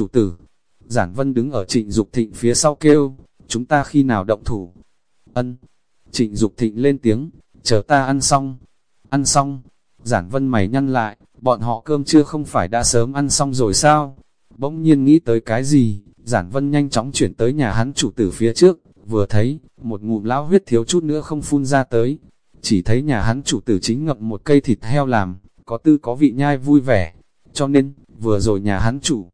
chủ tử. Giản Vân đứng ở trịnh Dục thịnh phía sau kêu, chúng ta khi nào động thủ? Ân. Trịnh Dục thịnh lên tiếng, chờ ta ăn xong. Ăn xong. Giản Vân mày nhăn lại, bọn họ cơm chưa không phải đã sớm ăn xong rồi sao? Bỗng nhiên nghĩ tới cái gì, Giản Vân nhanh chóng chuyển tới nhà hắn chủ tử phía trước, vừa thấy, một ngụm lão huyết thiếu chút nữa không phun ra tới. Chỉ thấy nhà hắn chủ tử chính ngậm một cây thịt heo làm, có tư có vị nhai vui vẻ. Cho nên, vừa rồi nhà hắn chủ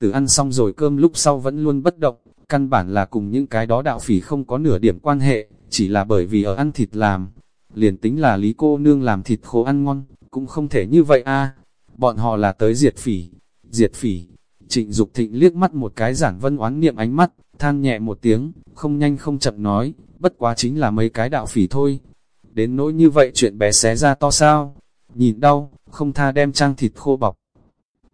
từ ăn xong rồi cơm lúc sau vẫn luôn bất động, căn bản là cùng những cái đó đạo phỉ không có nửa điểm quan hệ, chỉ là bởi vì ở ăn thịt làm. Liền tính là lý cô nương làm thịt khô ăn ngon, cũng không thể như vậy a Bọn họ là tới diệt phỉ, diệt phỉ. Trịnh Dục Thịnh liếc mắt một cái giản vân oán niệm ánh mắt, than nhẹ một tiếng, không nhanh không chậm nói, bất quá chính là mấy cái đạo phỉ thôi. Đến nỗi như vậy chuyện bé xé ra to sao? Nhìn đau, không tha đem trang thịt khô bọc.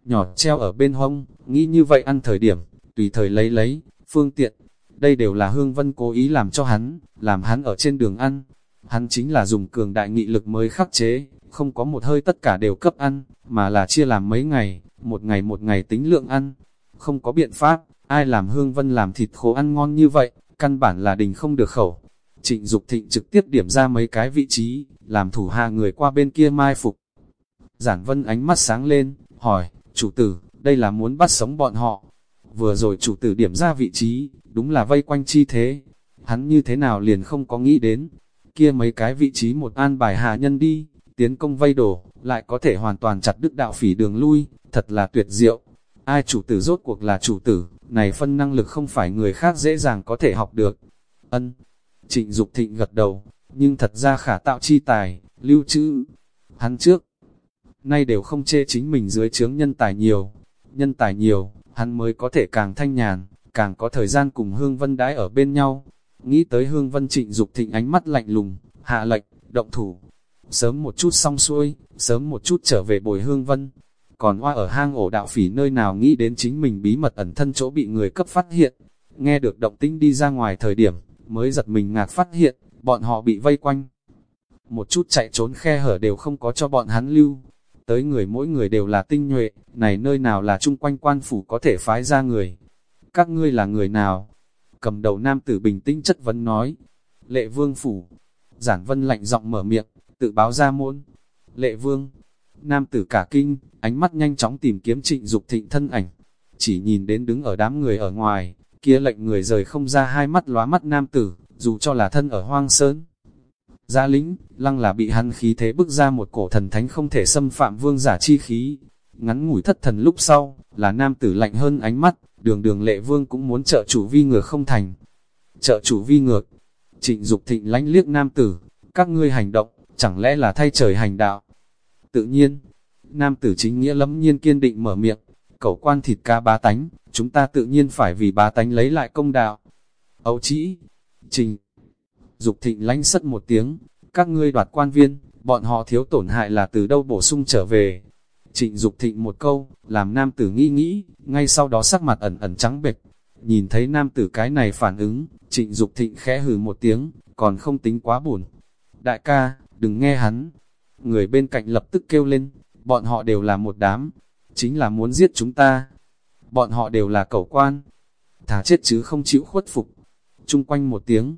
Nhỏ treo ở bên hông, nghĩ như vậy ăn thời điểm, tùy thời lấy lấy, phương tiện. Đây đều là Hương Vân cố ý làm cho hắn, làm hắn ở trên đường ăn. Hắn chính là dùng cường đại nghị lực mới khắc chế, không có một hơi tất cả đều cấp ăn, mà là chia làm mấy ngày, một ngày một ngày tính lượng ăn. Không có biện pháp, ai làm Hương Vân làm thịt khô ăn ngon như vậy, căn bản là đình không được khẩu. Trịnh Dục Thịnh trực tiếp điểm ra mấy cái vị trí, làm thủ hạ người qua bên kia mai phục. Giản Vân ánh mắt sáng lên, hỏi, chủ tử, đây là muốn bắt sống bọn họ. Vừa rồi chủ tử điểm ra vị trí, đúng là vây quanh chi thế. Hắn như thế nào liền không có nghĩ đến, kia mấy cái vị trí một an bài hạ nhân đi, tiến công vây đổ, lại có thể hoàn toàn chặt đứt đạo phỉ đường lui, thật là tuyệt diệu. Ai chủ tử rốt cuộc là chủ tử, này phân năng lực không phải người khác dễ dàng có thể học được. Ân, trịnh Dục thịnh gật đầu, nhưng thật ra khả tạo chi tài, lưu trữ. Hắn trước, nay đều không chê chính mình dưới chướng nhân tài nhiều. Nhân tài nhiều, hắn mới có thể càng thanh nhàn, càng có thời gian cùng Hương Vân đãi ở bên nhau. Nghĩ tới Hương Vân trịnh Dục thịnh ánh mắt lạnh lùng, hạ lệnh, động thủ, sớm một chút xong xuôi, sớm một chút trở về bồi hương vân. Còn hoa ở hang ổ đạo phỉ nơi nào nghĩ đến chính mình bí mật ẩn thân chỗ bị người cấp phát hiện. Nghe được động tĩnh đi ra ngoài thời điểm, mới giật mình ngạc phát hiện, bọn họ bị vây quanh. Một chút chạy trốn khe hở đều không có cho bọn hắn lưu. Tới người mỗi người đều là tinh nhuệ, này nơi nào là chung quanh quan phủ có thể phái ra người. Các ngươi là người nào? Cầm đầu nam tử bình tĩnh chất vấn nói. Lệ vương phủ. Giản vân lạnh giọng mở miệng, tự báo ra môn. Lệ vương, nam tử cả kinh, ánh mắt nhanh chóng tìm kiếm trịnh Dục thịnh thân ảnh. Chỉ nhìn đến đứng ở đám người ở ngoài, kia lệnh người rời không ra hai mắt lóa mắt nam tử, dù cho là thân ở hoang sơn. Gia lĩnh lăng là bị hắn khí thế bức ra một cổ thần thánh không thể xâm phạm vương giả chi khí. Ngắn ngủi thất thần lúc sau, là nam tử lạnh hơn ánh mắt, đường đường lệ vương cũng muốn trợ chủ vi ngược không thành. Trợ chủ vi ngược, trịnh Dục thịnh lánh liếc nam tử, các ngươi hành động, chẳng lẽ là thay trời hành đạo? Tự nhiên, nam tử chính nghĩa lẫm nhiên kiên định mở miệng, cẩu quan thịt ca bá tánh, chúng ta tự nhiên phải vì bá tánh lấy lại công đạo. Âu chỉ, trình, dục thịnh lánh sất một tiếng, các ngươi đoạt quan viên, bọn họ thiếu tổn hại là từ đâu bổ sung trở về. Trịnh Dục thịnh một câu, làm nam tử nghĩ nghĩ, ngay sau đó sắc mặt ẩn ẩn trắng bệch. Nhìn thấy nam tử cái này phản ứng, trịnh Dục thịnh khẽ hừ một tiếng, còn không tính quá buồn. Đại ca, đừng nghe hắn. Người bên cạnh lập tức kêu lên, bọn họ đều là một đám, chính là muốn giết chúng ta. Bọn họ đều là cẩu quan, thả chết chứ không chịu khuất phục. Trung quanh một tiếng,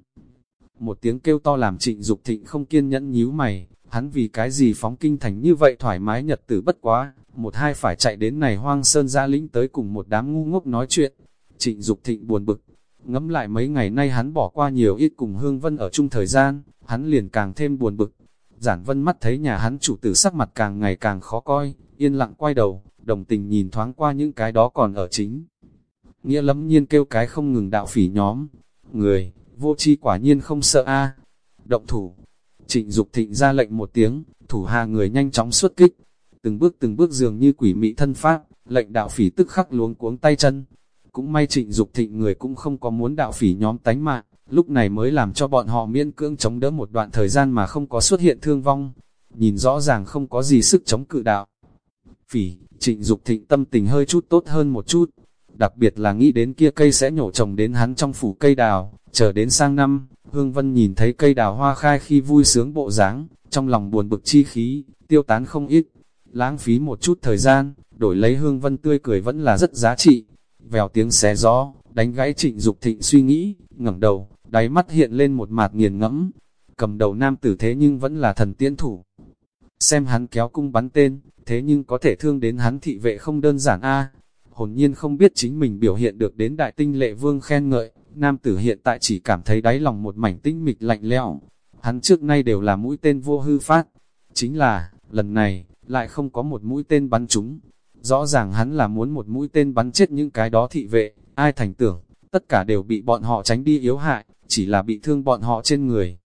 một tiếng kêu to làm trịnh Dục thịnh không kiên nhẫn nhíu mày, hắn vì cái gì phóng kinh thành như vậy thoải mái nhật tử bất quá, một hai phải chạy đến này hoang sơn gia lĩnh tới cùng một đám ngu ngốc nói chuyện. Trịnh Dục thịnh buồn bực, ngẫm lại mấy ngày nay hắn bỏ qua nhiều ít cùng Hương Vân ở chung thời gian, hắn liền càng thêm buồn bực, Giản vân mắt thấy nhà hắn chủ tử sắc mặt càng ngày càng khó coi, yên lặng quay đầu, đồng tình nhìn thoáng qua những cái đó còn ở chính. Nghĩa lắm nhiên kêu cái không ngừng đạo phỉ nhóm. Người, vô chi quả nhiên không sợ a Động thủ. Trịnh Dục thịnh ra lệnh một tiếng, thủ hạ người nhanh chóng xuất kích. Từng bước từng bước dường như quỷ mị thân pháp, lệnh đạo phỉ tức khắc luống cuống tay chân. Cũng may trịnh Dục thịnh người cũng không có muốn đạo phỉ nhóm tánh mạng, lúc này mới làm cho bọn họ miễn cưỡng chống đỡ một đoạn thời gian mà không có xuất hiện thương vong. Nhìn rõ ràng không có gì sức chống cự đạo. Phỉ, trịnh Dục thịnh tâm tình hơi chút tốt hơn một chút, đặc biệt là nghĩ đến kia cây sẽ nhổ trồng đến hắn trong phủ cây đào, chờ đến sang năm, Hương Vân nhìn thấy cây đào hoa khai khi vui sướng bộ dáng, trong lòng buồn bực chi khí, tiêu tán không ít, lãng phí một chút thời gian, đổi lấy hương vân tươi cười vẫn là rất giá trị. Vèo tiếng xé gió, đánh gãy trịnh Dục thịnh suy nghĩ, ngẩng đầu, đáy mắt hiện lên một mạt nghiền ngẫm. Cầm đầu nam tử thế nhưng vẫn là thần tiễn thủ. Xem hắn kéo cung bắn tên, thế nhưng có thể thương đến hắn thị vệ không đơn giản a Hồn nhiên không biết chính mình biểu hiện được đến đại tinh lệ vương khen ngợi, nam tử hiện tại chỉ cảm thấy đáy lòng một mảnh tinh mịch lạnh lẽo. Hắn trước nay đều là mũi tên vô hư phát. Chính là, lần này, lại không có một mũi tên bắn trúng. Rõ ràng hắn là muốn một mũi tên bắn chết những cái đó thị vệ, ai thành tưởng, tất cả đều bị bọn họ tránh đi yếu hại, chỉ là bị thương bọn họ trên người.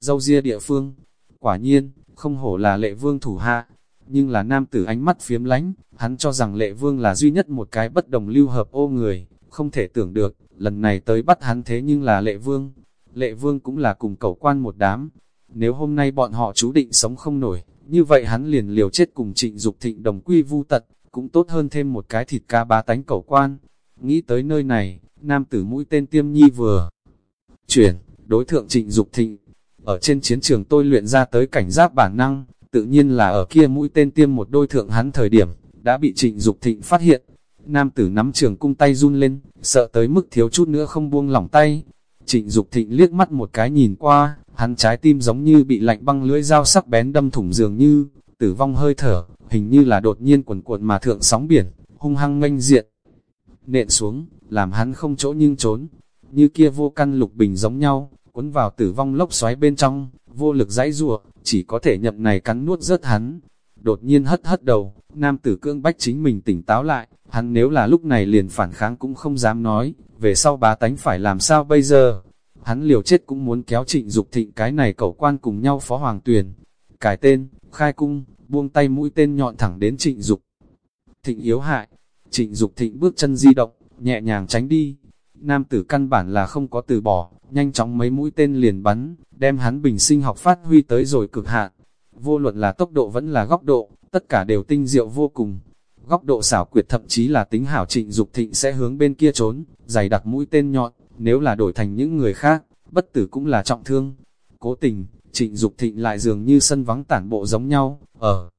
Dâu ria địa phương, quả nhiên, không hổ là lệ vương thủ hạ, nhưng là nam tử ánh mắt phiếm lánh, hắn cho rằng lệ vương là duy nhất một cái bất đồng lưu hợp ô người, không thể tưởng được, lần này tới bắt hắn thế nhưng là lệ vương. Lệ vương cũng là cùng cầu quan một đám, nếu hôm nay bọn họ chú định sống không nổi, như vậy hắn liền liều chết cùng trịnh Dục thịnh đồng quy vu tật, cũng tốt hơn thêm một cái thịt ca bá tánh cầu quan. Nghĩ tới nơi này, nam tử mũi tên tiêm nhi vừa chuyển, đối thượng trịnh Dục thịnh, ở trên chiến trường tôi luyện ra tới cảnh giác bản năng, tự nhiên là ở kia mũi tên tiêm một đôi thượng hắn thời điểm, đã bị trịnh Dục thịnh phát hiện. Nam tử nắm trường cung tay run lên, sợ tới mức thiếu chút nữa không buông lỏng tay. Trịnh Dục thịnh liếc mắt một cái nhìn qua, hắn trái tim giống như bị lạnh băng lưỡi dao sắc bén đâm thủng dường như, tử vong hơi thở, hình như là đột nhiên quần cuộn mà thượng sóng biển, hung hăng nghênh diện. Nện xuống, làm hắn không chỗ nhưng trốn, như kia vô căn lục bình giống nhau, cuốn vào tử vong lốc xoáy bên trong, vô lực dãy rùa, chỉ có thể nhậm này cắn nuốt rớt hắn. Đột nhiên hất hất đầu, nam tử cưỡng bách chính mình tỉnh táo lại, hắn nếu là lúc này liền phản kháng cũng không dám nói, về sau bá tánh phải làm sao bây giờ. Hắn liều chết cũng muốn kéo trịnh Dục thịnh cái này cẩu quan cùng nhau phó hoàng tuyền. Cải tên, khai cung, buông tay mũi tên nhọn thẳng đến trịnh Dục Thịnh yếu hại, trịnh Dục thịnh bước chân di động, nhẹ nhàng tránh đi. Nam tử căn bản là không có từ bỏ, nhanh chóng mấy mũi tên liền bắn, đem hắn bình sinh học phát huy tới rồi cực hạn. Vô luận là tốc độ vẫn là góc độ, tất cả đều tinh diệu vô cùng. Góc độ xảo quyệt thậm chí là tính hảo trịnh Dục thịnh sẽ hướng bên kia trốn, dày đặc mũi tên nhọn, nếu là đổi thành những người khác, bất tử cũng là trọng thương. Cố tình, trịnh Dục thịnh lại dường như sân vắng tản bộ giống nhau, ở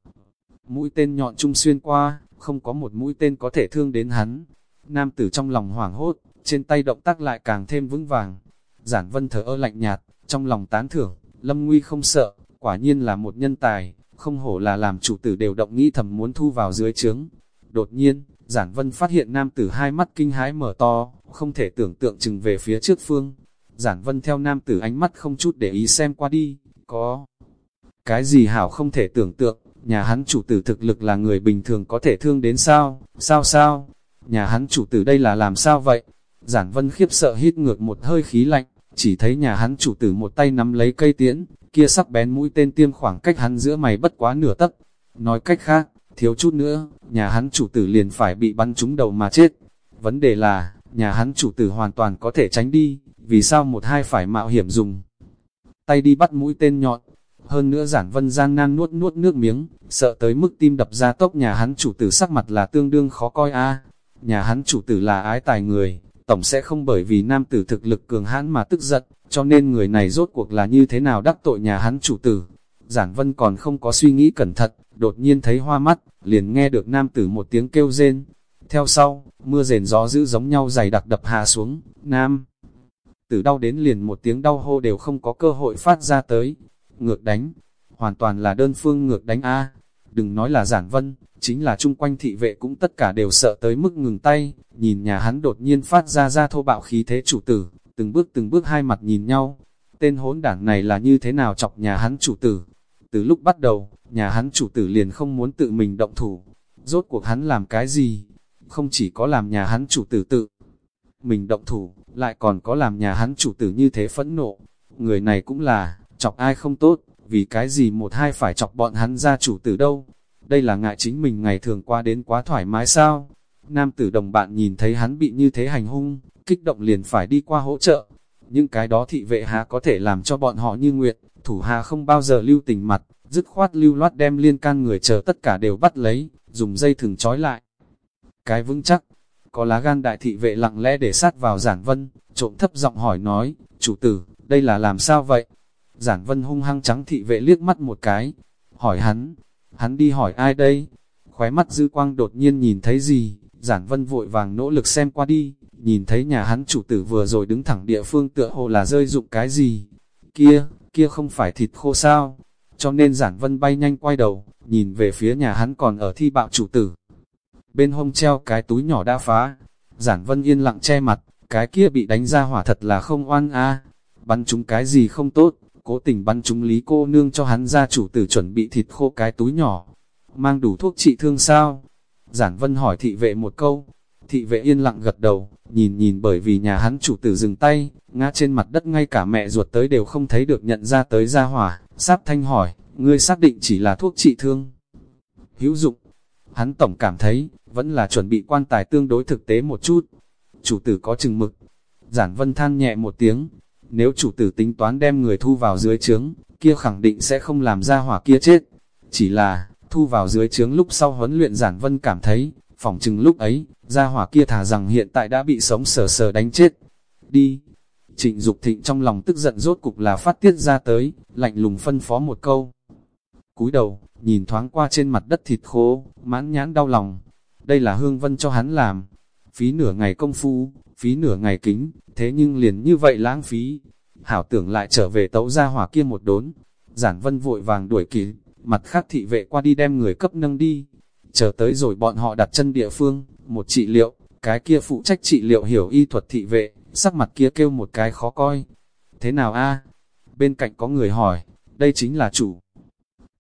mũi tên nhọn trung xuyên qua, không có một mũi tên có thể thương đến hắn. Nam tử trong lòng hoảng hốt, trên tay động tác lại càng thêm vững vàng. Giản vân thở ơ lạnh nhạt, trong lòng tán thưởng, lâm nguy không sợ, quả nhiên là một nhân tài, không hổ là làm chủ tử đều động nghĩ thầm muốn thu vào dưới trướng. Đột nhiên, giản vân phát hiện nam tử hai mắt kinh hãi mở to, không thể tưởng tượng chừng về phía trước phương. Giản vân theo nam tử ánh mắt không chút để ý xem qua đi, có cái gì hảo không thể tưởng tượng, nhà hắn chủ tử thực lực là người bình thường có thể thương đến sao, sao sao, nhà hắn chủ tử đây là làm sao vậy? Giản vân khiếp sợ hít ngược một hơi khí lạnh, chỉ thấy nhà hắn chủ tử một tay nắm lấy cây tiễn, kia sắc bén mũi tên tiêm khoảng cách hắn giữa mày bất quá nửa tấc. Nói cách khác, thiếu chút nữa, nhà hắn chủ tử liền phải bị bắn trúng đầu mà chết. Vấn đề là, nhà hắn chủ tử hoàn toàn có thể tránh đi, vì sao một hai phải mạo hiểm dùng. Tay đi bắt mũi tên nhọn, hơn nữa giản vân gian nan nuốt nuốt nước miếng, sợ tới mức tim đập ra tốc nhà hắn chủ tử sắc mặt là tương đương khó coi a Nhà hắn chủ tử là ái tài người, tổng sẽ không bởi vì nam tử thực lực cường hãn mà tức giận, cho nên người này rốt cuộc là như thế nào đắc tội nhà hắn chủ tử. Giản vân còn không có suy nghĩ cẩn thận, đột nhiên thấy hoa mắt, liền nghe được nam tử một tiếng kêu rên. Theo sau, mưa rền gió dữ giống nhau dày đặc đập hạ xuống, nam. Tử đau đến liền một tiếng đau hô đều không có cơ hội phát ra tới. Ngược đánh, hoàn toàn là đơn phương ngược đánh A. Đừng nói là giản vân, chính là chung quanh thị vệ cũng tất cả đều sợ tới mức ngừng tay, nhìn nhà hắn đột nhiên phát ra ra thô bạo khí thế chủ tử, từng bước từng bước hai mặt nhìn nhau. Tên hỗn đảng này là như thế nào chọc nhà hắn chủ tử? Từ lúc bắt đầu, nhà hắn chủ tử liền không muốn tự mình động thủ. Rốt cuộc hắn làm cái gì? Không chỉ có làm nhà hắn chủ tử tự mình động thủ, lại còn có làm nhà hắn chủ tử như thế phẫn nộ. Người này cũng là, chọc ai không tốt, vì cái gì một hai phải chọc bọn hắn ra chủ tử đâu. Đây là ngại chính mình ngày thường qua đến quá thoải mái sao? Nam tử đồng bạn nhìn thấy hắn bị như thế hành hung, kích động liền phải đi qua hỗ trợ. Những cái đó thị vệ hà có thể làm cho bọn họ như nguyện, thủ hà không bao giờ lưu tình mặt, dứt khoát lưu loát đem liên can người chờ tất cả đều bắt lấy, dùng dây thừng trói lại. Cái vững chắc, có lá gan đại thị vệ lặng lẽ để sát vào giản vân, trộm thấp giọng hỏi nói, chủ tử, đây là làm sao vậy? Giản vân hung hăng trắng thị vệ liếc mắt một cái, hỏi hắn, hắn đi hỏi ai đây? khóe mắt dư quang đột nhiên nhìn thấy gì, giản vân vội vàng nỗ lực xem qua đi, nhìn thấy nhà hắn chủ tử vừa rồi đứng thẳng địa phương tựa hồ là rơi dụng cái gì. Kia, kia không phải thịt khô sao? Cho nên giản vân bay nhanh quay đầu, nhìn về phía nhà hắn còn ở thi bạo chủ tử. Bên hông treo cái túi nhỏ đã phá, giản vân yên lặng che mặt, cái kia bị đánh ra hỏa thật là không oan a Bắn chúng cái gì không tốt, cố tình bắn chúng lý cô nương cho hắn ra chủ tử chuẩn bị thịt khô cái túi nhỏ. Mang đủ thuốc trị thương sao? Giản vân hỏi thị vệ một câu, thị vệ yên lặng gật đầu, nhìn nhìn bởi vì nhà hắn chủ tử dừng tay, ngã trên mặt đất ngay cả mẹ ruột tới đều không thấy được nhận ra tới ra hỏa, sát thanh hỏi, ngươi xác định chỉ là thuốc trị thương. Hữu dụng, hắn tổng cảm thấy, vẫn là chuẩn bị quan tài tương đối thực tế một chút. Chủ tử có chừng mực, giản vân than nhẹ một tiếng, nếu chủ tử tính toán đem người thu vào dưới trướng, kia khẳng định sẽ không làm ra hỏa kia chết. Chỉ là, thu vào dưới trướng lúc sau huấn luyện giản vân cảm thấy, phỏng chừng lúc ấy, gia hỏa kia thả rằng hiện tại đã bị sống sờ sờ đánh chết. Đi! Trịnh Dục thịnh trong lòng tức giận rốt cục là phát tiết ra tới, lạnh lùng phân phó một câu. cúi đầu, nhìn thoáng qua trên mặt đất thịt khô, mãn nhãn đau lòng. Đây là hương vân cho hắn làm. Phí nửa ngày công phu, phí nửa ngày kính, thế nhưng liền như vậy lãng phí. Hảo tưởng lại trở về tấu gia hỏa kia một đốn. Giản vân vội vàng đuổi kịp, mặt khác thị vệ qua đi đem người cấp nâng đi, Chờ tới rồi bọn họ đặt chân địa phương, một trị liệu, cái kia phụ trách trị liệu hiểu y thuật thị vệ, sắc mặt kia kêu một cái khó coi. Thế nào a? Bên cạnh có người hỏi, đây chính là chủ.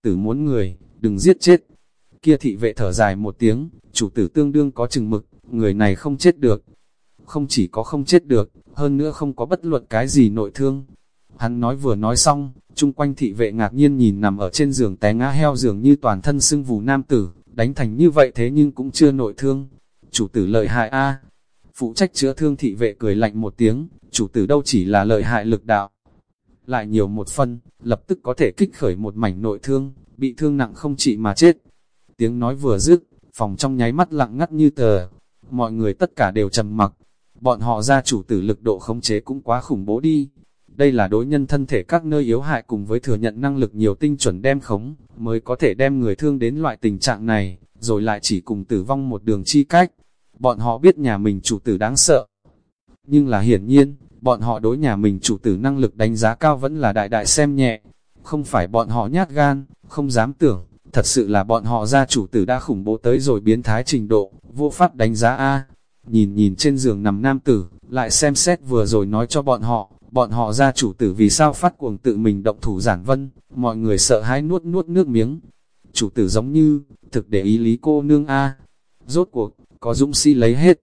Tử muốn người, đừng giết chết. Kia thị vệ thở dài một tiếng, chủ tử tương đương có chừng mực, người này không chết được. Không chỉ có không chết được, hơn nữa không có bất luận cái gì nội thương. Hắn nói vừa nói xong, chung quanh thị vệ ngạc nhiên nhìn nằm ở trên giường té ngã heo giường như toàn thân sưng vù nam tử, đánh thành như vậy thế nhưng cũng chưa nội thương. Chủ tử lợi hại a Phụ trách chữa thương thị vệ cười lạnh một tiếng, chủ tử đâu chỉ là lợi hại lực đạo. Lại nhiều một phân, lập tức có thể kích khởi một mảnh nội thương, bị thương nặng không trị mà chết. Tiếng nói vừa dứt, phòng trong nháy mắt lặng ngắt như tờ. Mọi người tất cả đều trầm mặc. Bọn họ ra chủ tử lực độ khống chế cũng quá khủng bố đi. Đây là đối nhân thân thể các nơi yếu hại cùng với thừa nhận năng lực nhiều tinh chuẩn đem khống, mới có thể đem người thương đến loại tình trạng này, rồi lại chỉ cùng tử vong một đường chi cách. Bọn họ biết nhà mình chủ tử đáng sợ. Nhưng là hiển nhiên, bọn họ đối nhà mình chủ tử năng lực đánh giá cao vẫn là đại đại xem nhẹ. Không phải bọn họ nhát gan, không dám tưởng, thật sự là bọn họ ra chủ tử đã khủng bố tới rồi biến thái trình độ, vô pháp đánh giá A. Nhìn nhìn trên giường nằm nam tử, lại xem xét vừa rồi nói cho bọn họ, bọn họ ra chủ tử vì sao phát cuồng tự mình động thủ giản vân, mọi người sợ hãi nuốt nuốt nước miếng. Chủ tử giống như, thực để ý lý cô nương A. Rốt cuộc, có dũng sĩ lấy hết.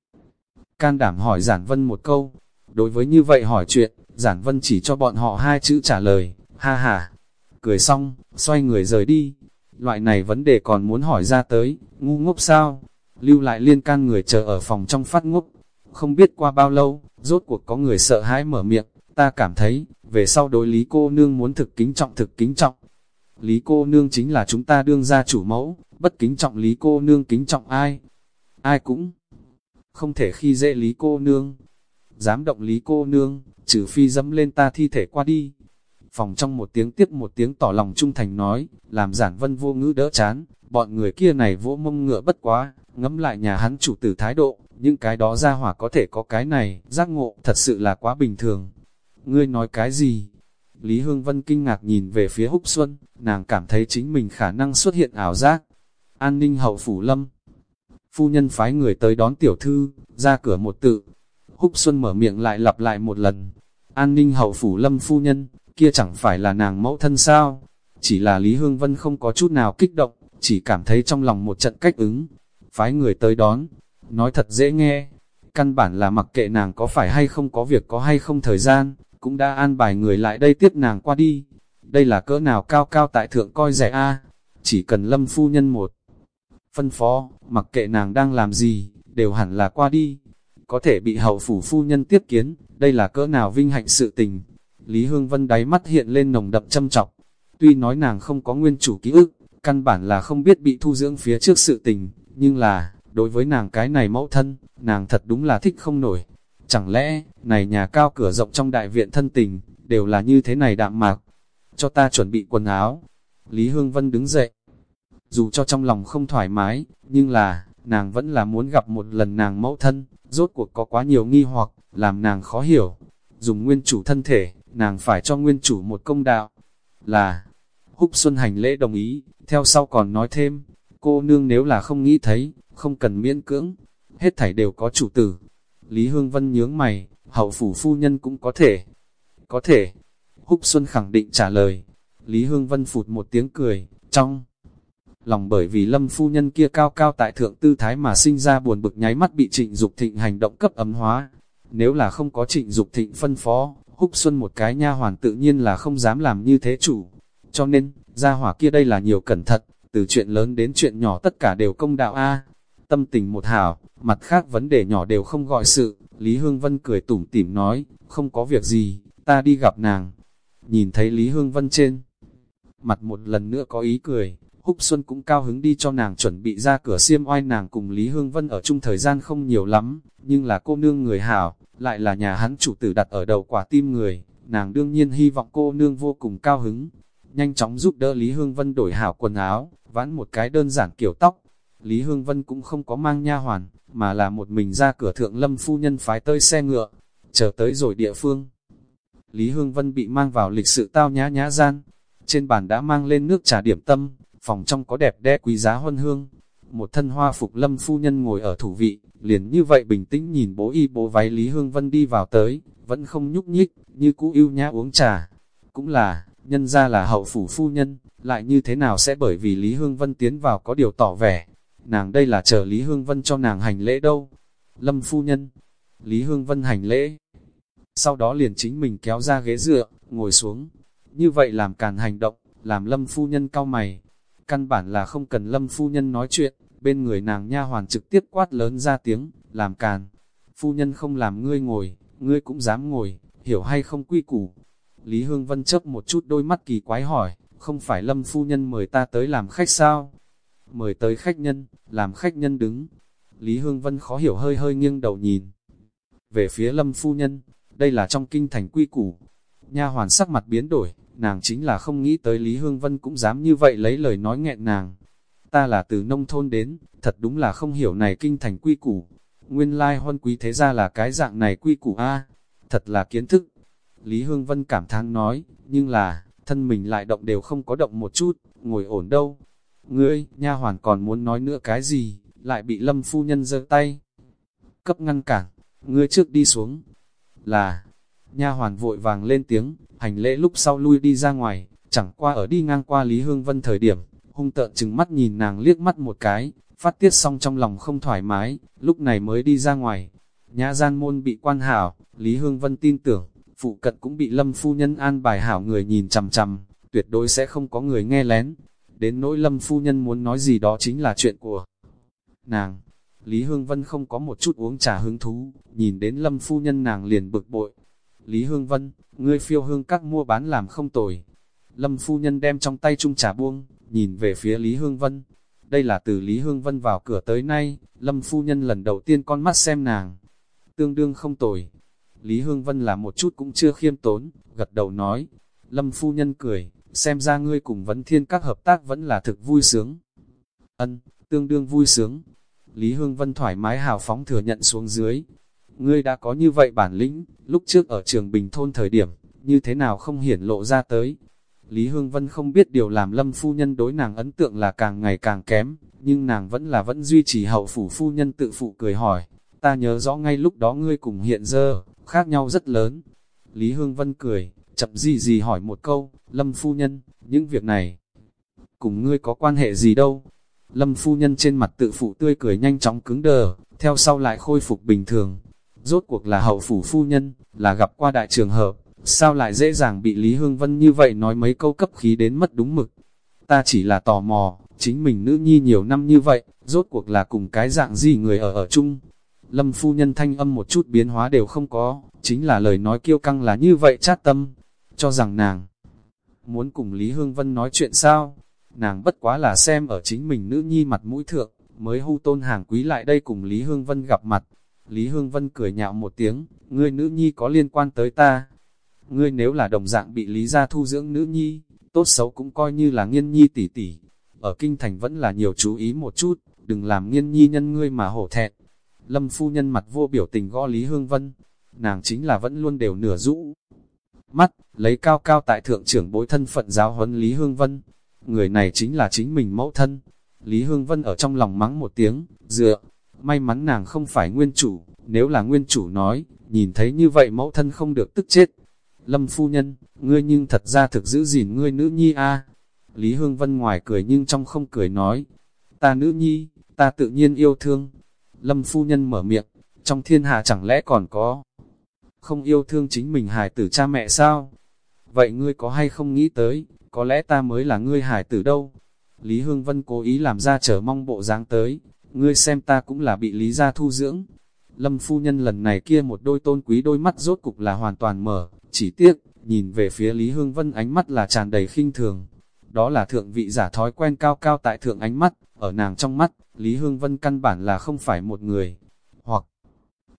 Can đảm hỏi giản vân một câu. Đối với như vậy hỏi chuyện, giản vân chỉ cho bọn họ hai chữ trả lời, ha ha. Cười xong, xoay người rời đi. Loại này vấn đề còn muốn hỏi ra tới, ngu ngốc sao? Lưu lại liên can người chờ ở phòng trong phát ngốc. Không biết qua bao lâu, rốt cuộc có người sợ hãi mở miệng, ta cảm thấy, về sau đối lý cô nương muốn thực kính trọng thực kính trọng. Lý cô nương chính là chúng ta đương ra chủ mẫu, bất kính trọng lý cô nương kính trọng ai? Ai cũng không thể khi dễ lý cô nương. Dám động lý cô nương, trừ phi dẫm lên ta thi thể qua đi. Phòng trong một tiếng tiếp một tiếng tỏ lòng trung thành nói, làm giản vân vô ngữ đỡ chán, bọn người kia này vỗ mông ngựa bất quá, ngẫm lại nhà hắn chủ tử thái độ, những cái đó ra hỏa có thể có cái này, giác ngộ, thật sự là quá bình thường ngươi nói cái gì? Lý Hương Vân kinh ngạc nhìn về phía Húc Xuân, nàng cảm thấy chính mình khả năng xuất hiện ảo giác. An ninh hậu phủ lâm. Phu nhân phái người tới đón tiểu thư, ra cửa một tự. Húc Xuân mở miệng lại lặp lại một lần. An ninh hậu phủ lâm phu nhân, kia chẳng phải là nàng mẫu thân sao? Chỉ là Lý Hương Vân không có chút nào kích động, chỉ cảm thấy trong lòng một trận cách ứng. Phái người tới đón, nói thật dễ nghe. Căn bản là mặc kệ nàng có phải hay không có việc có hay không thời gian, cũng đã an bài người lại đây tiếp nàng qua đi. Đây là cỡ nào cao cao tại thượng coi rẻ a chỉ cần lâm phu nhân một. Phân phó, mặc kệ nàng đang làm gì, đều hẳn là qua đi. Có thể bị hậu phủ phu nhân tiếp kiến, đây là cỡ nào vinh hạnh sự tình. Lý Hương Vân đáy mắt hiện lên nồng đậm châm trọc. Tuy nói nàng không có nguyên chủ ký ức, căn bản là không biết bị thu dưỡng phía trước sự tình, nhưng là, đối với nàng cái này mẫu thân, nàng thật đúng là thích không nổi. Chẳng lẽ, này nhà cao cửa rộng trong đại viện thân tình, đều là như thế này đạm mạc. Cho ta chuẩn bị quần áo. Lý Hương Vân đứng dậy. Dù cho trong lòng không thoải mái, nhưng là, nàng vẫn là muốn gặp một lần nàng mẫu thân, rốt cuộc có quá nhiều nghi hoặc, làm nàng khó hiểu. Dùng nguyên chủ thân thể, nàng phải cho nguyên chủ một công đạo. Là, Húc Xuân hành lễ đồng ý, theo sau còn nói thêm, cô nương nếu là không nghĩ thấy, không cần miễn cưỡng, hết thảy đều có chủ tử. Lý Hương Vân nhướng mày, hậu phủ phu nhân cũng có thể. Có thể. Húc Xuân khẳng định trả lời. Lý Hương Vân phụt một tiếng cười, trong lòng bởi vì lâm phu nhân kia cao cao tại thượng tư thái mà sinh ra buồn bực nháy mắt bị trịnh Dục thịnh hành động cấp ấm hóa. Nếu là không có trịnh Dục thịnh phân phó, húc xuân một cái nha hoàn tự nhiên là không dám làm như thế chủ. Cho nên, gia hỏa kia đây là nhiều cẩn thận, từ chuyện lớn đến chuyện nhỏ tất cả đều công đạo A. Tâm tình một hảo, mặt khác vấn đề nhỏ đều không gọi sự, Lý Hương Vân cười tủm tỉm nói, không có việc gì, ta đi gặp nàng. Nhìn thấy Lý Hương Vân trên, mặt một lần nữa có ý cười, Húc Xuân cũng cao hứng đi cho nàng chuẩn bị ra cửa xiêm oai nàng cùng Lý Hương Vân ở chung thời gian không nhiều lắm, nhưng là cô nương người hảo, lại là nhà hắn chủ tử đặt ở đầu quả tim người, nàng đương nhiên hy vọng cô nương vô cùng cao hứng. Nhanh chóng giúp đỡ Lý Hương Vân đổi hảo quần áo, vãn một cái đơn giản kiểu tóc. Lý Hương Vân cũng không có mang nha hoàn, mà là một mình ra cửa thượng lâm phu nhân phái tơi xe ngựa, chờ tới rồi địa phương. Lý Hương Vân bị mang vào lịch sự tao nhã nhã gian, trên bàn đã mang lên nước trà điểm tâm, phòng trong có đẹp đẽ quý giá huân hương. Một thân hoa phục lâm phu nhân ngồi ở thủ vị, liền như vậy bình tĩnh nhìn bố y bố váy Lý Hương Vân đi vào tới, vẫn không nhúc nhích, như cũ yêu nhã uống trà. Cũng là, nhân ra là hậu phủ phu nhân, lại như thế nào sẽ bởi vì Lý Hương Vân tiến vào có điều tỏ vẻ. Nàng đây là chờ Lý Hương Vân cho nàng hành lễ đâu. Lâm phu nhân, Lý Hương Vân hành lễ. Sau đó liền chính mình kéo ra ghế dựa, ngồi xuống. Như vậy làm càn hành động, làm Lâm phu nhân cau mày, Căn bản là không cần lâm phu nhân nói chuyện, bên người nàng nha hoàn trực tiếp quát lớn ra tiếng, làm càn. Phu nhân không làm ngươi ngồi, ngươi cũng dám ngồi, hiểu hay không quy củ. Lý Hương Vân chấp một chút đôi mắt kỳ quái hỏi, không phải lâm phu nhân mời ta tới làm khách sao? Mời tới khách nhân, làm khách nhân đứng. Lý Hương Vân khó hiểu hơi hơi nghiêng đầu nhìn. Về phía lâm phu nhân, đây là trong kinh thành quy củ. Nha hoàn sắc mặt biến đổi, nàng chính là không nghĩ tới Lý Hương Vân cũng dám như vậy lấy lời nói nghẹn nàng. Ta là từ nông thôn đến, thật đúng là không hiểu này kinh thành quy củ. Nguyên lai huân quý thế ra là cái dạng này quy củ a thật là kiến thức. Lý Hương Vân cảm thán nói, nhưng là, thân mình lại động đều không có động một chút, ngồi ổn đâu. Ngươi, nha hoàn còn muốn nói nữa cái gì, lại bị lâm phu nhân giơ tay. Cấp ngăn cản, ngươi trước đi xuống. Là, nha hoàn vội vàng lên tiếng, hành lễ lúc sau lui đi ra ngoài, chẳng qua ở đi ngang qua Lý Hương Vân thời điểm, hung tợn chừng mắt nhìn nàng liếc mắt một cái, phát tiết xong trong lòng không thoải mái, lúc này mới đi ra ngoài. Nhã gian môn bị quan hảo, Lý Hương Vân tin tưởng, phụ cận cũng bị lâm phu nhân an bài hảo người nhìn chằm chằm, tuyệt đối sẽ không có người nghe lén. Đến nỗi lâm phu nhân muốn nói gì đó chính là chuyện của nàng. Lý Hương Vân không có một chút uống trà hứng thú, nhìn đến lâm phu nhân nàng liền bực bội, Lý Hương Vân, ngươi phiêu hương các mua bán làm không tồi. Lâm phu nhân đem trong tay chung trà buông, nhìn về phía Lý Hương Vân. Đây là từ Lý Hương Vân vào cửa tới nay, Lâm phu nhân lần đầu tiên con mắt xem nàng. Tương đương không tồi. Lý Hương Vân là một chút cũng chưa khiêm tốn, gật đầu nói. Lâm phu nhân cười, xem ra ngươi cùng vấn thiên các hợp tác vẫn là thực vui sướng. Ân, tương đương vui sướng. Lý Hương Vân thoải mái hào phóng thừa nhận xuống dưới, ngươi đã có như vậy bản lĩnh, lúc trước ở trường Bình Thôn thời điểm, như thế nào không hiển lộ ra tới. Lý Hương Vân không biết điều làm lâm phu nhân đối nàng ấn tượng là càng ngày càng kém, nhưng nàng vẫn là vẫn duy trì hậu phủ phu nhân tự phụ cười hỏi, ta nhớ rõ ngay lúc đó ngươi cùng hiện giờ, khác nhau rất lớn. Lý Hương Vân cười, chậm gì gì hỏi một câu, lâm phu nhân, những việc này, cùng ngươi có quan hệ gì đâu. Lâm phu nhân trên mặt tự phụ tươi cười nhanh chóng cứng đờ, theo sau lại khôi phục bình thường, rốt cuộc là hậu phủ phu nhân, là gặp qua đại trường hợp, sao lại dễ dàng bị Lý Hương Vân như vậy nói mấy câu cấp khí đến mất đúng mực. Ta chỉ là tò mò, chính mình nữ nhi nhiều năm như vậy, rốt cuộc là cùng cái dạng gì người ở ở chung. Lâm phu nhân thanh âm một chút biến hóa đều không có, chính là lời nói kiêu căng là như vậy chát tâm, cho rằng nàng muốn cùng Lý Hương Vân nói chuyện sao, nàng bất quá là xem ở chính mình nữ nhi mặt mũi thượng, mới hưu tôn hàng quý lại đây cùng Lý Hương Vân gặp mặt, Lý Hương Vân cười nhạo một tiếng, ngươi nữ nhi có liên quan tới ta. Ngươi nếu là đồng dạng bị Lý gia thu dưỡng nữ nhi, tốt xấu cũng coi như là nghiên nhi tỷ tỷ. ở kinh thành vẫn là nhiều chú ý một chút, đừng làm nghiên nhi nhân ngươi mà hổ thẹn. Lâm phu nhân mặt vô biểu tình gõ Lý Hương Vân, nàng chính là vẫn luôn đều nửa rũ. Mắt, lấy cao cao tại thượng trưởng bối thân phận giáo huấn Lý Hương Vân, người này chính là chính mình mẫu thân. Lý Hương Vân ở trong lòng mắng một tiếng, dựa, may mắn nàng không phải nguyên chủ, nếu là nguyên chủ nói, nhìn thấy như vậy mẫu thân không được tức chết. Lâm phu nhân, ngươi nhưng thật ra thực giữ gìn ngươi nữ nhi a Lý Hương Vân ngoài cười nhưng trong không cười nói, ta nữ nhi, ta tự nhiên yêu thương. Lâm phu nhân mở miệng, trong thiên hạ chẳng lẽ còn có không yêu thương chính mình hài tử cha mẹ sao? Vậy ngươi có hay không nghĩ tới, có lẽ ta mới là ngươi hài tử đâu? Lý Hương Vân cố ý làm ra chờ mong bộ dáng tới, ngươi xem ta cũng là bị Lý gia thu dưỡng. Lâm phu nhân lần này kia một đôi tôn quý đôi mắt rốt cục là hoàn toàn mở, chỉ tiếc, nhìn về phía Lý Hương Vân ánh mắt là tràn đầy khinh thường. Đó là thượng vị giả thói quen cao cao tại thượng ánh mắt, ở nàng trong mắt, Lý Hương Vân căn bản là không phải một người,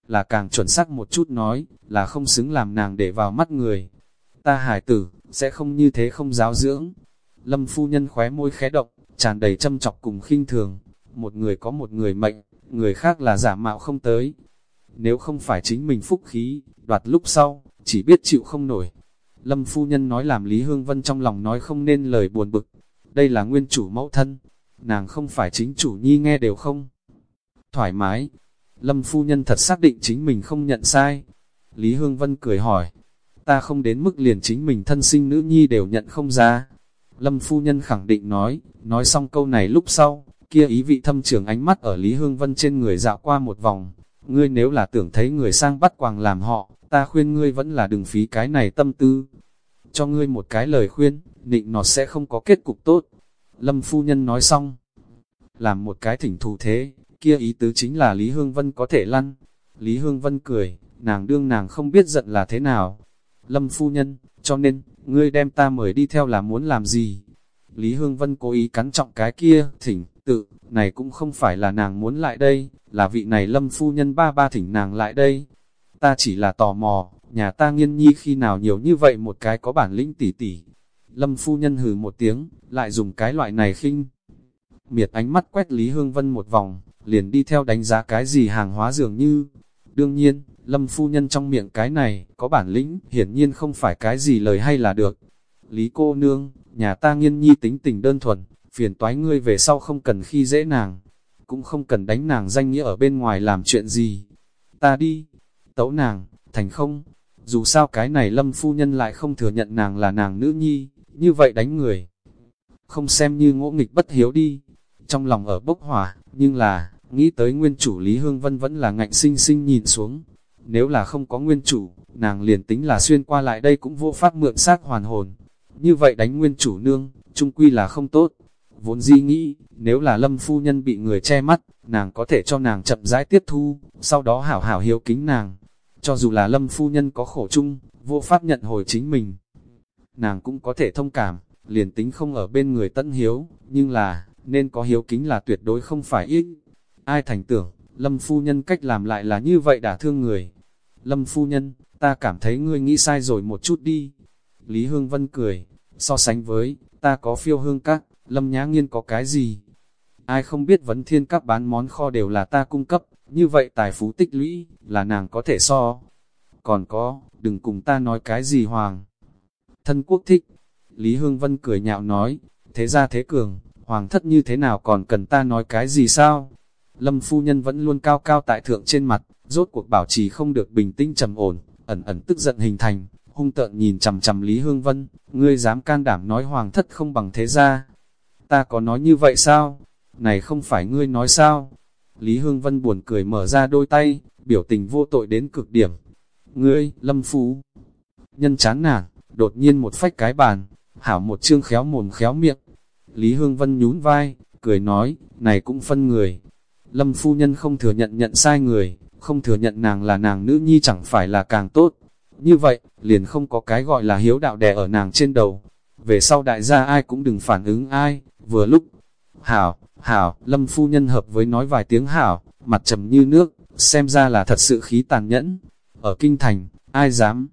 là càng chuẩn xác một chút nói, là không xứng làm nàng để vào mắt người. Ta hải tử, sẽ không như thế không giáo dưỡng. Lâm phu nhân khóe môi khẽ động, tràn đầy châm chọc cùng khinh thường. Một người có một người mệnh, người khác là giả mạo không tới. Nếu không phải chính mình phúc khí, đoạt lúc sau, chỉ biết chịu không nổi. Lâm phu nhân nói làm Lý Hương Vân trong lòng nói không nên lời buồn bực. Đây là nguyên chủ mẫu thân, nàng không phải chính chủ nhi nghe đều không. Thoải mái, Lâm phu nhân thật xác định chính mình không nhận sai. Lý Hương Vân cười hỏi, ta không đến mức liền chính mình thân sinh nữ nhi đều nhận không ra. Lâm phu nhân khẳng định nói, nói xong câu này lúc sau, kia ý vị thâm trường ánh mắt ở Lý Hương Vân trên người dạo qua một vòng. Ngươi nếu là tưởng thấy người sang bắt quàng làm họ, ta khuyên ngươi vẫn là đừng phí cái này tâm tư. Cho ngươi một cái lời khuyên, định nó sẽ không có kết cục tốt. Lâm phu nhân nói xong, làm một cái thỉnh thù thế, kia ý tứ chính là Lý Hương Vân có thể lăn. Lý Hương Vân cười, nàng đương nàng không biết giận là thế nào. Lâm phu nhân, cho nên, ngươi đem ta mời đi theo là muốn làm gì? Lý Hương Vân cố ý cắn trọng cái kia, thỉnh, tự, này cũng không phải là nàng muốn lại đây, là vị này lâm phu nhân ba ba thỉnh nàng lại đây. Ta chỉ là tò mò, nhà ta nghiên nhi khi nào nhiều như vậy một cái có bản lĩnh tỉ tỉ. Lâm phu nhân hừ một tiếng, lại dùng cái loại này khinh. Miệt ánh mắt quét Lý Hương Vân một vòng, liền đi theo đánh giá cái gì hàng hóa dường như. Đương nhiên, lâm phu nhân trong miệng cái này, có bản lĩnh, hiển nhiên không phải cái gì lời hay là được. Lý cô nương, nhà ta nghiên nhi tính tình đơn thuần, phiền toái ngươi về sau không cần khi dễ nàng, cũng không cần đánh nàng danh nghĩa ở bên ngoài làm chuyện gì. Ta đi, tấu nàng, thành không, dù sao cái này lâm phu nhân lại không thừa nhận nàng là nàng nữ nhi, như vậy đánh người. Không xem như ngỗ nghịch bất hiếu đi, trong lòng ở bốc hỏa, nhưng là, nghĩ tới nguyên chủ Lý Hương Vân vẫn là ngạnh sinh sinh nhìn xuống. Nếu là không có nguyên chủ, nàng liền tính là xuyên qua lại đây cũng vô pháp mượn xác hoàn hồn. Như vậy đánh nguyên chủ nương, trung quy là không tốt. Vốn di nghĩ, nếu là lâm phu nhân bị người che mắt, nàng có thể cho nàng chậm rãi tiếp thu, sau đó hảo hảo hiếu kính nàng. Cho dù là lâm phu nhân có khổ chung, vô pháp nhận hồi chính mình. Nàng cũng có thể thông cảm, liền tính không ở bên người tân hiếu, nhưng là, nên có hiếu kính là tuyệt đối không phải ít. Ai thành tưởng, Lâm phu nhân cách làm lại là như vậy đã thương người. Lâm phu nhân, ta cảm thấy ngươi nghĩ sai rồi một chút đi. Lý Hương Vân cười, so sánh với, ta có phiêu hương các, Lâm Nhã Nghiên có cái gì? Ai không biết vấn thiên các bán món kho đều là ta cung cấp, như vậy tài phú tích lũy, là nàng có thể so. Còn có, đừng cùng ta nói cái gì hoàng. Thân quốc thích. Lý Hương Vân cười nhạo nói, thế ra thế cường, hoàng thất như thế nào còn cần ta nói cái gì sao? Lâm phu nhân vẫn luôn cao cao tại thượng trên mặt, rốt cuộc bảo trì không được bình tĩnh trầm ổn, ẩn ẩn tức giận hình thành, hung tợn nhìn chằm chằm Lý Hương Vân, ngươi dám can đảm nói hoàng thất không bằng thế gia. Ta có nói như vậy sao? Này không phải ngươi nói sao? Lý Hương Vân buồn cười mở ra đôi tay, biểu tình vô tội đến cực điểm. Ngươi, Lâm Phú, nhân chán nản, đột nhiên một phách cái bàn, hảo một chương khéo mồm khéo miệng, Lý Hương Vân nhún vai, cười nói, này cũng phân người. Lâm phu nhân không thừa nhận nhận sai người, không thừa nhận nàng là nàng nữ nhi chẳng phải là càng tốt. Như vậy, liền không có cái gọi là hiếu đạo đè ở nàng trên đầu. Về sau đại gia ai cũng đừng phản ứng ai, vừa lúc. Hảo, hảo, lâm phu nhân hợp với nói vài tiếng hảo, mặt trầm như nước, xem ra là thật sự khí tàn nhẫn. Ở kinh thành, ai dám?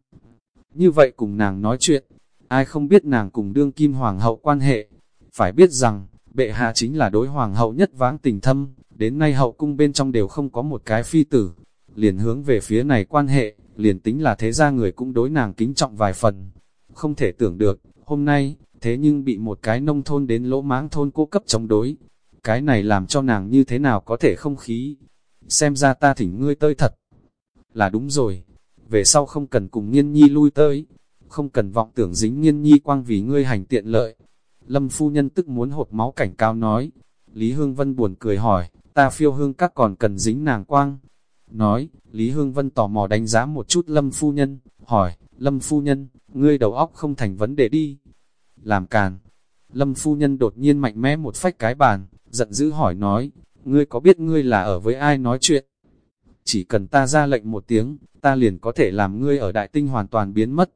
Như vậy cùng nàng nói chuyện, ai không biết nàng cùng đương kim hoàng hậu quan hệ, phải biết rằng, bệ hạ chính là đối hoàng hậu nhất vãng tình thâm, đến nay hậu cung bên trong đều không có một cái phi tử, liền hướng về phía này quan hệ, liền tính là thế gia người cũng đối nàng kính trọng vài phần. Không thể tưởng được, hôm nay, thế nhưng bị một cái nông thôn đến lỗ máng thôn cố cấp chống đối. Cái này làm cho nàng như thế nào có thể không khí. Xem ra ta thỉnh ngươi tới thật. Là đúng rồi. Về sau không cần cùng nghiên nhi lui tới. Không cần vọng tưởng dính nghiên nhi quang vì ngươi hành tiện lợi. Lâm phu nhân tức muốn hột máu cảnh cao nói. Lý Hương Vân buồn cười hỏi, ta phiêu hương các còn cần dính nàng quang. Nói, Lý Hương Vân tò mò đánh giá một chút Lâm phu nhân, hỏi, Lâm phu nhân, ngươi đầu óc không thành vấn đề đi. Làm càn. Lâm phu nhân đột nhiên mạnh mẽ một phách cái bàn, giận dữ hỏi nói, ngươi có biết ngươi là ở với ai nói chuyện? Chỉ cần ta ra lệnh một tiếng, ta liền có thể làm ngươi ở đại tinh hoàn toàn biến mất.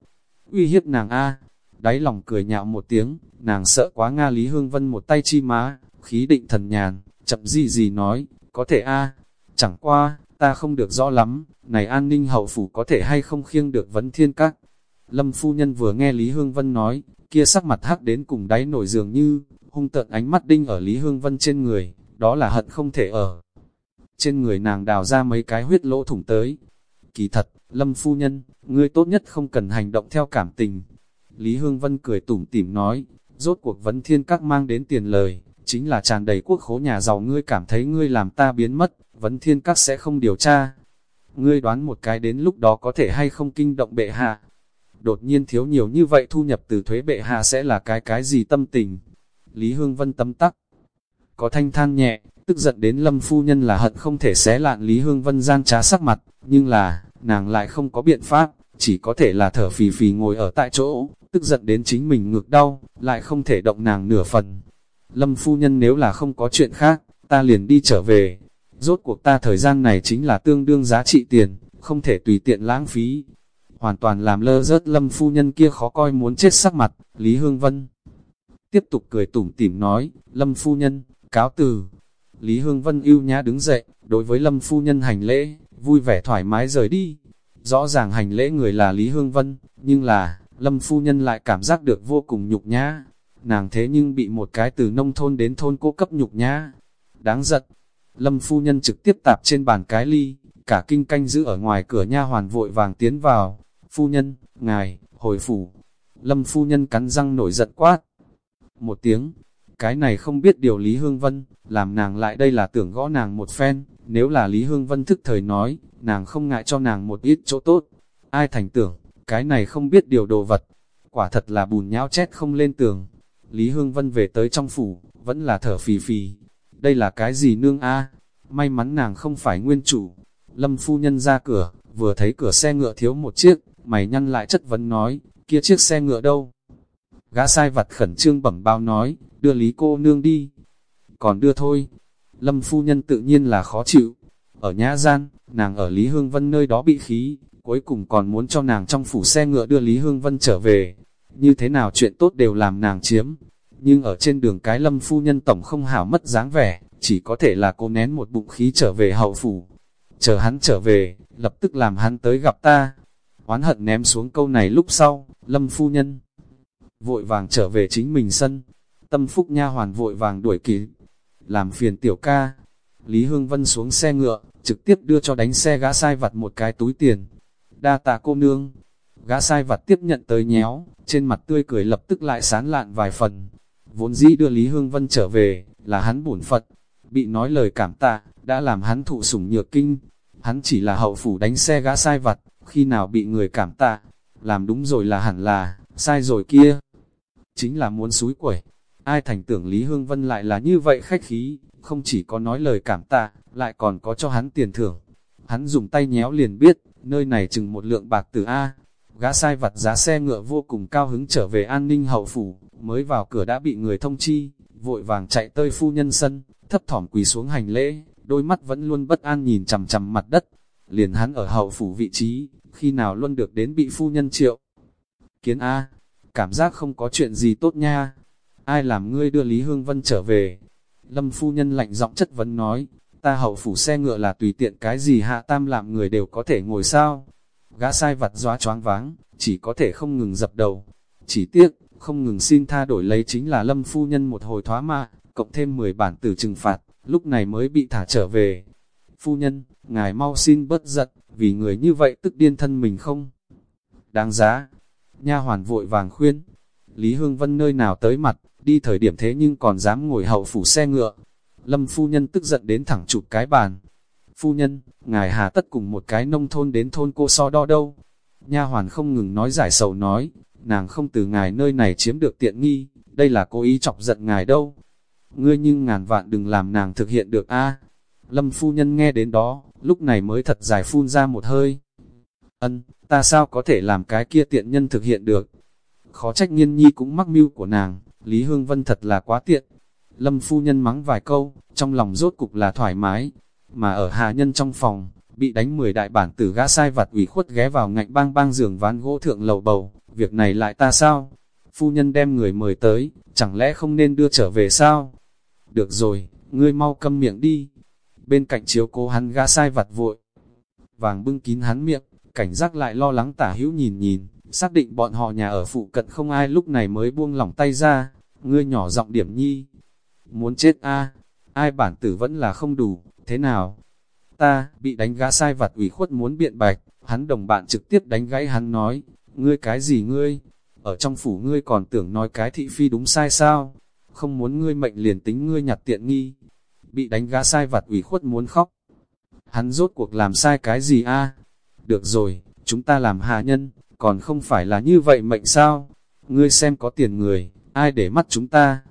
Uy hiếp nàng A, đáy lòng cười nhạo một tiếng, nàng sợ quá Nga Lý Hương Vân một tay chi má, khí định thần nhàn, chậm gì gì nói, có thể A, chẳng qua, ta không được rõ lắm, này an ninh hậu phủ có thể hay không khiêng được vấn thiên các. Lâm phu nhân vừa nghe Lý Hương Vân nói, kia sắc mặt hắc đến cùng đáy nổi dường như, hung tợn ánh mắt đinh ở Lý Hương Vân trên người, đó là hận không thể ở. Trên người nàng đào ra mấy cái huyết lỗ thủng tới. Kỳ thật, Lâm phu nhân, ngươi tốt nhất không cần hành động theo cảm tình. Lý Hương Vân cười tủm tỉm nói, rốt cuộc vấn thiên các mang đến tiền lời, chính là tràn đầy quốc khố nhà giàu ngươi cảm thấy ngươi làm ta biến mất, vấn thiên các sẽ không điều tra. Ngươi đoán một cái đến lúc đó có thể hay không kinh động bệ hạ. Đột nhiên thiếu nhiều như vậy thu nhập từ thuế bệ hạ sẽ là cái cái gì tâm tình. Lý Hương Vân tâm tắc. Có thanh than nhẹ, tức giận đến lâm phu nhân là hận không thể xé lạn Lý Hương Vân gian trá sắc mặt, nhưng là, nàng lại không có biện pháp, chỉ có thể là thở phì phì ngồi ở tại chỗ, tức giận đến chính mình ngược đau, lại không thể động nàng nửa phần. Lâm phu nhân nếu là không có chuyện khác, ta liền đi trở về, Rốt cuộc ta thời gian này chính là tương đương giá trị tiền, không thể tùy tiện lãng phí. Hoàn toàn làm lơ rớt lâm phu nhân kia khó coi muốn chết sắc mặt, Lý Hương Vân. Tiếp tục cười tủm tỉm nói, lâm phu nhân, cáo từ. Lý Hương Vân ưu nhã đứng dậy, đối với lâm phu nhân hành lễ, vui vẻ thoải mái rời đi. Rõ ràng hành lễ người là Lý Hương Vân, nhưng là, lâm phu nhân lại cảm giác được vô cùng nhục nhã. Nàng thế nhưng bị một cái từ nông thôn đến thôn cô cấp nhục nhã. Đáng giận, Lâm phu nhân trực tiếp tạp trên bàn cái ly, cả kinh canh giữ ở ngoài cửa nha hoàn vội vàng tiến vào. Phu nhân, ngài, hồi phủ. Lâm phu nhân cắn răng nổi giận quát. Một tiếng, cái này không biết điều Lý Hương Vân, làm nàng lại đây là tưởng gõ nàng một phen, nếu là Lý Hương Vân thức thời nói, nàng không ngại cho nàng một ít chỗ tốt. Ai thành tưởng, cái này không biết điều đồ vật, quả thật là bùn nhão chết không lên tường. Lý Hương Vân về tới trong phủ, vẫn là thở phì phì, đây là cái gì nương a? May mắn nàng không phải nguyên chủ. Lâm phu nhân ra cửa, vừa thấy cửa xe ngựa thiếu một chiếc, mày nhăn lại chất vấn nói, kia chiếc xe ngựa đâu? Gã sai vặt khẩn trương bẩm bao nói, đưa lý cô nương đi. Còn đưa thôi. Lâm phu nhân tự nhiên là khó chịu. Ở nhã gian, nàng ở Lý Hương Vân nơi đó bị khí, cuối cùng còn muốn cho nàng trong phủ xe ngựa đưa Lý Hương Vân trở về. Như thế nào chuyện tốt đều làm nàng chiếm, nhưng ở trên đường cái lâm phu nhân tổng không hảo mất dáng vẻ, chỉ có thể là cô nén một bụng khí trở về hậu phủ. Chờ hắn trở về, lập tức làm hắn tới gặp ta. Oán hận ném xuống câu này lúc sau, lâm phu nhân vội vàng trở về chính mình sân. Tâm phúc nha hoàn vội vàng đuổi kịp, làm phiền tiểu ca. Lý Hương Vân xuống xe ngựa, trực tiếp đưa cho đánh xe gã sai vặt một cái túi tiền. Đa tạ cô nương, gã sai vặt tiếp nhận tới nhéo, trên mặt tươi cười lập tức lại sán lạn vài phần, Vốn dĩ đưa Lý Hương Vân trở về, là hắn bổn Phật, bị nói lời cảm tạ, đã làm hắn thụ sủng nhược kinh. Hắn chỉ là hậu phủ đánh xe gã sai vặt, khi nào bị người cảm tạ, làm đúng rồi là hẳn là, sai rồi kia. Chính là muốn suối quẩy. Ai thành tưởng Lý Hương Vân lại là như vậy khách khí, không chỉ có nói lời cảm tạ, lại còn có cho hắn tiền thưởng. Hắn dùng tay nhéo liền biết, nơi này chừng một lượng bạc từ A. Gã sai vặt giá xe ngựa vô cùng cao hứng trở về an ninh hậu phủ, mới vào cửa đã bị người thông chi, vội vàng chạy tới phu nhân sân, thấp thỏm quỳ xuống hành lễ, đôi mắt vẫn luôn bất an nhìn chằm chằm mặt đất. Liền hắn ở hậu phủ vị trí, khi nào luôn được đến bị phu nhân triệu. Kiến A, cảm giác không có chuyện gì tốt nha. Ai làm ngươi đưa Lý Hương Vân trở về? Lâm phu nhân lạnh giọng chất vấn nói, ta hậu phủ xe ngựa là tùy tiện cái gì hạ tam làm người đều có thể ngồi sao. Gã sai vặt doa choáng váng, chỉ có thể không ngừng dập đầu. Chỉ tiếc, không ngừng xin tha đổi lấy chính là lâm phu nhân một hồi thoá mạ, cộng thêm 10 bản tử trừng phạt, lúc này mới bị thả trở về. Phu nhân, ngài mau xin bớt giận, vì người như vậy tức điên thân mình không? Đáng giá. Nha hoàn vội vàng khuyên. Lý Hương Vân nơi nào tới mặt, đi thời điểm thế nhưng còn dám ngồi hậu phủ xe ngựa. Lâm phu nhân tức giận đến thẳng chụp cái bàn. Phu nhân, ngài hà tất cùng một cái nông thôn đến thôn cô so đo đâu. Nha hoàn không ngừng nói giải sầu nói, nàng không từ ngài nơi này chiếm được tiện nghi, đây là cố ý chọc giận ngài đâu. Ngươi nhưng ngàn vạn đừng làm nàng thực hiện được a. Lâm phu nhân nghe đến đó, lúc này mới thật dài phun ra một hơi. Ân, ta sao có thể làm cái kia tiện nhân thực hiện được? Khó trách nghiên nhi cũng mắc mưu của nàng, Lý Hương Vân thật là quá tiện. Lâm phu nhân mắng vài câu, trong lòng rốt cục là thoải mái, mà ở hạ nhân trong phòng, bị đánh 10 đại bản tử gã sai vặt ủy khuất ghé vào ngạnh bang bang giường ván gỗ thượng lầu bầu, việc này lại ta sao? Phu nhân đem người mời tới, chẳng lẽ không nên đưa trở về sao? Được rồi, ngươi mau câm miệng đi. Bên cạnh chiếu cố hắn gã sai vặt vội. Vàng bưng kín hắn miệng, cảnh giác lại lo lắng tả hữu nhìn nhìn, xác định bọn họ nhà ở phụ cận không ai lúc này mới buông lỏng tay ra, ngươi nhỏ giọng điểm nhi. Muốn chết a ai bản tử vẫn là không đủ, thế nào? Ta, bị đánh gã sai vặt ủy khuất muốn biện bạch, hắn đồng bạn trực tiếp đánh gãy hắn nói, ngươi cái gì ngươi? Ở trong phủ ngươi còn tưởng nói cái thị phi đúng sai sao? Không muốn ngươi mệnh liền tính ngươi nhặt tiện nghi. Bị đánh gã sai vặt ủy khuất muốn khóc. Hắn rốt cuộc làm sai cái gì a? Được rồi, chúng ta làm hạ nhân, còn không phải là như vậy mệnh sao? Ngươi xem có tiền người, ai để mắt chúng ta?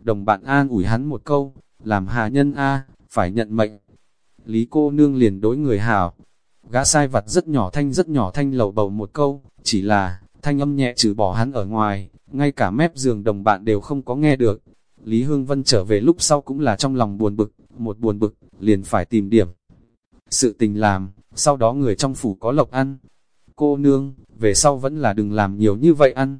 Đồng bạn an ủi hắn một câu, làm hạ nhân a, phải nhận mệnh. Lý cô nương liền đối người hảo. Gã sai vặt rất nhỏ thanh rất nhỏ thanh lầu bầu một câu, chỉ là, thanh âm nhẹ trừ bỏ hắn ở ngoài, ngay cả mép giường đồng bạn đều không có nghe được. Lý Hương Vân trở về lúc sau cũng là trong lòng buồn bực, một buồn bực, liền phải tìm điểm. Sự tình làm, sau đó người trong phủ có lộc ăn. Cô nương, về sau vẫn là đừng làm nhiều như vậy ăn.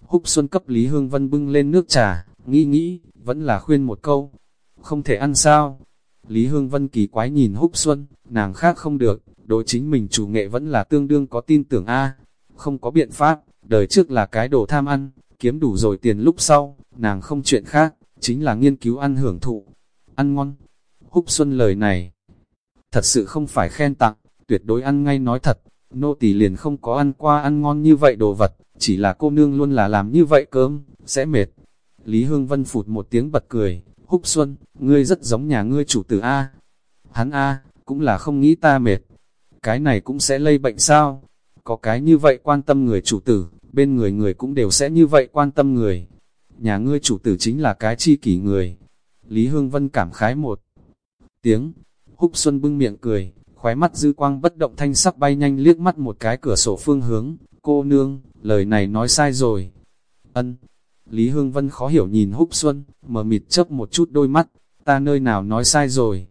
Húc Xuân cấp Lý Hương Vân bưng lên nước trà, nghĩ nghĩ, vẫn là khuyên một câu. Không thể ăn sao? Lý Hương Vân kỳ quái nhìn Húc Xuân, nàng khác không được, đối chính mình chủ nghệ vẫn là tương đương có tin tưởng A. Không có biện pháp, đời trước là cái đồ tham ăn, kiếm đủ rồi tiền lúc sau, nàng không chuyện khác, chính là nghiên cứu ăn hưởng thụ. Ăn ngon. Húc Xuân lời này, thật sự không phải khen tặng, tuyệt đối ăn ngay nói thật, nô tỳ liền không có ăn qua ăn ngon như vậy đồ vật, chỉ là cô nương luôn là làm như vậy cơm, sẽ mệt. Lý Hương Vân phụt một tiếng bật cười, Húc Xuân, ngươi rất giống nhà ngươi chủ tử A. Hắn A, cũng là không nghĩ ta mệt. Cái này cũng sẽ lây bệnh sao? Có cái như vậy quan tâm người chủ tử, bên người người cũng đều sẽ như vậy quan tâm người. Nhà ngươi chủ tử chính là cái chi kỷ người. Lý Hương Vân cảm khái một tiếng. Húc Xuân bưng miệng cười, khóe mắt dư quang bất động thanh sắc bay nhanh liếc mắt một cái cửa sổ phương hướng. Cô nương, lời này nói sai rồi. Ân, Lý Hương Vân khó hiểu nhìn Húc Xuân, mờ mịt chớp một chút đôi mắt, ta nơi nào nói sai rồi.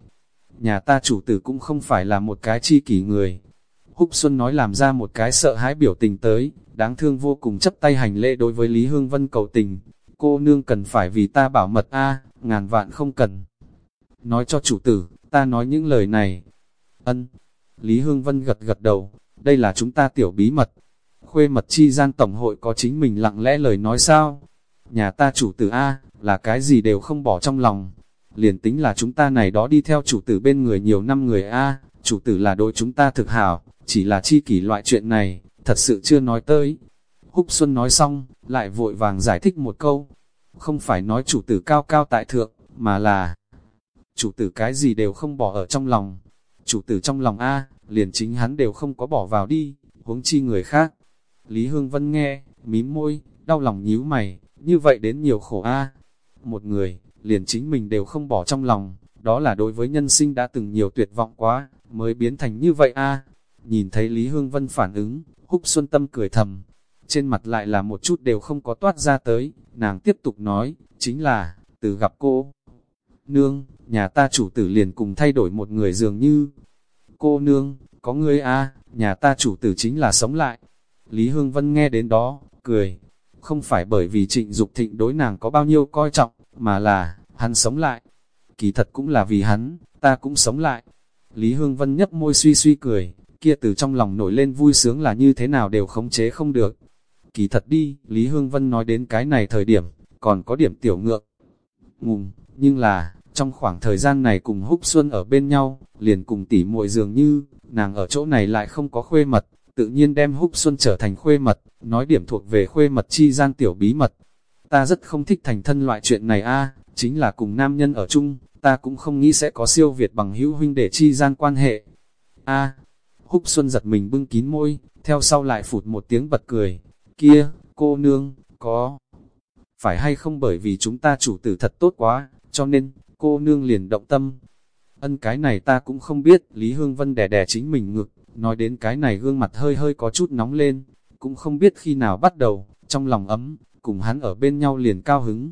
Nhà ta chủ tử cũng không phải là một cái chi kỷ người. Húc Xuân nói làm ra một cái sợ hãi biểu tình tới, đáng thương vô cùng chấp tay hành lễ đối với Lý Hương Vân cầu tình. Cô nương cần phải vì ta bảo mật a ngàn vạn không cần. Nói cho chủ tử, ta nói những lời này. Ân. Lý Hương Vân gật gật đầu, đây là chúng ta tiểu bí mật. Khuê mật chi gian tổng hội có chính mình lặng lẽ lời nói sao? Nhà ta chủ tử A, là cái gì đều không bỏ trong lòng. Liền tính là chúng ta này đó đi theo chủ tử bên người nhiều năm người A, chủ tử là đội chúng ta thực hảo, chỉ là chi kỷ loại chuyện này, thật sự chưa nói tới. Húc Xuân nói xong, lại vội vàng giải thích một câu. Không phải nói chủ tử cao cao tại thượng, mà là chủ tử cái gì đều không bỏ ở trong lòng. Chủ tử trong lòng A, liền chính hắn đều không có bỏ vào đi, huống chi người khác. Lý Hương Vân nghe, mím môi, đau lòng nhíu mày, như vậy đến nhiều khổ a. Một người, liền chính mình đều không bỏ trong lòng, đó là đối với nhân sinh đã từng nhiều tuyệt vọng quá, mới biến thành như vậy a. Nhìn thấy Lý Hương Vân phản ứng, Húc Xuân Tâm cười thầm, trên mặt lại là một chút đều không có toát ra tới, nàng tiếp tục nói, chính là, từ gặp cô. Nương, nhà ta chủ tử liền cùng thay đổi một người dường như, cô nương, có ngươi a nhà ta chủ tử chính là sống lại. Lý Hương Vân nghe đến đó, cười, không phải bởi vì trịnh Dục thịnh đối nàng có bao nhiêu coi trọng, mà là, hắn sống lại. Kỳ thật cũng là vì hắn, ta cũng sống lại. Lý Hương Vân nhấp môi suy suy cười, kia từ trong lòng nổi lên vui sướng là như thế nào đều khống chế không được. Kỳ thật đi, Lý Hương Vân nói đến cái này thời điểm, còn có điểm tiểu ngược. ngùng, nhưng là, trong khoảng thời gian này cùng Húc Xuân ở bên nhau, liền cùng tỉ muội dường như, nàng ở chỗ này lại không có khuê mật, tự nhiên đem Húc Xuân trở thành khuê mật, nói điểm thuộc về khuê mật chi gian tiểu bí mật. Ta rất không thích thành thân loại chuyện này a chính là cùng nam nhân ở chung, ta cũng không nghĩ sẽ có siêu việt bằng hữu huynh để chi gian quan hệ. a Húc Xuân giật mình bưng kín môi, theo sau lại phụt một tiếng bật cười. Kia, cô nương, có phải hay không bởi vì chúng ta chủ tử thật tốt quá, cho nên, cô nương liền động tâm. Ân cái này ta cũng không biết, Lý Hương Vân đè đè chính mình ngực, nói đến cái này gương mặt hơi hơi có chút nóng lên, cũng không biết khi nào bắt đầu, trong lòng ấm, cùng hắn ở bên nhau liền cao hứng.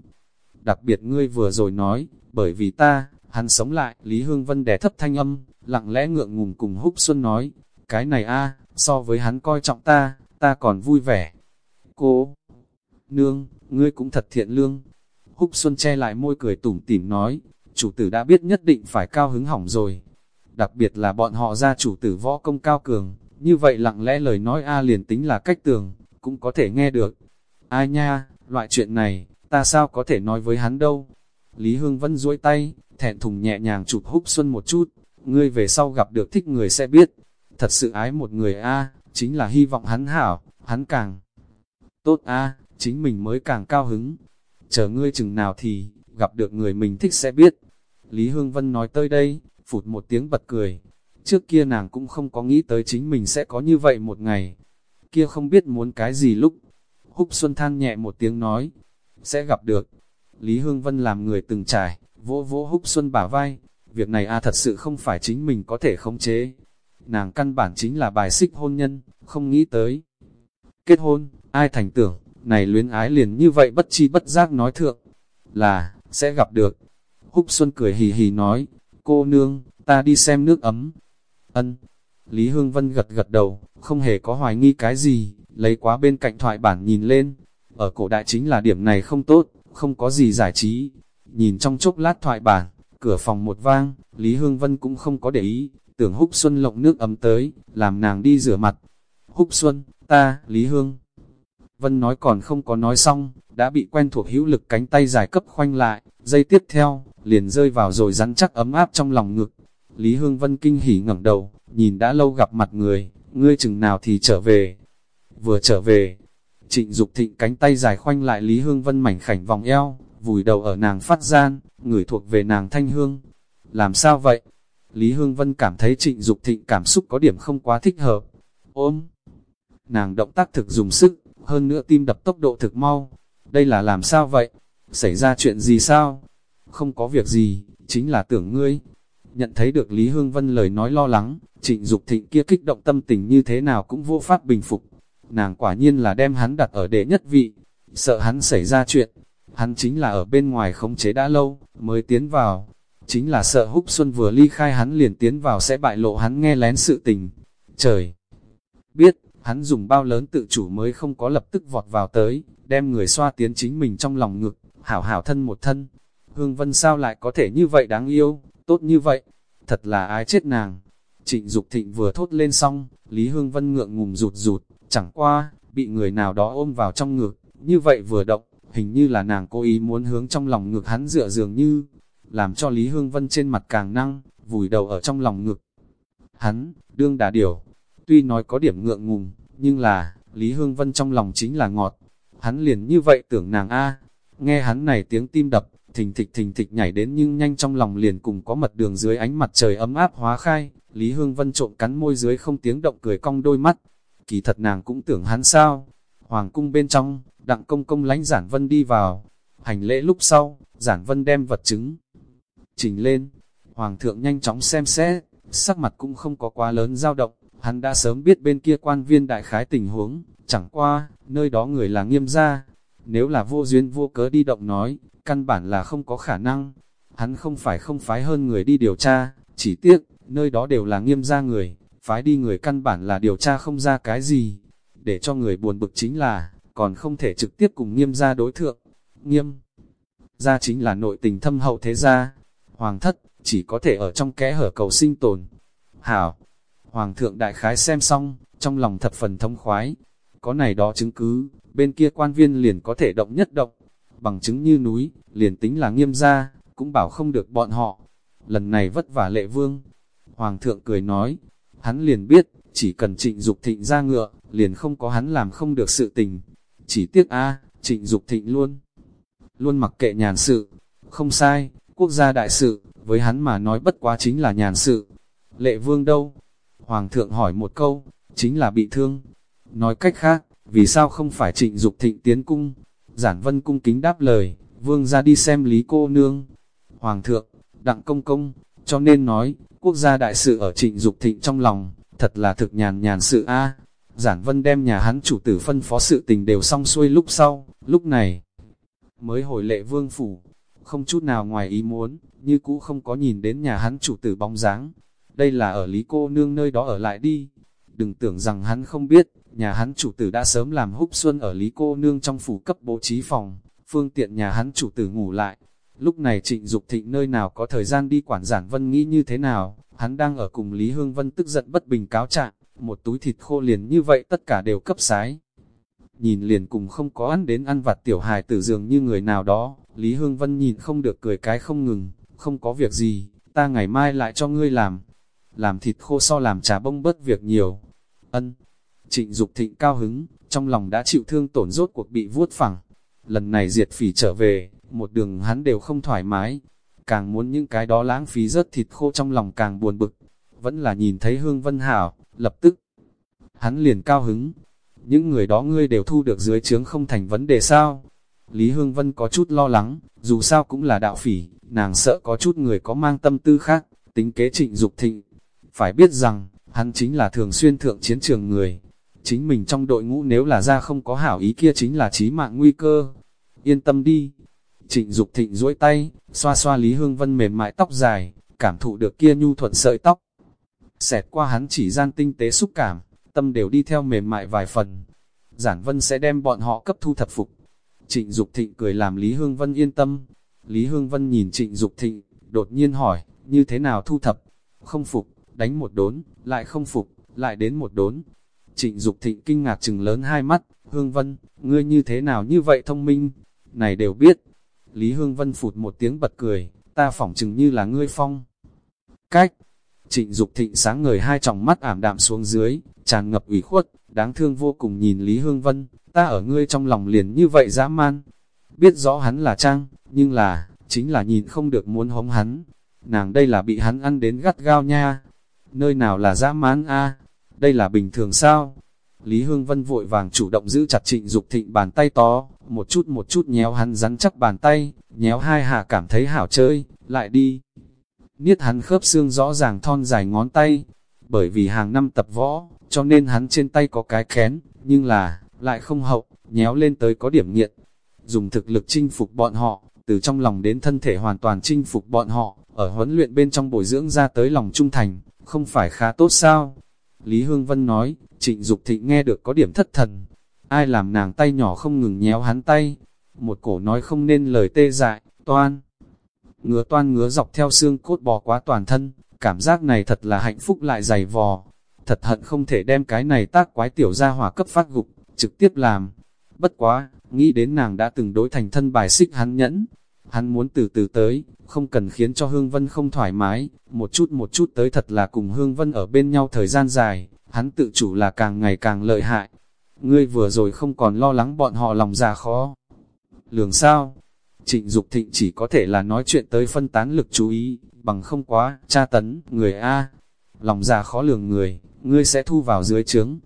Đặc biệt ngươi vừa rồi nói, bởi vì ta, hắn sống lại, Lý Hương Vân đè thấp thanh âm, lặng lẽ ngượng ngùng cùng Húc Xuân nói, cái này a so với hắn coi trọng ta, ta còn vui vẻ. Cô, nương, ngươi cũng thật thiện lương. Húc Xuân che lại môi cười tủm tỉm nói, chủ tử đã biết nhất định phải cao hứng hỏng rồi. Đặc biệt là bọn họ ra chủ tử võ công cao cường, như vậy lặng lẽ lời nói A liền tính là cách tường, cũng có thể nghe được. Ai nha, loại chuyện này, ta sao có thể nói với hắn đâu. Lý Hương Vân duỗi tay, thẹn thùng nhẹ nhàng chụp Húc Xuân một chút, ngươi về sau gặp được thích người sẽ biết. Thật sự ái một người A, chính là hy vọng hắn hảo, hắn càng tốt A, chính mình mới càng cao hứng. Chờ ngươi chừng nào thì, gặp được người mình thích sẽ biết. Lý Hương Vân nói tới đây, phụt một tiếng bật cười. Trước kia nàng cũng không có nghĩ tới chính mình sẽ có như vậy một ngày. Kia không biết muốn cái gì lúc. Húc Xuân than nhẹ một tiếng nói, sẽ gặp được. Lý Hương Vân làm người từng trải, vỗ vỗ Húc Xuân bả vai. Việc này a à thật sự không phải chính mình có thể khống chế. Nàng căn bản chính là bài xích hôn nhân, không nghĩ tới. Kết hôn, ai thành tưởng, này luyến ái liền như vậy bất chi bất giác nói thượng, là, sẽ gặp được. Húc Xuân cười hì hì nói, cô nương, ta đi xem nước ấm. Ân. Lý Hương Vân gật gật đầu, không hề có hoài nghi cái gì, lấy quá bên cạnh thoại bản nhìn lên. Ở cổ đại chính là điểm này không tốt, không có gì giải trí. Nhìn trong chốc lát thoại bản, cửa phòng một vang, Lý Hương Vân cũng không có để ý, tưởng Húc Xuân lộng nước ấm tới, làm nàng đi rửa mặt. Húc Xuân, ta, Lý Hương. Vân nói còn không có nói xong, đã bị quen thuộc hữu lực cánh tay dài cấp khoanh lại, dây tiếp theo, liền rơi vào rồi rắn chắc ấm áp trong lòng ngực. Lý Hương Vân kinh hỉ ngẩng đầu, nhìn đã lâu gặp mặt người, ngươi chừng nào thì trở về. Vừa trở về, trịnh Dục thịnh cánh tay dài khoanh lại Lý Hương Vân mảnh khảnh vòng eo, vùi đầu ở nàng phát gian, người thuộc về nàng thanh hương. Làm sao vậy? Lý Hương Vân cảm thấy trịnh Dục thịnh cảm xúc có điểm không quá thích hợp. Ôm! Nàng động tác thực dùng sức, hơn nữa tim đập tốc độ thực mau. Đây là làm sao vậy? Xảy ra chuyện gì sao? Không có việc gì, chính là tưởng ngươi. Nhận thấy được Lý Hương Vân lời nói lo lắng, trịnh Dục thịnh kia kích động tâm tình như thế nào cũng vô pháp bình phục. Nàng quả nhiên là đem hắn đặt ở đệ nhất vị, sợ hắn xảy ra chuyện. Hắn chính là ở bên ngoài khống chế đã lâu, mới tiến vào. Chính là sợ húc xuân vừa ly khai hắn liền tiến vào sẽ bại lộ hắn nghe lén sự tình. Trời! Biết, hắn dùng bao lớn tự chủ mới không có lập tức vọt vào tới, đem người xoa tiến chính mình trong lòng ngực, hảo hảo thân một thân. Hương Vân sao lại có thể như vậy đáng yêu, tốt như vậy, thật là ai chết nàng. Trịnh Dục Thịnh vừa thốt lên xong, Lý Hương Vân ngượng ngùng rụt rụt, chẳng qua, bị người nào đó ôm vào trong ngực, như vậy vừa động, hình như là nàng cố ý muốn hướng trong lòng ngực hắn dựa dường như, làm cho Lý Hương Vân trên mặt càng năng, vùi đầu ở trong lòng ngực. Hắn, đương đà điểu, Tuy nói có điểm ngượng ngùng, nhưng là, Lý Hương Vân trong lòng chính là ngọt. Hắn liền như vậy tưởng nàng A. Nghe hắn này tiếng tim đập, thình thịch thình thịch nhảy đến nhưng nhanh trong lòng liền cùng có mật đường dưới ánh mặt trời ấm áp hóa khai. Lý Hương Vân trộm cắn môi dưới không tiếng động cười cong đôi mắt. Kỳ thật nàng cũng tưởng hắn sao. Hoàng cung bên trong, đặng công công lánh giản vân đi vào. Hành lễ lúc sau, giản vân đem vật chứng. Trình lên, hoàng thượng nhanh chóng xem xét, sắc mặt cũng không có quá lớn dao động, Hắn đã sớm biết bên kia quan viên đại khái tình huống, chẳng qua, nơi đó người là nghiêm gia. Nếu là vô duyên vô cớ đi động nói, căn bản là không có khả năng. Hắn không phải không phái hơn người đi điều tra, chỉ tiếc, nơi đó đều là nghiêm gia người, phái đi người căn bản là điều tra không ra cái gì. Để cho người buồn bực chính là, còn không thể trực tiếp cùng nghiêm gia đối thượng. Nghiêm gia chính là nội tình thâm hậu thế gia. Hoàng thất, chỉ có thể ở trong kẽ hở cầu sinh tồn. Hảo, Hoàng thượng đại khái xem xong, trong lòng thập phần thông khoái. Có này đó chứng cứ, bên kia quan viên liền có thể động nhất động bằng chứng như núi, liền tính là nghiêm gia, cũng bảo không được bọn họ. Lần này vất vả lệ vương. Hoàng thượng cười nói, hắn liền biết, chỉ cần trịnh Dục thịnh ra ngựa, liền không có hắn làm không được sự tình. Chỉ tiếc a trịnh Dục thịnh luôn, luôn mặc kệ nhàn sự. Không sai, quốc gia đại sự, với hắn mà nói bất quá chính là nhàn sự. Lệ vương đâu? Hoàng thượng hỏi một câu, chính là bị thương. Nói cách khác, vì sao không phải trịnh Dục thịnh tiến cung? Giản vân cung kính đáp lời, vương ra đi xem lý cô nương. Hoàng thượng, đặng công công, cho nên nói, quốc gia đại sự ở trịnh Dục thịnh trong lòng, thật là thực nhàn nhàn sự a. Giản vân đem nhà hắn chủ tử phân phó sự tình đều xong xuôi lúc sau, lúc này mới hồi lệ vương phủ, không chút nào ngoài ý muốn, như cũ không có nhìn đến nhà hắn chủ tử bóng dáng. Đây là ở Lý cô nương nơi đó ở lại đi. Đừng tưởng rằng hắn không biết, nhà hắn chủ tử đã sớm làm húc xuân ở Lý cô nương trong phủ cấp bố trí phòng, phương tiện nhà hắn chủ tử ngủ lại. Lúc này trịnh Dục thịnh nơi nào có thời gian đi quản giản vân nghĩ như thế nào, hắn đang ở cùng Lý Hương Vân tức giận bất bình cáo trạng, một túi thịt khô liền như vậy tất cả đều cấp sái. Nhìn liền cùng không có ăn đến ăn vặt tiểu hài tử dường như người nào đó, Lý Hương Vân nhìn không được cười cái không ngừng, không có việc gì, ta ngày mai lại cho ngươi làm. Làm thịt khô so làm trà bông bớt việc nhiều. Ân. Trịnh Dục thịnh cao hứng, trong lòng đã chịu thương tổn rốt cuộc bị vuốt phẳng. Lần này diệt phỉ trở về, một đường hắn đều không thoải mái. Càng muốn những cái đó lãng phí rớt thịt khô trong lòng càng buồn bực. Vẫn là nhìn thấy Hương Vân Hảo, lập tức. Hắn liền cao hứng. Những người đó ngươi đều thu được dưới trướng không thành vấn đề sao? Lý Hương Vân có chút lo lắng, dù sao cũng là đạo phỉ, nàng sợ có chút người có mang tâm tư khác, tính kế trịnh Dục thịnh. Phải biết rằng, hắn chính là thường xuyên thượng chiến trường người. Chính mình trong đội ngũ nếu là ra không có hảo ý kia chính là chí mạng nguy cơ. Yên tâm đi. Trịnh Dục thịnh duỗi tay, xoa xoa Lý Hương Vân mềm mại tóc dài, cảm thụ được kia nhu thuận sợi tóc. Xẹt qua hắn chỉ gian tinh tế xúc cảm, tâm đều đi theo mềm mại vài phần. Giản Vân sẽ đem bọn họ cấp thu thập phục. Trịnh Dục Thịnh cười làm Lý Hương Vân yên tâm. Lý Hương Vân nhìn Trịnh Dục Thịnh, đột nhiên hỏi, như thế nào thu thập? Không phục, đánh một đốn, lại không phục, lại đến một đốn. Trịnh Dục Thịnh kinh ngạc chừng lớn hai mắt, Hương Vân, ngươi như thế nào như vậy thông minh? Này đều biết. Lý Hương Vân phụt một tiếng bật cười, ta phỏng chừng như là ngươi phong. Cách, Trịnh Dục Thịnh sáng ngời hai tròng mắt ảm đạm xuống dưới, tràn ngập ủy khuất, đáng thương vô cùng nhìn Lý Hương Vân, ta ở ngươi trong lòng liền như vậy dã man. Biết rõ hắn là Trang, nhưng là, chính là nhìn không được muốn hống hắn. Nàng đây là bị hắn ăn đến gắt gao nha. Nơi nào là dã man a đây là bình thường sao? Lý Hương Vân vội vàng chủ động giữ chặt trịnh Dục thịnh bàn tay to, một chút một chút nhéo hắn rắn chắc bàn tay, nhéo hai hạ cảm thấy hảo chơi, lại đi niết hắn khớp xương rõ ràng thon dài ngón tay. Bởi vì hàng năm tập võ, cho nên hắn trên tay có cái kén, nhưng là, lại không hậu, nhéo lên tới có điểm nghiện. Dùng thực lực chinh phục bọn họ, từ trong lòng đến thân thể hoàn toàn chinh phục bọn họ, ở huấn luyện bên trong bồi dưỡng ra tới lòng trung thành, không phải khá tốt sao? Lý Hương Vân nói, trịnh Dục thịnh nghe được có điểm thất thần. Ai làm nàng tay nhỏ không ngừng nhéo hắn tay? Một cổ nói không nên lời tê dại, toan ngứa toan ngứa dọc theo xương cốt bò quá toàn thân, cảm giác này thật là hạnh phúc lại dày vò. Thật hận không thể đem cái này tác quái tiểu ra hỏa cấp phát gục, trực tiếp làm. Bất quá, nghĩ đến nàng đã từng đối thành thân bài xích hắn nhẫn. Hắn muốn từ từ tới, không cần khiến cho Hương Vân không thoải mái, một chút một chút tới thật là cùng Hương Vân ở bên nhau thời gian dài, hắn tự chủ là càng ngày càng lợi hại. Ngươi vừa rồi không còn lo lắng bọn họ lòng già khó. Lường sao, Trịnh Dục Thịnh chỉ có thể là nói chuyện tới phân tán lực chú ý, bằng không quá, tra tấn, người A. Lòng già khó lường người, ngươi sẽ thu vào dưới trướng.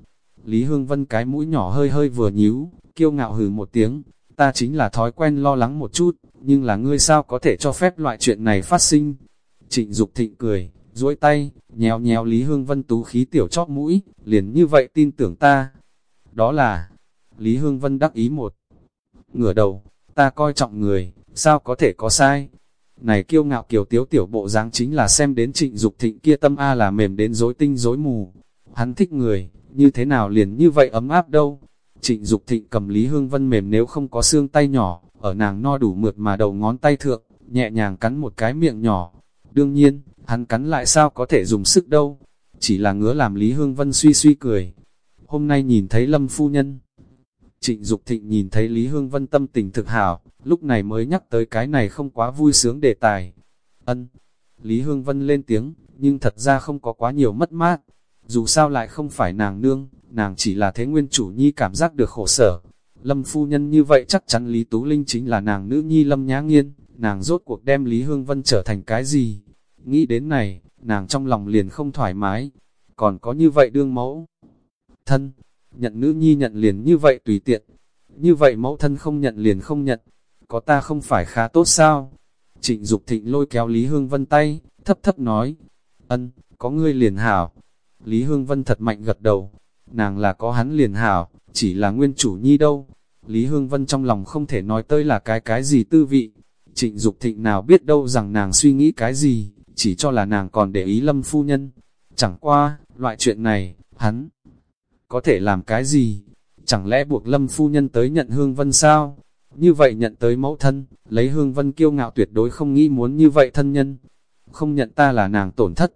Lý Hương Vân cái mũi nhỏ hơi hơi vừa nhíu, kiêu ngạo hừ một tiếng, ta chính là thói quen lo lắng một chút, nhưng là ngươi sao có thể cho phép loại chuyện này phát sinh. Trịnh Dục Thịnh cười, duỗi tay, nhéo nhéo Lý Hương Vân tú khí tiểu chóp mũi, liền như vậy tin tưởng ta. Đó là, Lý Hương Vân đắc ý một. Ngửa đầu, ta coi trọng người, sao có thể có sai? Này kiêu ngạo kiều tiếu tiểu bộ dáng chính là xem đến trịnh Dục thịnh kia tâm A là mềm đến rối tinh rối mù. Hắn thích người, như thế nào liền như vậy ấm áp đâu? Trịnh Dục thịnh cầm Lý Hương Vân mềm nếu không có xương tay nhỏ, ở nàng no đủ mượt mà đầu ngón tay thượng, nhẹ nhàng cắn một cái miệng nhỏ. Đương nhiên, hắn cắn lại sao có thể dùng sức đâu, chỉ là ngứa làm Lý Hương Vân suy suy cười. Hôm nay nhìn thấy Lâm Phu Nhân, Trịnh Dục Thịnh nhìn thấy Lý Hương Vân tâm tình thực hảo, lúc này mới nhắc tới cái này không quá vui sướng đề tài. Ân, Lý Hương Vân lên tiếng, nhưng thật ra không có quá nhiều mất mát. Dù sao lại không phải nàng nương, nàng chỉ là thế nguyên chủ nhi cảm giác được khổ sở. Lâm phu nhân như vậy chắc chắn Lý Tú Linh chính là nàng nữ nhi Lâm Nhã Nghiên, nàng rốt cuộc đem Lý Hương Vân trở thành cái gì? Nghĩ đến này, nàng trong lòng liền không thoải mái, còn có như vậy đương mẫu. Thân, nhận nữ nhi nhận liền như vậy tùy tiện, như vậy mẫu thân không nhận liền không nhận, có ta không phải khá tốt sao? Trịnh Dục Thịnh lôi kéo Lý Hương Vân tay, thấp thấp nói, ân, có ngươi liền hảo. Lý Hương Vân thật mạnh gật đầu, nàng là có hắn liền hảo, chỉ là nguyên chủ nhi đâu. Lý Hương Vân trong lòng không thể nói tới là cái cái gì tư vị. Trịnh Dục Thịnh nào biết đâu rằng nàng suy nghĩ cái gì, chỉ cho là nàng còn để ý lâm phu nhân. Chẳng qua, loại chuyện này, hắn có thể làm cái gì? Chẳng lẽ buộc lâm phu nhân tới nhận Hương Vân sao? Như vậy nhận tới mẫu thân, lấy Hương Vân kiêu ngạo tuyệt đối không nghĩ muốn như vậy thân nhân. Không nhận ta là nàng tổn thất.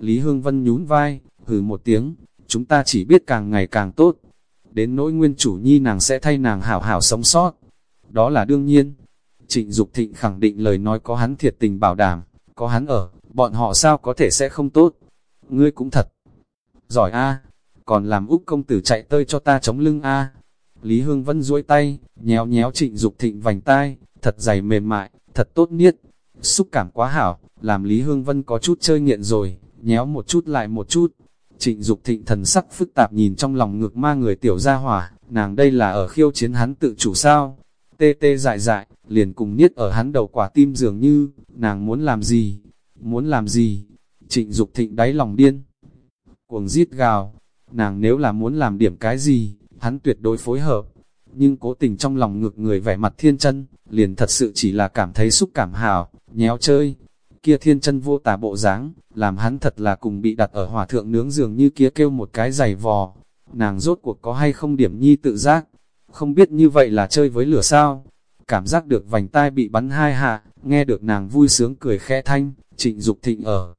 Lý Hương Vân nhún vai, hừ một tiếng, chúng ta chỉ biết càng ngày càng tốt. Đến nỗi nguyên chủ nhi nàng sẽ thay nàng hảo hảo sống sót. Đó là đương nhiên. Trịnh Dục Thịnh khẳng định lời nói có hắn thiệt tình bảo đảm, có hắn ở, bọn họ sao có thể sẽ không tốt. Ngươi cũng thật. Giỏi a còn làm Úc công tử chạy tơi cho ta chống lưng a Lý Hương Vân duỗi tay, nhéo nhéo trịnh Dục thịnh vành tai, thật dày mềm mại, thật tốt niết. Xúc cảm quá hảo, làm Lý Hương Vân có chút chơi nghiện rồi, nhéo một chút lại một chút. Trịnh Dục thịnh thần sắc phức tạp nhìn trong lòng ngược ma người tiểu gia hỏa, nàng đây là ở khiêu chiến hắn tự chủ sao. Tê tê dại dại, liền cùng niết ở hắn đầu quả tim dường như, nàng muốn làm gì, muốn làm gì. Trịnh Dục thịnh đáy lòng điên, cuồng giết gào, nàng nếu là muốn làm điểm cái gì, hắn tuyệt đối phối hợp. Nhưng cố tình trong lòng ngược người vẻ mặt thiên chân, liền thật sự chỉ là cảm thấy xúc cảm hào, nhéo chơi. Kia thiên chân vô tả bộ dáng làm hắn thật là cùng bị đặt ở hỏa thượng nướng giường như kia kêu một cái giày vò. Nàng rốt cuộc có hay không điểm nhi tự giác, không biết như vậy là chơi với lửa sao. Cảm giác được vành tai bị bắn hai hạ, nghe được nàng vui sướng cười khẽ thanh, trịnh Dục thịnh ở.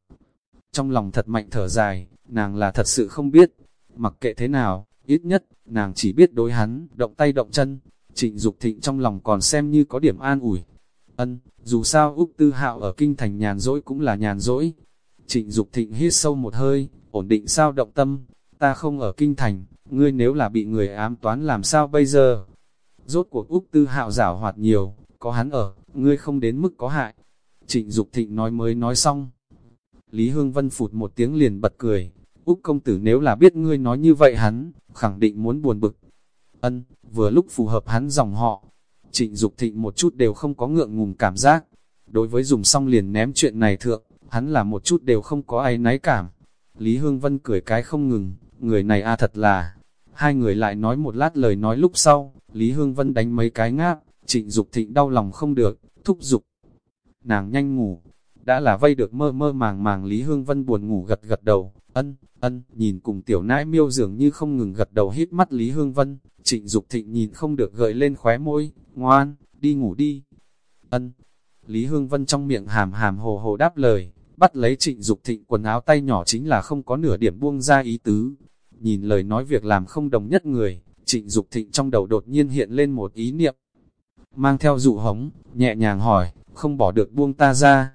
Trong lòng thật mạnh thở dài, nàng là thật sự không biết, mặc kệ thế nào, ít nhất, nàng chỉ biết đối hắn, động tay động chân, trịnh Dục thịnh trong lòng còn xem như có điểm an ủi. Ân, dù sao Úc Tư Hạo ở kinh thành nhàn rỗi cũng là nhàn rỗi. Trịnh Dục thịnh hít sâu một hơi, ổn định sao động tâm, ta không ở kinh thành, ngươi nếu là bị người ám toán làm sao bây giờ? Rốt cuộc Úc Tư Hạo giảo hoạt nhiều, có hắn ở, ngươi không đến mức có hại. Trịnh Dục thịnh nói mới nói xong. Lý Hương Vân phụt một tiếng liền bật cười, Úc công tử nếu là biết ngươi nói như vậy hắn, khẳng định muốn buồn bực. Ân, vừa lúc phù hợp hắn dòng họ. Trịnh Dục thịnh một chút đều không có ngượng ngùng cảm giác. Đối với dùng xong liền ném chuyện này thượng, hắn là một chút đều không có ai náy cảm. Lý Hương Vân cười cái không ngừng, người này a thật là. Hai người lại nói một lát lời nói lúc sau, Lý Hương Vân đánh mấy cái ngáp, trịnh Dục thịnh đau lòng không được, thúc giục. Nàng nhanh ngủ, đã là vây được mơ mơ màng màng Lý Hương Vân buồn ngủ gật gật đầu, ân, ân, nhìn cùng tiểu nãi miêu dường như không ngừng gật đầu hít mắt Lý Hương Vân, trịnh Dục thịnh nhìn không được gợi lên khóe môi, ngoan, đi ngủ đi, ân. Lý Hương Vân trong miệng hàm hàm hồ hồ đáp lời, bắt lấy trịnh Dục thịnh quần áo tay nhỏ chính là không có nửa điểm buông ra ý tứ. Nhìn lời nói việc làm không đồng nhất người, trịnh Dục thịnh trong đầu đột nhiên hiện lên một ý niệm. Mang theo dụ hống, nhẹ nhàng hỏi, không bỏ được buông ta ra,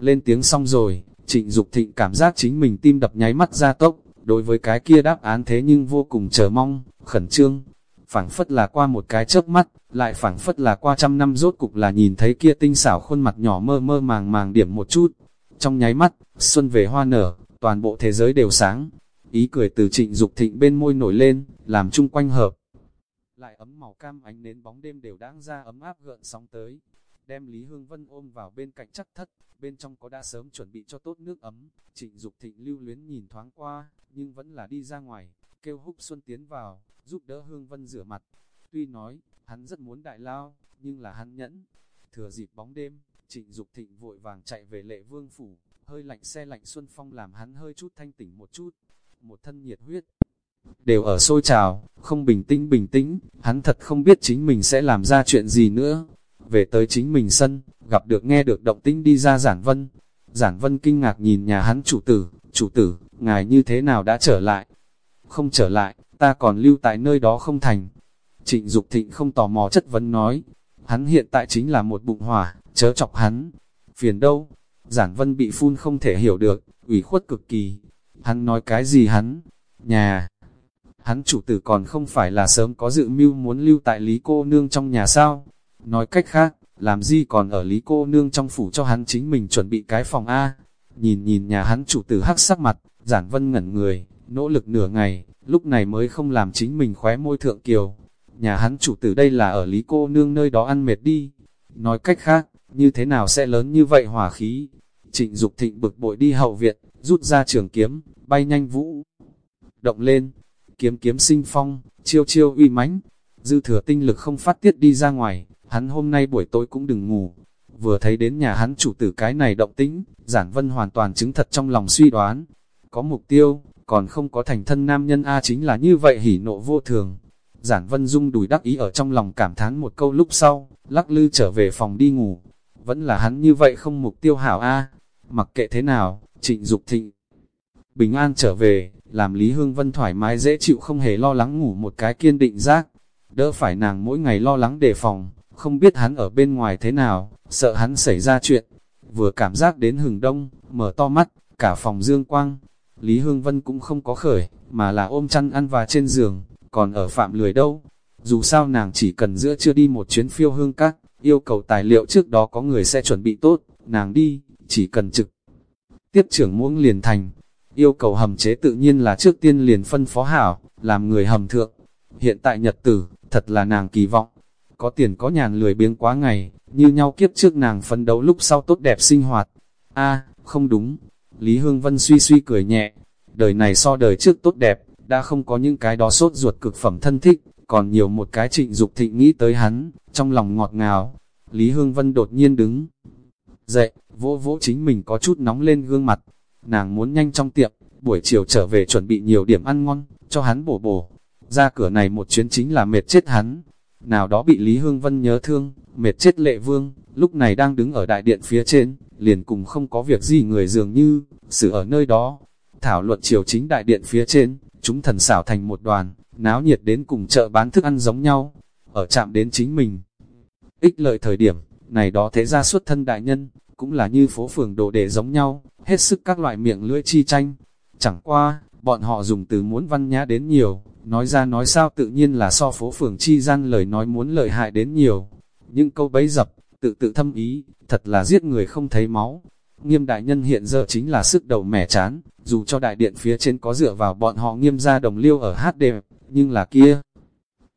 lên tiếng xong rồi, trịnh Dục thịnh cảm giác chính mình tim đập nháy mắt ra tốc, đối với cái kia đáp án thế nhưng vô cùng chờ mong, khẩn trương phảng phất là qua một cái chớp mắt, lại phảng phất là qua trăm năm rốt cục là nhìn thấy kia tinh xảo khuôn mặt nhỏ mơ mơ màng màng điểm một chút. Trong nháy mắt, xuân về hoa nở, toàn bộ thế giới đều sáng. Ý cười từ trịnh Dục thịnh bên môi nổi lên, làm chung quanh hợp. Lại ấm màu cam ánh nến bóng đêm đều đáng ra ấm áp gợn sóng tới đem Lý Hương Vân ôm vào bên cạnh chắc thất, bên trong có đã sớm chuẩn bị cho tốt nước ấm, trịnh Dục thịnh lưu luyến nhìn thoáng qua, nhưng vẫn là đi ra ngoài, kêu húc xuân tiến vào, giúp đỡ Hương Vân rửa mặt. Tuy nói, hắn rất muốn đại lao, nhưng là hắn nhẫn. Thừa dịp bóng đêm, trịnh Dục thịnh vội vàng chạy về lệ vương phủ, hơi lạnh xe lạnh xuân phong làm hắn hơi chút thanh tỉnh một chút, một thân nhiệt huyết. Đều ở sôi trào, không bình tĩnh bình tĩnh, hắn thật không biết chính mình sẽ làm ra chuyện gì nữa, về tới chính mình sân, gặp được nghe được động tĩnh đi ra giản vân. Giản vân kinh ngạc nhìn nhà hắn chủ tử, chủ tử, ngài như thế nào đã trở lại? Không trở lại, ta còn lưu tại nơi đó không thành. Trịnh Dục Thịnh không tò mò chất vấn nói, hắn hiện tại chính là một bụng hỏa, chớ chọc hắn. Phiền đâu? Giản Vân bị phun không thể hiểu được, ủy khuất cực kỳ. Hắn nói cái gì hắn? Nhà! Hắn chủ tử còn không phải là sớm có dự mưu muốn lưu tại Lý cô nương trong nhà sao? Nói cách khác, làm gì còn ở Lý cô nương trong phủ cho hắn chính mình chuẩn bị cái phòng A? Nhìn nhìn nhà hắn chủ tử hắc sắc mặt, giản vân ngẩn người, nỗ lực nửa ngày, lúc này mới không làm chính mình khóe môi thượng kiều. Nhà hắn chủ tử đây là ở Lý cô nương nơi đó ăn mệt đi. Nói cách khác, như thế nào sẽ lớn như vậy hỏa khí? Trịnh Dục thịnh bực bội đi hậu viện, rút ra trường kiếm, bay nhanh vũ. Động lên, kiếm kiếm sinh phong, chiêu chiêu uy mãnh, dư thừa tinh lực không phát tiết đi ra ngoài, hắn hôm nay buổi tối cũng đừng ngủ. Vừa thấy đến nhà hắn chủ tử cái này động tĩnh, giản vân hoàn toàn chứng thật trong lòng suy đoán. Có mục tiêu, còn không có thành thân nam nhân A chính là như vậy hỉ nộ vô thường. Giản vân dung đùi đắc ý ở trong lòng cảm thán một câu lúc sau, lắc lư trở về phòng đi ngủ. Vẫn là hắn như vậy không mục tiêu hảo A. Mặc kệ thế nào, trịnh Dục thịnh. Bình an trở về, làm Lý Hương Vân thoải mái dễ chịu không hề lo lắng ngủ một cái kiên định giác. Đỡ phải nàng mỗi ngày lo lắng đề phòng, không biết hắn ở bên ngoài thế nào, sợ hắn xảy ra chuyện. Vừa cảm giác đến hừng đông, mở to mắt, cả phòng dương quang. Lý Hương Vân cũng không có khởi, mà là ôm chăn ăn và trên giường, còn ở phạm lười đâu. Dù sao nàng chỉ cần giữa chưa đi một chuyến phiêu hương các, yêu cầu tài liệu trước đó có người sẽ chuẩn bị tốt, nàng đi, chỉ cần trực. Tiếp trưởng muỗng liền thành, yêu cầu hầm chế tự nhiên là trước tiên liền phân phó hảo, làm người hầm thượng. Hiện tại nhật tử, thật là nàng kỳ vọng, có tiền có nhàn lười biếng quá ngày, như nhau kiếp trước nàng phấn đấu lúc sau tốt đẹp sinh hoạt. a không đúng. Lý Hương Vân suy suy cười nhẹ. Đời này so đời trước tốt đẹp, đã không có những cái đó sốt ruột cực phẩm thân thích, còn nhiều một cái trịnh dục thịnh nghĩ tới hắn, trong lòng ngọt ngào. Lý Hương Vân đột nhiên đứng dậy, vỗ vỗ chính mình có chút nóng lên gương mặt. Nàng muốn nhanh trong tiệm, buổi chiều trở về chuẩn bị nhiều điểm ăn ngon, cho hắn bổ bổ. Ra cửa này một chuyến chính là mệt chết hắn, nào đó bị Lý Hương Vân nhớ thương, mệt chết lệ vương, lúc này đang đứng ở đại điện phía trên, liền cùng không có việc gì người dường như, xử ở nơi đó. Thảo luận triều chính đại điện phía trên, chúng thần xảo thành một đoàn, náo nhiệt đến cùng chợ bán thức ăn giống nhau, ở chạm đến chính mình. Ích lợi thời điểm, này đó thế ra xuất thân đại nhân, cũng là như phố phường đồ đề giống nhau, hết sức các loại miệng lưỡi chi tranh. Chẳng qua, bọn họ dùng từ muốn văn nhã đến nhiều, Nói ra nói sao tự nhiên là so phố phường chi gian lời nói muốn lợi hại đến nhiều. Những câu bấy dập, tự tự thâm ý, thật là giết người không thấy máu. Nghiêm đại nhân hiện giờ chính là sức đầu mẻ chán, dù cho đại điện phía trên có dựa vào bọn họ nghiêm ra đồng liêu ở hát đẹp, nhưng là kia.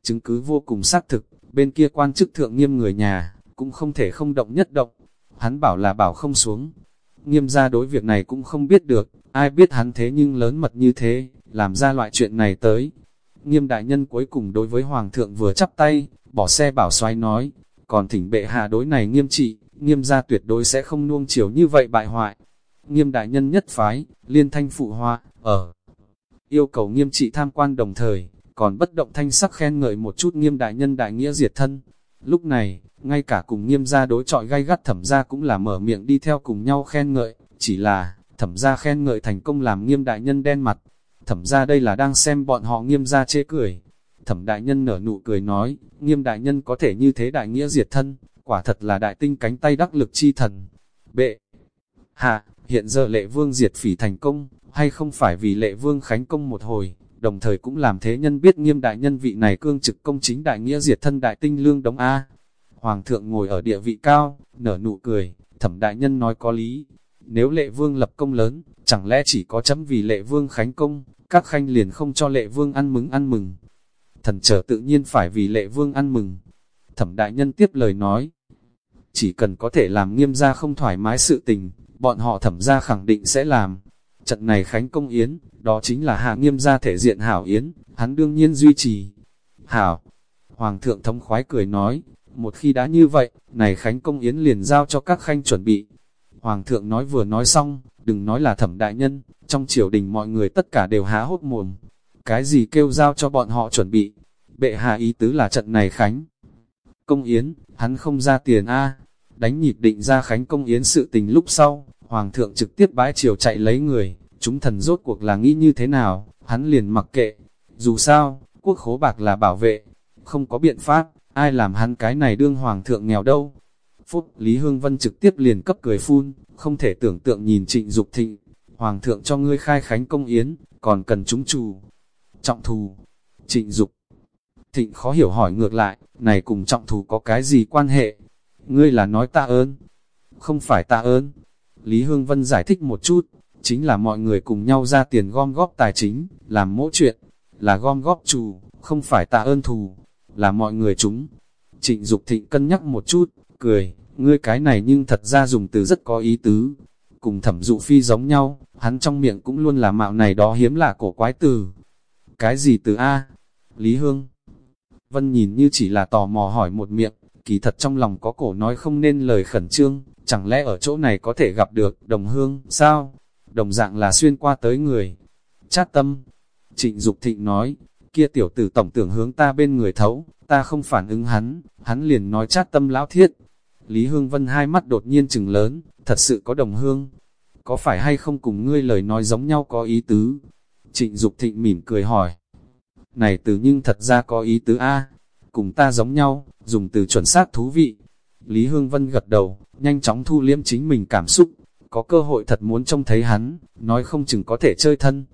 Chứng cứ vô cùng xác thực, bên kia quan chức thượng nghiêm người nhà, cũng không thể không động nhất động. Hắn bảo là bảo không xuống. Nghiêm ra đối việc này cũng không biết được, ai biết hắn thế nhưng lớn mật như thế, làm ra loại chuyện này tới, Nghiêm đại nhân cuối cùng đối với Hoàng thượng vừa chắp tay, bỏ xe bảo xoay nói, còn thỉnh bệ hạ đối này nghiêm trị, nghiêm gia tuyệt đối sẽ không nuông chiều như vậy bại hoại. Nghiêm đại nhân nhất phái, liên thanh phụ hoa, ở yêu cầu nghiêm trị tham quan đồng thời, còn bất động thanh sắc khen ngợi một chút nghiêm đại nhân đại nghĩa diệt thân. Lúc này, ngay cả cùng nghiêm gia đối trọi gay gắt thẩm gia cũng là mở miệng đi theo cùng nhau khen ngợi, chỉ là, thẩm gia khen ngợi thành công làm nghiêm đại nhân đen mặt, thẩm gia đây là đang xem bọn họ nghiêm gia chê cười. Thẩm đại nhân nở nụ cười nói, nghiêm đại nhân có thể như thế đại nghĩa diệt thân, quả thật là đại tinh cánh tay đắc lực chi thần. Bệ, hạ, hiện giờ lệ vương diệt phỉ thành công, hay không phải vì lệ vương khánh công một hồi, đồng thời cũng làm thế nhân biết nghiêm đại nhân vị này cương trực công chính đại nghĩa diệt thân đại tinh lương đống A. Hoàng thượng ngồi ở địa vị cao, nở nụ cười, thẩm đại nhân nói có lý. Nếu lệ vương lập công lớn, chẳng lẽ chỉ có chấm vì lệ vương khánh công, các khanh liền không cho lệ vương ăn mừng ăn mừng. Thần trở tự nhiên phải vì lệ vương ăn mừng. Thẩm đại nhân tiếp lời nói, chỉ cần có thể làm nghiêm gia không thoải mái sự tình, bọn họ thẩm gia khẳng định sẽ làm. Trận này khánh công yến, đó chính là hạ nghiêm gia thể diện hảo yến, hắn đương nhiên duy trì. Hảo, Hoàng thượng thống khoái cười nói, một khi đã như vậy, này khánh công yến liền giao cho các khanh chuẩn bị. Hoàng thượng nói vừa nói xong, đừng nói là thẩm đại nhân, trong triều đình mọi người tất cả đều há hốt mồm. Cái gì kêu giao cho bọn họ chuẩn bị? Bệ hạ ý tứ là trận này khánh. Công yến, hắn không ra tiền A. Đánh nhịp định ra khánh công yến sự tình lúc sau, hoàng thượng trực tiếp bãi triều chạy lấy người, chúng thần rốt cuộc là nghĩ như thế nào, hắn liền mặc kệ. Dù sao, quốc khố bạc là bảo vệ, không có biện pháp, ai làm hắn cái này đương hoàng thượng nghèo đâu. Phúc, Lý Hương Vân trực tiếp liền cấp cười phun, không thể tưởng tượng nhìn trịnh Dục thịnh, hoàng thượng cho ngươi khai khánh công yến, còn cần chúng chủ. Trọng thù, trịnh Dục thịnh khó hiểu hỏi ngược lại, này cùng trọng thù có cái gì quan hệ? Ngươi là nói ta ơn? Không phải ta ơn. Lý Hương Vân giải thích một chút, chính là mọi người cùng nhau ra tiền gom góp tài chính, làm mỗi chuyện, là gom góp trù, không phải ta ơn thù, là mọi người chúng. Trịnh Dục Thịnh cân nhắc một chút, cười, ngươi cái này nhưng thật ra dùng từ rất có ý tứ. Cùng thẩm dụ phi giống nhau, hắn trong miệng cũng luôn là mạo này đó hiếm là cổ quái từ. Cái gì từ A? Lý Hương Vân nhìn như chỉ là tò mò hỏi một miệng, kỳ thật trong lòng có cổ nói không nên lời khẩn trương, chẳng lẽ ở chỗ này có thể gặp được đồng hương, sao? Đồng dạng là xuyên qua tới người. Chát tâm, trịnh Dục thịnh nói, kia tiểu tử tổng tưởng hướng ta bên người thấu, ta không phản ứng hắn, hắn liền nói chát tâm lão thiết. Lý Hương Vân hai mắt đột nhiên chừng lớn, thật sự có đồng hương. Có phải hay không cùng ngươi lời nói giống nhau có ý tứ? Trịnh Dục thịnh mỉm cười hỏi. Này từ nhưng thật ra có ý tứ A, cùng ta giống nhau, dùng từ chuẩn xác thú vị. Lý Hương Vân gật đầu, nhanh chóng thu liêm chính mình cảm xúc, có cơ hội thật muốn trông thấy hắn, nói không chừng có thể chơi thân.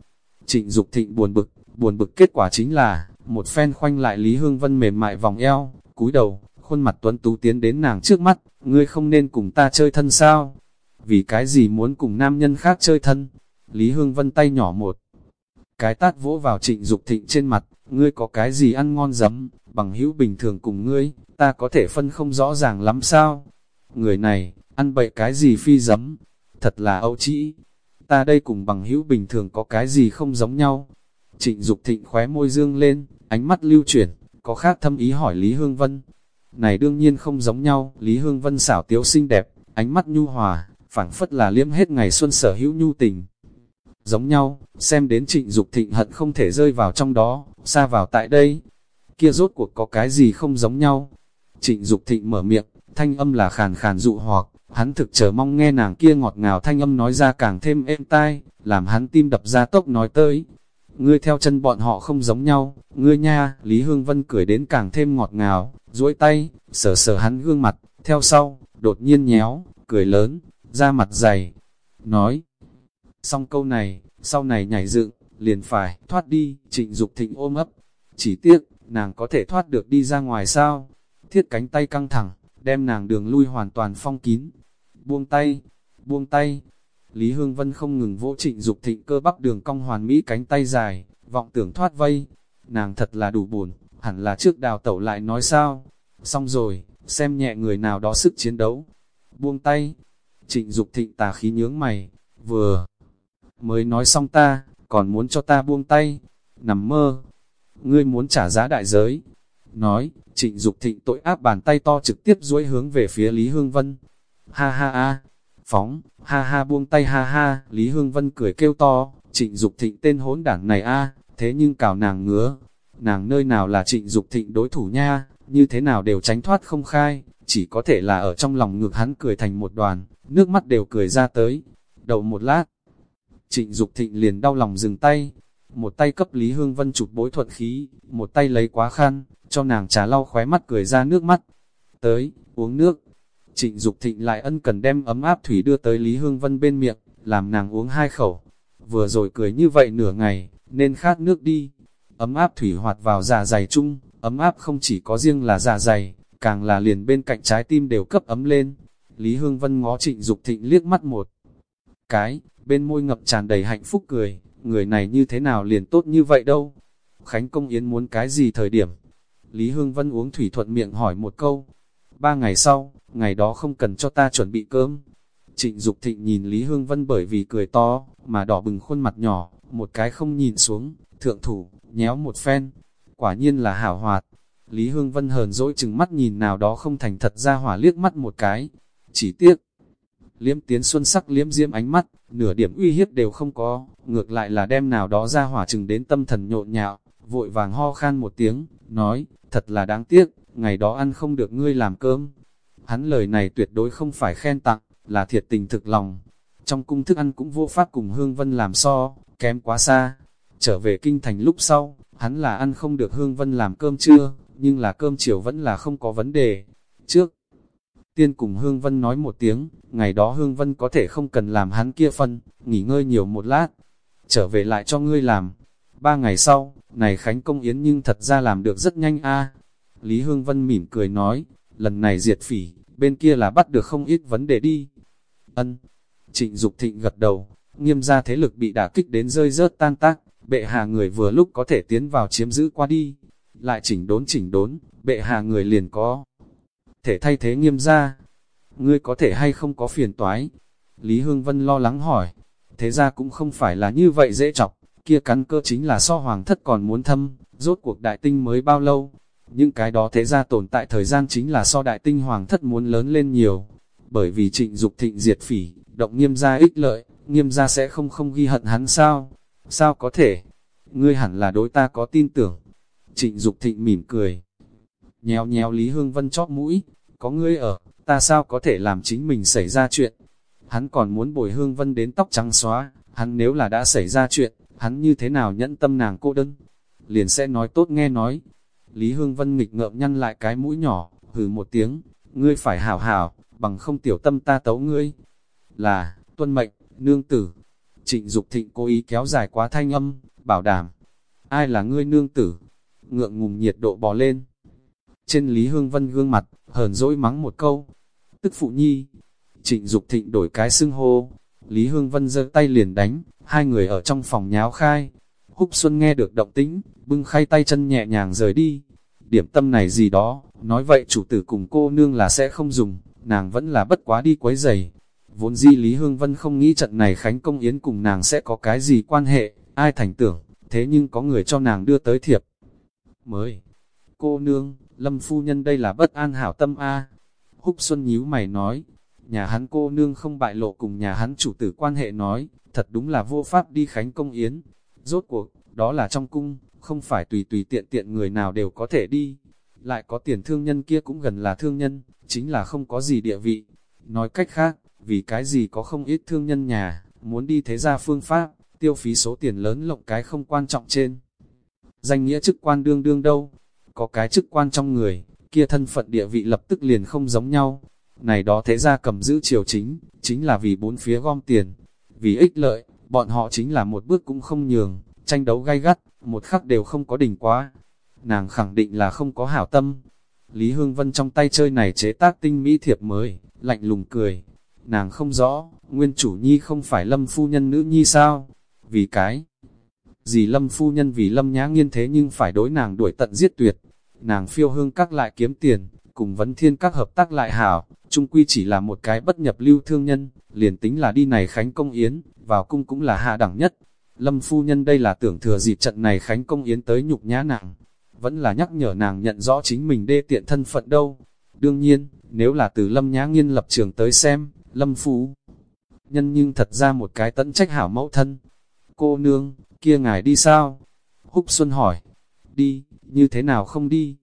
Trịnh Dục Thịnh buồn bực, buồn bực kết quả chính là, một phen khoanh lại Lý Hương Vân mềm mại vòng eo, cúi đầu, khuôn mặt tuấn tú tiến đến nàng trước mắt, ngươi không nên cùng ta chơi thân sao? Vì cái gì muốn cùng nam nhân khác chơi thân? Lý Hương Vân tay nhỏ một, cái tát vỗ vào trịnh Dục thịnh trên mặt, ngươi có cái gì ăn ngon dấm, bằng hữu bình thường cùng ngươi, ta có thể phân không rõ ràng lắm sao? Người này, ăn bậy cái gì phi dấm, thật là âu trĩ. Ta đây cùng bằng hữu bình thường có cái gì không giống nhau. Trịnh Dục thịnh khóe môi dương lên, ánh mắt lưu chuyển, có khác thâm ý hỏi Lý Hương Vân. Này đương nhiên không giống nhau, Lý Hương Vân xảo tiếu xinh đẹp, ánh mắt nhu hòa, phảng phất là liếm hết ngày xuân sở hữu nhu tình. Giống nhau, xem đến trịnh Dục thịnh hận không thể rơi vào trong đó, xa vào tại đây. Kia rốt cuộc có cái gì không giống nhau. Trịnh Dục thịnh mở miệng, thanh âm là khàn khàn dụ hoặc, Hắn thực chờ mong nghe nàng kia ngọt ngào thanh âm nói ra càng thêm êm tai, làm hắn tim đập ra tốc nói tới. Ngươi theo chân bọn họ không giống nhau, ngươi nha, Lý Hương Vân cười đến càng thêm ngọt ngào, duỗi tay, sờ sờ hắn gương mặt, theo sau, đột nhiên nhéo, cười lớn, da mặt dày, nói. Xong câu này, sau này nhảy dựng, liền phải, thoát đi, trịnh Dục thịnh ôm ấp. Chỉ tiếc, nàng có thể thoát được đi ra ngoài sao? Thiết cánh tay căng thẳng, đem nàng đường lui hoàn toàn phong kín, buông tay, buông tay. Lý Hương Vân không ngừng vỗ trịnh Dục thịnh cơ bắp đường cong hoàn mỹ cánh tay dài, vọng tưởng thoát vây. Nàng thật là đủ buồn, hẳn là trước đào tẩu lại nói sao. Xong rồi, xem nhẹ người nào đó sức chiến đấu. Buông tay, trịnh Dục thịnh tà khí nhướng mày, vừa mới nói xong ta, còn muốn cho ta buông tay, nằm mơ. Ngươi muốn trả giá đại giới. Nói, trịnh Dục thịnh tội áp bàn tay to trực tiếp duỗi hướng về phía Lý Hương Vân, ha ha ha, phóng, ha ha buông tay ha ha, Lý Hương Vân cười kêu to, trịnh Dục thịnh tên hỗn đảng này a thế nhưng cào nàng ngứa, nàng nơi nào là trịnh Dục thịnh đối thủ nha, như thế nào đều tránh thoát không khai, chỉ có thể là ở trong lòng ngược hắn cười thành một đoàn, nước mắt đều cười ra tới, đầu một lát. Trịnh Dục thịnh liền đau lòng dừng tay, một tay cấp Lý Hương Vân chụp bối thuận khí, một tay lấy quá khăn, cho nàng trà lau khóe mắt cười ra nước mắt. Tới, uống nước, Trịnh Dục Thịnh lại ân cần đem ấm áp thủy đưa tới Lý Hương Vân bên miệng, làm nàng uống hai khẩu. Vừa rồi cười như vậy nửa ngày, nên khát nước đi. Ấm áp thủy hoạt vào dạ dày chung, ấm áp không chỉ có riêng là dạ dày, càng là liền bên cạnh trái tim đều cấp ấm lên. Lý Hương Vân ngó Trịnh Dục Thịnh liếc mắt một cái, bên môi ngập tràn đầy hạnh phúc cười, người này như thế nào liền tốt như vậy đâu. Khánh Công Yến muốn cái gì thời điểm? Lý Hương Vân uống thủy thuận miệng hỏi một câu. Ba ngày sau, ngày đó không cần cho ta chuẩn bị cơm. Trịnh Dục Thịnh nhìn Lý Hương Vân bởi vì cười to, mà đỏ bừng khuôn mặt nhỏ, một cái không nhìn xuống, thượng thủ, nhéo một phen. Quả nhiên là hảo hoạt. Lý Hương Vân hờn dỗi chừng mắt nhìn nào đó không thành thật ra hỏa liếc mắt một cái. Chỉ tiếc, liếm tiến xuân sắc liếm diễm ánh mắt, nửa điểm uy hiếp đều không có, ngược lại là đem nào đó ra hỏa chừng đến tâm thần nhộn nhạo, vội vàng ho khan một tiếng, nói, thật là đáng tiếc, ngày đó ăn không được ngươi làm cơm, Hắn lời này tuyệt đối không phải khen tặng, là thiệt tình thực lòng. Trong cung thức ăn cũng vô pháp cùng Hương Vân làm so, kém quá xa. Trở về kinh thành lúc sau, hắn là ăn không được Hương Vân làm cơm trưa, nhưng là cơm chiều vẫn là không có vấn đề. Trước, tiên cùng Hương Vân nói một tiếng, ngày đó Hương Vân có thể không cần làm hắn kia phân, nghỉ ngơi nhiều một lát, trở về lại cho ngươi làm. Ba ngày sau, này Khánh Công Yến nhưng thật ra làm được rất nhanh a Lý Hương Vân mỉm cười nói, lần này diệt phỉ, bên kia là bắt được không ít vấn đề đi. Ân, trịnh Dục thịnh gật đầu, nghiêm gia thế lực bị đả kích đến rơi rớt tan tác, bệ hạ người vừa lúc có thể tiến vào chiếm giữ qua đi. Lại chỉnh đốn chỉnh đốn, bệ hạ người liền có. Thể thay thế nghiêm gia ngươi có thể hay không có phiền toái? Lý Hương Vân lo lắng hỏi, thế ra cũng không phải là như vậy dễ chọc, kia cắn cơ chính là so hoàng thất còn muốn thâm, rốt cuộc đại tinh mới bao lâu, những cái đó thế ra tồn tại thời gian chính là so đại tinh hoàng thất muốn lớn lên nhiều. Bởi vì trịnh Dục thịnh diệt phỉ, động nghiêm gia ích lợi, nghiêm gia sẽ không không ghi hận hắn sao? Sao có thể? Ngươi hẳn là đối ta có tin tưởng. Trịnh Dục thịnh mỉm cười. Nhéo nhéo Lý Hương Vân chóp mũi, có ngươi ở, ta sao có thể làm chính mình xảy ra chuyện? Hắn còn muốn bồi Hương Vân đến tóc trắng xóa, hắn nếu là đã xảy ra chuyện, hắn như thế nào nhẫn tâm nàng cô đơn? Liền sẽ nói tốt nghe nói, Lý Hương Vân nghịch ngợm nhăn lại cái mũi nhỏ, hừ một tiếng, ngươi phải hảo hảo, bằng không tiểu tâm ta tấu ngươi. Là, tuân mệnh, nương tử. Trịnh Dục thịnh cố ý kéo dài quá thanh âm, bảo đảm. Ai là ngươi nương tử? Ngượng ngùng nhiệt độ bò lên. Trên Lý Hương Vân gương mặt, hờn dỗi mắng một câu. Tức phụ nhi. Trịnh Dục thịnh đổi cái xưng hô. Lý Hương Vân giơ tay liền đánh, hai người ở trong phòng nháo khai, Húc Xuân nghe được động tĩnh, bưng khay tay chân nhẹ nhàng rời đi. Điểm tâm này gì đó, nói vậy chủ tử cùng cô nương là sẽ không dùng, nàng vẫn là bất quá đi quấy giày. Vốn di Lý Hương Vân không nghĩ trận này Khánh Công Yến cùng nàng sẽ có cái gì quan hệ, ai thành tưởng, thế nhưng có người cho nàng đưa tới thiệp. Mới, cô nương, Lâm Phu Nhân đây là bất an hảo tâm A. Húc Xuân nhíu mày nói, nhà hắn cô nương không bại lộ cùng nhà hắn chủ tử quan hệ nói, thật đúng là vô pháp đi Khánh Công Yến. Rốt cuộc, đó là trong cung, không phải tùy tùy tiện tiện người nào đều có thể đi. Lại có tiền thương nhân kia cũng gần là thương nhân, chính là không có gì địa vị. Nói cách khác, vì cái gì có không ít thương nhân nhà, muốn đi thế ra phương pháp, tiêu phí số tiền lớn lộng cái không quan trọng trên. Danh nghĩa chức quan đương đương đâu, có cái chức quan trong người, kia thân phận địa vị lập tức liền không giống nhau. Này đó thế ra cầm giữ triều chính, chính là vì bốn phía gom tiền, vì ích lợi, bọn họ chính là một bước cũng không nhường, tranh đấu gay gắt, một khắc đều không có đỉnh quá. Nàng khẳng định là không có hảo tâm. Lý Hương Vân trong tay chơi này chế tác tinh mỹ thiệp mới, lạnh lùng cười. Nàng không rõ, nguyên chủ nhi không phải lâm phu nhân nữ nhi sao? Vì cái gì lâm phu nhân vì lâm nhã nghiên thế nhưng phải đối nàng đuổi tận giết tuyệt. Nàng phiêu hương các lại kiếm tiền, cùng vấn thiên các hợp tác lại hảo, trung quy chỉ là một cái bất nhập lưu thương nhân, liền tính là đi này khánh công yến, vào cung cũng là hạ đẳng nhất. Lâm phu nhân đây là tưởng thừa dịp trận này khánh công yến tới nhục nhã nàng, vẫn là nhắc nhở nàng nhận rõ chính mình đê tiện thân phận đâu. Đương nhiên, nếu là từ lâm nhã nghiên lập trường tới xem, lâm phu nhân nhưng thật ra một cái tận trách hảo mẫu thân. Cô nương, kia ngài đi sao? Húc Xuân hỏi, đi, như thế nào không đi?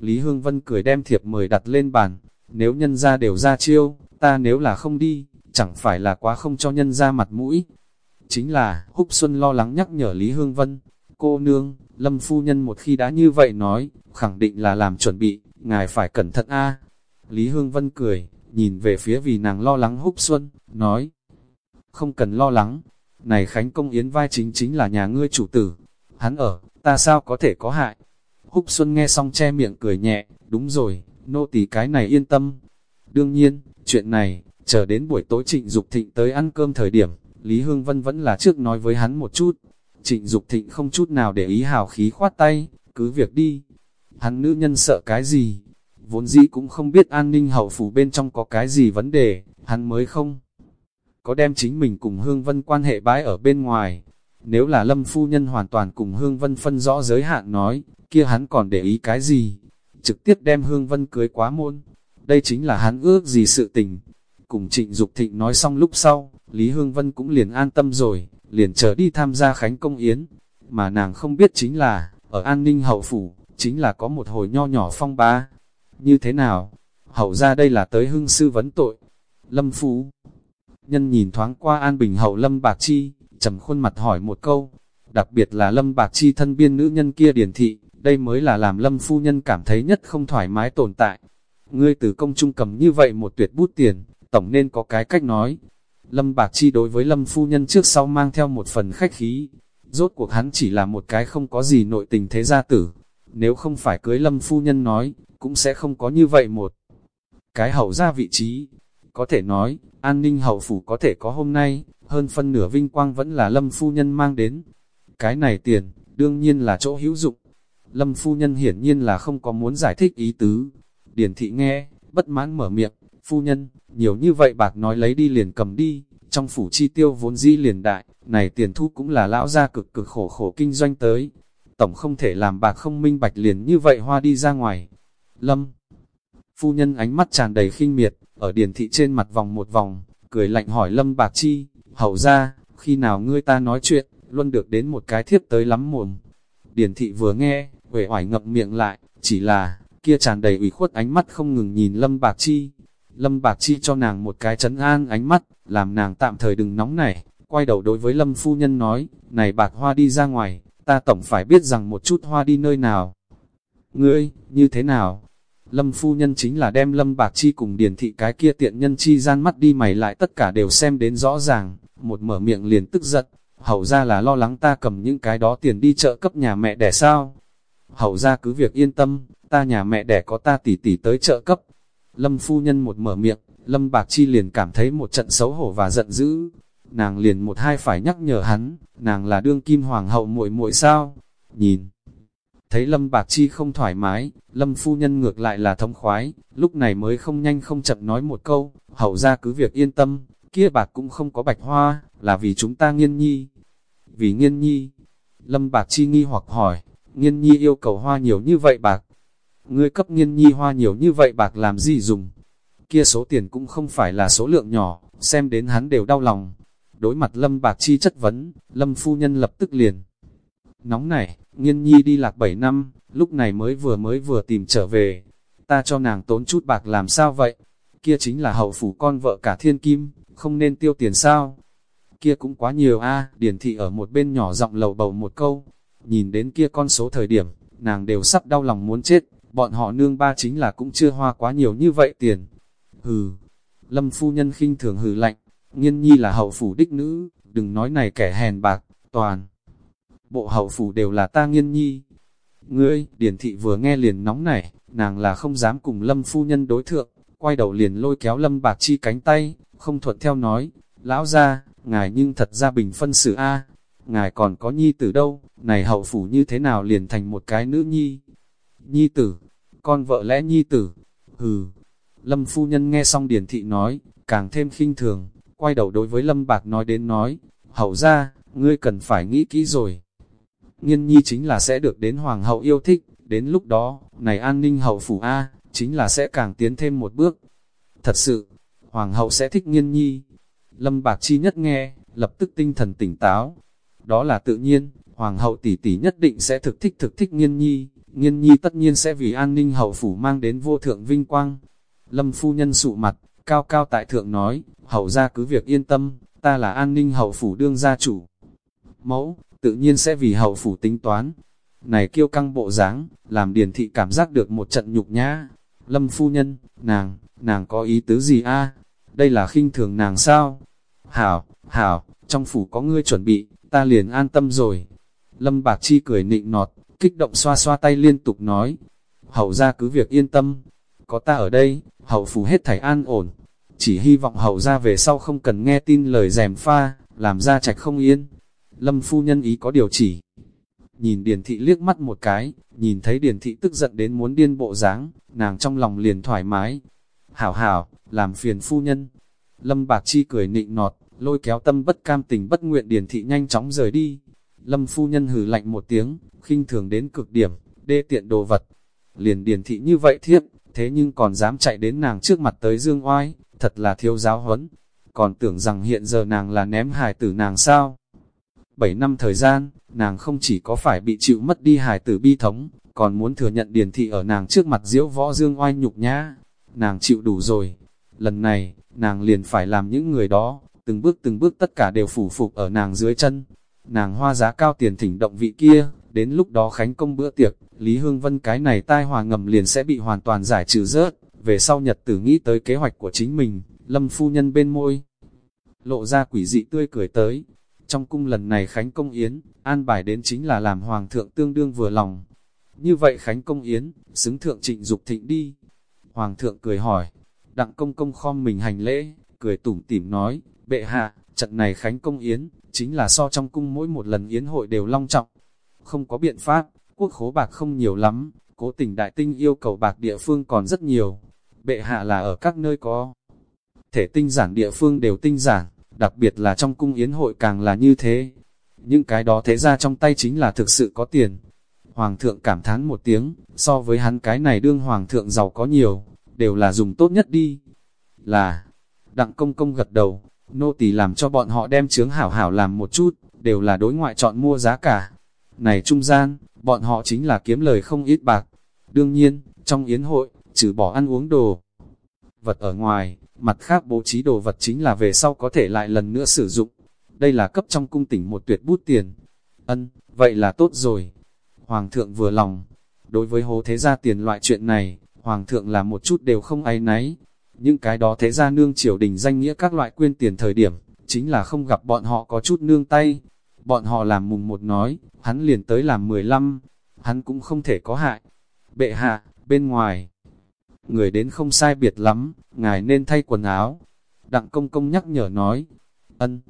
Lý Hương Vân cười đem thiệp mời đặt lên bàn, nếu nhân ra đều ra chiêu, ta nếu là không đi, chẳng phải là quá không cho nhân ra mặt mũi. Chính là, Húc Xuân lo lắng nhắc nhở Lý Hương Vân, cô nương, Lâm Phu Nhân một khi đã như vậy nói, khẳng định là làm chuẩn bị, ngài phải cẩn thận a Lý Hương Vân cười, nhìn về phía vì nàng lo lắng Húc Xuân, nói, không cần lo lắng, này Khánh Công Yến vai chính chính là nhà ngươi chủ tử, hắn ở, ta sao có thể có hại. Húc Xuân nghe xong che miệng cười nhẹ, đúng rồi, nô tỳ cái này yên tâm. Đương nhiên, chuyện này, chờ đến buổi tối trịnh Dục thịnh tới ăn cơm thời điểm, Lý Hương Vân vẫn là trước nói với hắn một chút. Trịnh Dục thịnh không chút nào để ý hào khí khoát tay, cứ việc đi. Hắn nữ nhân sợ cái gì? Vốn dĩ cũng không biết an ninh hậu phủ bên trong có cái gì vấn đề, hắn mới không. Có đem chính mình cùng Hương Vân quan hệ bái ở bên ngoài. Nếu là Lâm Phu Nhân hoàn toàn cùng Hương Vân phân rõ giới hạn nói, kia hắn còn để ý cái gì? Trực tiếp đem Hương Vân cưới quá môn. Đây chính là hắn ước gì sự tình. Cùng trịnh Dục thịnh nói xong lúc sau, Lý Hương Vân cũng liền an tâm rồi, liền chờ đi tham gia Khánh Công Yến. Mà nàng không biết chính là, ở an ninh hậu phủ, chính là có một hồi nho nhỏ phong ba. Như thế nào? Hậu ra đây là tới hưng sư vấn tội. Lâm Phú Nhân nhìn thoáng qua an bình hậu Lâm Bạc Chi, trầm khuôn mặt hỏi một câu. Đặc biệt là Lâm Bạc Chi thân biên nữ nhân kia điển thị, đây mới là làm lâm phu nhân cảm thấy nhất không thoải mái tồn tại. Ngươi từ công trung cầm như vậy một tuyệt bút tiền, tổng nên có cái cách nói. Lâm Bạc Chi đối với Lâm phu nhân trước sau mang theo một phần khách khí. Rốt cuộc hắn chỉ là một cái không có gì nội tình thế gia tử. Nếu không phải cưới Lâm phu nhân nói, cũng sẽ không có như vậy một cái hậu ra vị trí. Có thể nói, an ninh hậu phủ có thể có hôm nay, hơn phân nửa vinh quang vẫn là Lâm phu nhân mang đến. Cái này tiền, đương nhiên là chỗ hữu dụng. Lâm phu nhân hiển nhiên là không có muốn giải thích ý tứ. Điển thị nghe, bất mãn mở miệng, phu nhân, nhiều như vậy bạc nói lấy đi liền cầm đi, trong phủ chi tiêu vốn dĩ liền đại, này tiền thu cũng là lão gia cực cực khổ khổ kinh doanh tới. Tổng không thể làm bạc không minh bạch liền như vậy hoa đi ra ngoài. Lâm Phu nhân ánh mắt tràn đầy khinh miệt, ở điển thị trên mặt vòng một vòng, cười lạnh hỏi Lâm Bạc Chi, hầu ra, khi nào ngươi ta nói chuyện, luôn được đến một cái thiếp tới lắm mồm. Điển thị vừa nghe, uể oải ngậm miệng lại, chỉ là, kia tràn đầy ủy khuất ánh mắt không ngừng nhìn Lâm Bạc Chi. Lâm Bạc Chi cho nàng một cái chấn an ánh mắt, làm nàng tạm thời đừng nóng nảy, quay đầu đối với Lâm Phu Nhân nói, này bạc hoa đi ra ngoài, ta tổng phải biết rằng một chút hoa đi nơi nào. Ngươi, như thế nào? Lâm Phu Nhân chính là đem Lâm Bạc Chi cùng điển thị cái kia tiện nhân chi gian mắt đi mày lại tất cả đều xem đến rõ ràng, một mở miệng liền tức giận, hậu ra là lo lắng ta cầm những cái đó tiền đi chợ cấp nhà mẹ đẻ sao? Hậu ra cứ việc yên tâm, ta nhà mẹ đẻ có ta tỉ tỉ tới chợ cấp. Lâm phu nhân một mở miệng, Lâm Bạc Chi liền cảm thấy một trận xấu hổ và giận dữ. Nàng liền một hai phải nhắc nhở hắn, nàng là đương kim hoàng hậu muội muội sao? Nhìn, thấy Lâm Bạc Chi không thoải mái, Lâm phu nhân ngược lại là thông khoái, lúc này mới không nhanh không chậm nói một câu, hậu ra cứ việc yên tâm, kia bạc cũng không có bạch hoa, là vì chúng ta nghiên nhi. Vì nghiên nhi, Lâm Bạc Chi nghi hoặc hỏi, nghiên nhi yêu cầu hoa nhiều như vậy bạc. Ngươi cấp nghiên nhi hoa nhiều như vậy bạc làm gì dùng? Kia số tiền cũng không phải là số lượng nhỏ, xem đến hắn đều đau lòng. Đối mặt Lâm Bạc Chi chất vấn, Lâm Phu Nhân lập tức liền. Nóng này, nghiên nhi đi lạc 7 năm, lúc này mới vừa mới vừa tìm trở về. Ta cho nàng tốn chút bạc làm sao vậy? Kia chính là hậu phủ con vợ cả thiên kim, không nên tiêu tiền sao? Kia cũng quá nhiều a điển thị ở một bên nhỏ giọng lầu bầu một câu, nhìn đến kia con số thời điểm, nàng đều sắp đau lòng muốn chết, bọn họ nương ba chính là cũng chưa hoa quá nhiều như vậy tiền. Hừ, lâm phu nhân khinh thường hừ lạnh, nghiên nhi là hậu phủ đích nữ, đừng nói này kẻ hèn bạc, toàn. Bộ hậu phủ đều là ta nghiên nhi. Ngươi, điển thị vừa nghe liền nóng nảy, nàng là không dám cùng lâm phu nhân đối thượng, quay đầu liền lôi kéo lâm bạc chi cánh tay, không thuận theo nói, lão ra, ngài nhưng thật ra bình phân xử A, ngài còn có nhi tử đâu, này hậu phủ như thế nào liền thành một cái nữ nhi. Nhi tử, con vợ lẽ nhi tử, hừ. Lâm phu nhân nghe xong điển thị nói, càng thêm khinh thường, quay đầu đối với Lâm Bạc nói đến nói, hậu ra, ngươi cần phải nghĩ kỹ rồi. Nghiên nhi chính là sẽ được đến hoàng hậu yêu thích, đến lúc đó, này an ninh hậu phủ A, chính là sẽ càng tiến thêm một bước. Thật sự, hoàng hậu sẽ thích nghiên nhi. Lâm Bạc Chi nhất nghe, lập tức tinh thần tỉnh táo. Đó là tự nhiên, hoàng hậu tỷ tỷ nhất định sẽ thực thích thực thích nghiên nhi, nghiên nhi tất nhiên sẽ vì an ninh hậu phủ mang đến vô thượng vinh quang. Lâm phu nhân sụ mặt, cao cao tại thượng nói, hậu ra cứ việc yên tâm, ta là an ninh hậu phủ đương gia chủ. Mẫu, tự nhiên sẽ vì hậu phủ tính toán. Này kiêu căng bộ dáng làm điền thị cảm giác được một trận nhục nhã. Lâm phu nhân, nàng, nàng có ý tứ gì a? Đây là khinh thường nàng sao? Hảo, hảo, trong phủ có ngươi chuẩn bị, ta liền an tâm rồi. Lâm Bạc Chi cười nịnh nọt, kích động xoa xoa tay liên tục nói. Hậu ra cứ việc yên tâm, có ta ở đây, hậu phủ hết thảy an ổn. Chỉ hy vọng hậu ra về sau không cần nghe tin lời dèm pha, làm ra trạch không yên. Lâm phu nhân ý có điều chỉ. Nhìn Điền Thị liếc mắt một cái, nhìn thấy Điền Thị tức giận đến muốn điên bộ dáng, nàng trong lòng liền thoải mái. Hảo hảo, làm phiền phu nhân. Lâm Bạc Chi cười nịnh nọt, lôi kéo tâm bất cam tình bất nguyện Điền Thị nhanh chóng rời đi. Lâm phu nhân hử lạnh một tiếng, khinh thường đến cực điểm, đê tiện đồ vật. Liền Điền Thị như vậy thiếp, thế nhưng còn dám chạy đến nàng trước mặt tới dương oai, thật là thiếu giáo huấn. Còn tưởng rằng hiện giờ nàng là ném hài tử nàng sao? 7 năm thời gian, nàng không chỉ có phải bị chịu mất đi hài tử bi thống, còn muốn thừa nhận điền thị ở nàng trước mặt diễu võ dương oai nhục nhã. Nàng chịu đủ rồi. Lần này, nàng liền phải làm những người đó, từng bước từng bước tất cả đều phủ phục ở nàng dưới chân. Nàng hoa giá cao tiền thỉnh động vị kia, Đến lúc đó khánh công bữa tiệc, Lý Hương Vân cái này tai hòa ngầm liền sẽ bị hoàn toàn giải trừ rớt, về sau nhật tử nghĩ tới kế hoạch của chính mình, lâm phu nhân bên môi. Lộ ra quỷ dị tươi cười tới. Trong cung lần này Khánh Công Yến, an bài đến chính là làm hoàng thượng tương đương vừa lòng. Như vậy Khánh Công Yến, xứng thượng trịnh Dục thịnh đi. Hoàng thượng cười hỏi, đặng công công khom mình hành lễ, cười tủm tỉm nói, bệ hạ, trận này Khánh Công Yến, chính là so trong cung mỗi một lần yến hội đều long trọng. Không có biện pháp, quốc khố bạc không nhiều lắm, cố tình đại tinh yêu cầu bạc địa phương còn rất nhiều. Bệ hạ là ở các nơi có thể tinh giản địa phương đều tinh giản, đặc biệt là trong cung yến hội càng là như thế. Những cái đó thế ra trong tay chính là thực sự có tiền. Hoàng thượng cảm thán một tiếng, so với hắn cái này đương hoàng thượng giàu có nhiều, đều là dùng tốt nhất đi. Là, đặng công công gật đầu, nô tỳ làm cho bọn họ đem chướng hảo hảo làm một chút, đều là đối ngoại chọn mua giá cả. Này trung gian, bọn họ chính là kiếm lời không ít bạc. Đương nhiên, trong yến hội, trừ bỏ ăn uống đồ vật ở ngoài, mặt khác bố trí đồ vật chính là về sau có thể lại lần nữa sử dụng. Đây là cấp trong cung tỉnh một tuyệt bút tiền. Ân, vậy là tốt rồi. Hoàng thượng vừa lòng. Đối với hố thế gia tiền loại chuyện này, Hoàng thượng là một chút đều không áy náy. Những cái đó thế gia nương triều đình danh nghĩa các loại quyên tiền thời điểm, chính là không gặp bọn họ có chút nương tay. Bọn họ làm mùng một nói, hắn liền tới làm mười lăm, hắn cũng không thể có hại. Bệ hạ, bên ngoài, người đến không sai biệt lắm, ngài nên thay quần áo. Đặng công công nhắc nhở nói, ân,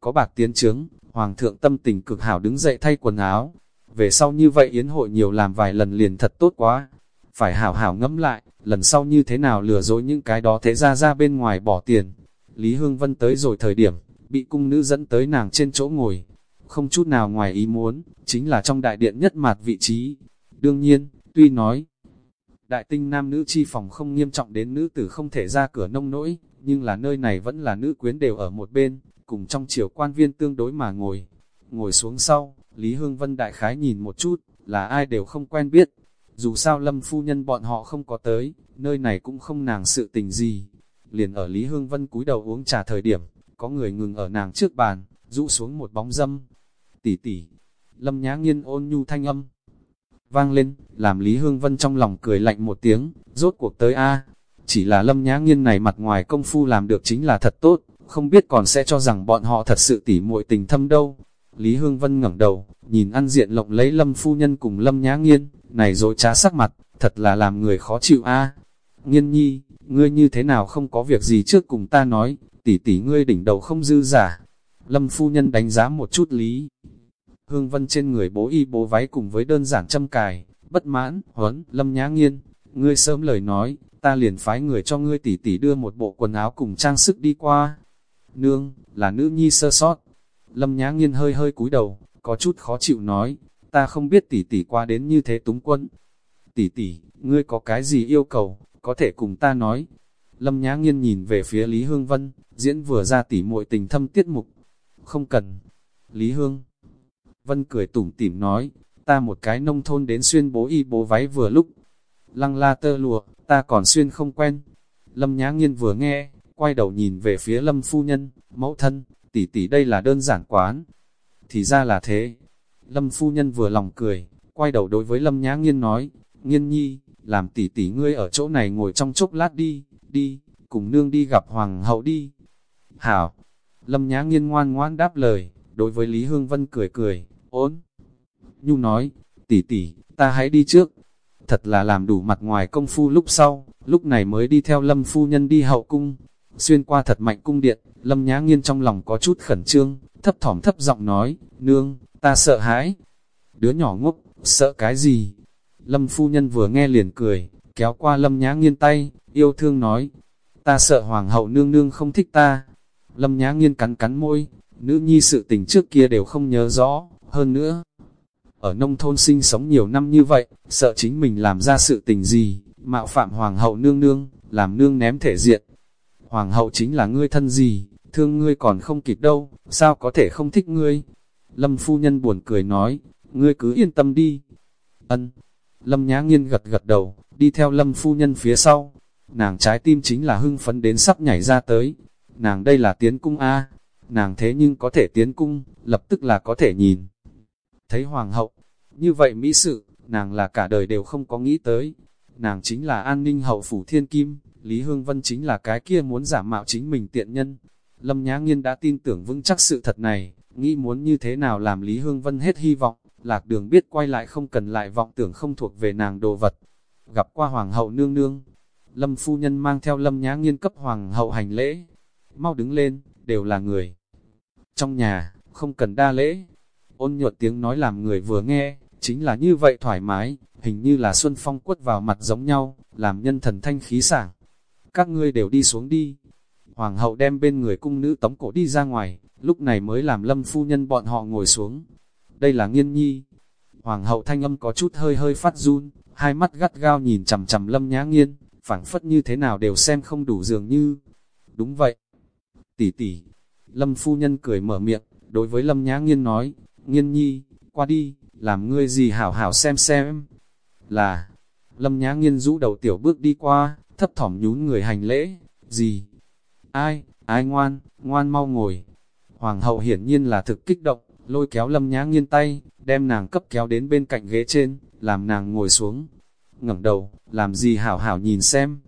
có bạc tiến trướng, hoàng thượng tâm tình cực hảo đứng dậy thay quần áo. Về sau như vậy yến hội nhiều làm vài lần liền thật tốt quá. Phải hảo hảo ngẫm lại, lần sau như thế nào lừa dối những cái đó thế ra ra bên ngoài bỏ tiền. Lý Hương Vân tới rồi thời điểm, bị cung nữ dẫn tới nàng trên chỗ ngồi. Không chút nào ngoài ý muốn, chính là trong đại điện nhất mặt vị trí. Đương nhiên, tuy nói, đại tinh nam nữ chi phòng không nghiêm trọng đến nữ tử không thể ra cửa nông nỗi, nhưng là nơi này vẫn là nữ quyến đều ở một bên, cùng trong chiều quan viên tương đối mà ngồi. Ngồi xuống sau, Lý Hương Vân đại khái nhìn một chút, là ai đều không quen biết. Dù sao lâm phu nhân bọn họ không có tới, nơi này cũng không nàng sự tình gì. Liền ở Lý Hương Vân cúi đầu uống trà thời điểm, có người ngừng ở nàng trước bàn, rũ xuống một bóng dâm. Tỷ tỷ, lâm nhá nghiên ôn nhu thanh âm, vang lên, làm Lý Hương Vân trong lòng cười lạnh một tiếng, rốt cuộc tới A. Chỉ là lâm nhã nghiên này mặt ngoài công phu làm được chính là thật tốt, không biết còn sẽ cho rằng bọn họ thật sự tỉ muội tình thâm đâu. Lý Hương Vân ngẩng đầu, nhìn ăn diện lộng lấy lâm phu nhân cùng lâm nhã nghiên, này rồi trá sắc mặt, thật là làm người khó chịu a. Nghiên nhi, ngươi như thế nào không có việc gì trước cùng ta nói, tỷ tỷ ngươi đỉnh đầu không dư giả. Lâm phu nhân đánh giá một chút Lý. Hương Vân trên người bố y bố váy cùng với đơn giản châm cài, bất mãn, huấn, lâm nhã nghiên, ngươi sớm lời nói, ta liền phái người cho ngươi tỷ tỷ đưa một bộ quần áo cùng trang sức đi qua. Nương, là nữ nhi sơ sót. Lâm nhã nghiên hơi hơi cúi đầu, có chút khó chịu nói, ta không biết tỷ tỷ qua đến như thế túng quân. Tỷ tỷ, ngươi có cái gì yêu cầu, có thể cùng ta nói. Lâm nhã nghiên nhìn về phía Lý Hương Vân, diễn vừa ra tỷ muội tình thâm tiết mục. Không cần. Lý Hương Vân cười tủm tỉm nói, ta một cái nông thôn đến xuyên bố y bố váy vừa lúc. Lăng la tơ lụa, ta còn xuyên không quen. Lâm Nhã Nghiên vừa nghe, quay đầu nhìn về phía Lâm Phu Nhân, mẫu thân, tỷ tỷ đây là đơn giản quán. Thì ra là thế. Lâm Phu Nhân vừa lòng cười, quay đầu đối với Lâm Nhã Nghiên nói, Nghiên nhi, làm tỷ tỷ ngươi ở chỗ này ngồi trong chốc lát đi, đi, cùng nương đi gặp Hoàng hậu đi. Hảo, Lâm Nhã Nghiên ngoan ngoan đáp lời, đối với Lý Hương Vân cười cười, ốn. Nhu nói, tỷ tỷ, ta hãy đi trước. Thật là làm đủ mặt ngoài công phu lúc sau, lúc này mới đi theo lâm phu nhân đi hậu cung. Xuyên qua thật mạnh cung điện, lâm nhã nghiên trong lòng có chút khẩn trương, thấp thỏm thấp giọng nói, nương, ta sợ hãi. Đứa nhỏ ngốc, sợ cái gì? Lâm phu nhân vừa nghe liền cười, kéo qua lâm nhã nghiên tay, yêu thương nói, ta sợ hoàng hậu nương nương không thích ta. Lâm nhã nghiên cắn cắn môi, nữ nhi sự tình trước kia đều không nhớ rõ, hơn nữa, ở nông thôn sinh sống nhiều năm như vậy, sợ chính mình làm ra sự tình gì, mạo phạm hoàng hậu nương nương, làm nương ném thể diện. Hoàng hậu chính là ngươi thân gì, thương ngươi còn không kịp đâu, sao có thể không thích ngươi? Lâm phu nhân buồn cười nói, ngươi cứ yên tâm đi. Ân. Lâm nhã nghiên gật gật đầu, đi theo lâm phu nhân phía sau. Nàng trái tim chính là hưng phấn đến sắp nhảy ra tới. Nàng đây là tiến cung A. Nàng thế nhưng có thể tiến cung, lập tức là có thể nhìn thấy hoàng hậu. Như vậy mỹ sự, nàng là cả đời đều không có nghĩ tới. Nàng chính là an ninh hậu phủ thiên kim, Lý Hương Vân chính là cái kia muốn giả mạo chính mình tiện nhân. Lâm Nhã Nghiên đã tin tưởng vững chắc sự thật này, nghĩ muốn như thế nào làm Lý Hương Vân hết hy vọng, lạc đường biết quay lại không cần lại vọng tưởng không thuộc về nàng đồ vật. Gặp qua Hoàng hậu nương nương, Lâm phu nhân mang theo Lâm Nhã Nghiên cấp Hoàng hậu hành lễ. Mau đứng lên, đều là người. Trong nhà, không cần đa lễ. Ôn nhuận tiếng nói làm người vừa nghe, chính là như vậy thoải mái, hình như là xuân phong quất vào mặt giống nhau, làm nhân thần thanh khí sảng. Các ngươi đều đi xuống đi. Hoàng hậu đem bên người cung nữ tống cổ đi ra ngoài, lúc này mới làm lâm phu nhân bọn họ ngồi xuống. Đây là nghiên nhi. Hoàng hậu thanh âm có chút hơi hơi phát run, hai mắt gắt gao nhìn chằm chằm lâm nhã nghiên, phảng phất như thế nào đều xem không đủ dường như. Đúng vậy. Tỷ tỷ. Lâm phu nhân cười mở miệng, đối với lâm nhã nghiên nói, nghiên nhi, qua đi, làm ngươi gì hảo hảo xem xem. Là, lâm nhã nghiên rũ đầu tiểu bước đi qua, thấp thỏm nhún người hành lễ, gì? Ai, ai ngoan, ngoan mau ngồi. Hoàng hậu hiển nhiên là thực kích động, lôi kéo lâm nhã nghiên tay, đem nàng cấp kéo đến bên cạnh ghế trên, làm nàng ngồi xuống. ngẩng đầu, làm gì hảo hảo nhìn xem.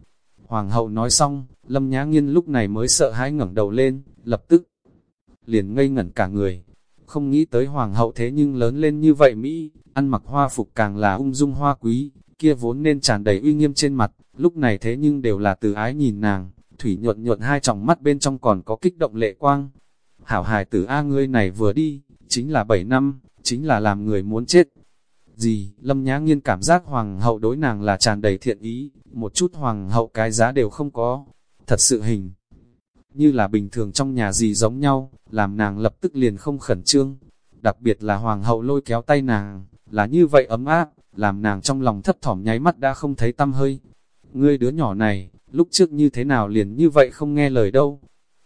Hoàng hậu nói xong, lâm nhã nghiên lúc này mới sợ hãi ngẩng đầu lên, lập tức, liền ngây ngẩn cả người. Không nghĩ tới hoàng hậu thế nhưng lớn lên như vậy Mỹ, ăn mặc hoa phục càng là ung dung hoa quý, kia vốn nên tràn đầy uy nghiêm trên mặt, lúc này thế nhưng đều là từ ái nhìn nàng, thủy nhuận nhuận hai tròng mắt bên trong còn có kích động lệ quang. Hảo hài tử A ngươi này vừa đi, chính là 7 năm, chính là làm người muốn chết. Gì, Lâm Nhã Nghiên cảm giác hoàng hậu đối nàng là tràn đầy thiện ý, một chút hoàng hậu cái giá đều không có. Thật sự hình, như là bình thường trong nhà gì giống nhau, làm nàng lập tức liền không khẩn trương. Đặc biệt là hoàng hậu lôi kéo tay nàng, là như vậy ấm áp, làm nàng trong lòng thấp thỏm nháy mắt đã không thấy tâm hơi. Ngươi đứa nhỏ này, lúc trước như thế nào liền như vậy không nghe lời đâu.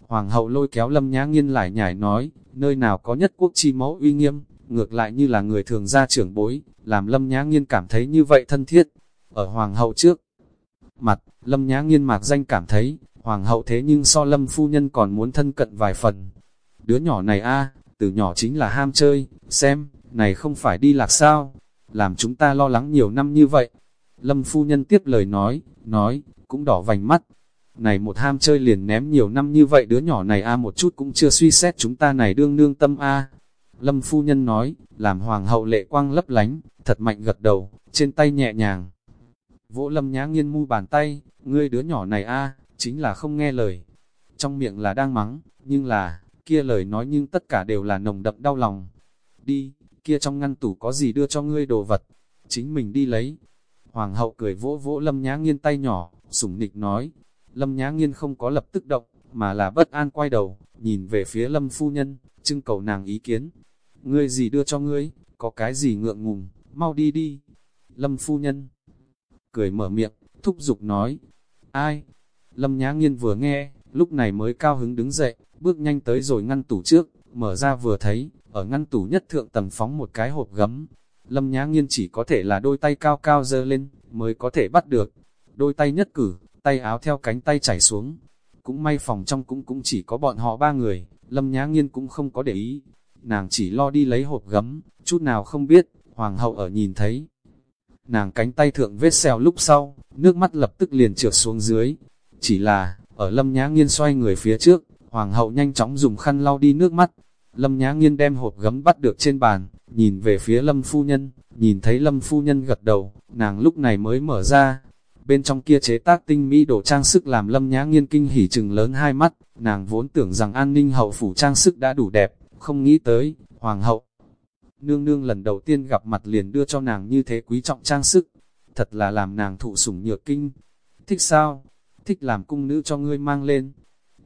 Hoàng hậu lôi kéo lâm nhã nghiên lại nhảy nói, nơi nào có nhất quốc chi mẫu uy nghiêm, ngược lại như là người thường gia trưởng bối, làm lâm nhã nghiên cảm thấy như vậy thân thiết. Ở hoàng hậu trước, mặt, lâm nhã nghiên mạc danh cảm thấy, hoàng hậu thế nhưng so lâm phu nhân còn muốn thân cận vài phần. Đứa nhỏ này a từ nhỏ chính là ham chơi, xem, này không phải đi lạc sao, làm chúng ta lo lắng nhiều năm như vậy. Lâm phu nhân tiếp lời nói, nói, cũng đỏ vành mắt. Này một ham chơi liền ném nhiều năm như vậy đứa nhỏ này a một chút cũng chưa suy xét chúng ta này đương nương tâm a. Lâm phu nhân nói, làm hoàng hậu lệ quang lấp lánh, thật mạnh gật đầu, trên tay nhẹ nhàng. Vỗ lâm nhã nghiên mu bàn tay, ngươi đứa nhỏ này a chính là không nghe lời. Trong miệng là đang mắng, nhưng là, kia lời nói nhưng tất cả đều là nồng đậm đau lòng. Đi, kia trong ngăn tủ có gì đưa cho ngươi đồ vật, chính mình đi lấy. Hoàng hậu cười vỗ vỗ lâm nhã nghiên tay nhỏ, sủng nịch nói. Lâm nhã nghiên không có lập tức động, mà là bất an quay đầu, nhìn về phía lâm phu nhân, trưng cầu nàng ý kiến. Ngươi gì đưa cho ngươi, có cái gì ngượng ngùng, mau đi đi. Lâm phu nhân cười mở miệng, thúc giục nói. Ai, Lâm Nhã Nghiên vừa nghe, lúc này mới cao hứng đứng dậy, bước nhanh tới rồi ngăn tủ trước, mở ra vừa thấy, ở ngăn tủ nhất thượng tầng phóng một cái hộp gấm. Lâm Nhã Nghiên chỉ có thể là đôi tay cao cao dơ lên, mới có thể bắt được. Đôi tay nhất cử, tay áo theo cánh tay chảy xuống. Cũng may phòng trong cũng cũng chỉ có bọn họ ba người, Lâm Nhã Nghiên cũng không có để ý. Nàng chỉ lo đi lấy hộp gấm, chút nào không biết, hoàng hậu ở nhìn thấy. Nàng cánh tay thượng vết xèo lúc sau, nước mắt lập tức liền trượt xuống dưới, chỉ là, ở Lâm Nhã Nghiên xoay người phía trước, Hoàng hậu nhanh chóng dùng khăn lau đi nước mắt. Lâm Nhã Nghiên đem hộp gấm bắt được trên bàn, nhìn về phía Lâm Phu Nhân, nhìn thấy Lâm Phu Nhân gật đầu, nàng lúc này mới mở ra. Bên trong kia chế tác tinh mỹ đồ trang sức làm Lâm Nhã Nghiên kinh hỉ chừng lớn hai mắt, nàng vốn tưởng rằng an ninh hậu phủ trang sức đã đủ đẹp, không nghĩ tới, Hoàng hậu. Nương nương lần đầu tiên gặp mặt liền đưa cho nàng như thế quý trọng trang sức, thật là làm nàng thụ sủng nhược kinh. Thích sao? Thích làm cung nữ cho ngươi mang lên.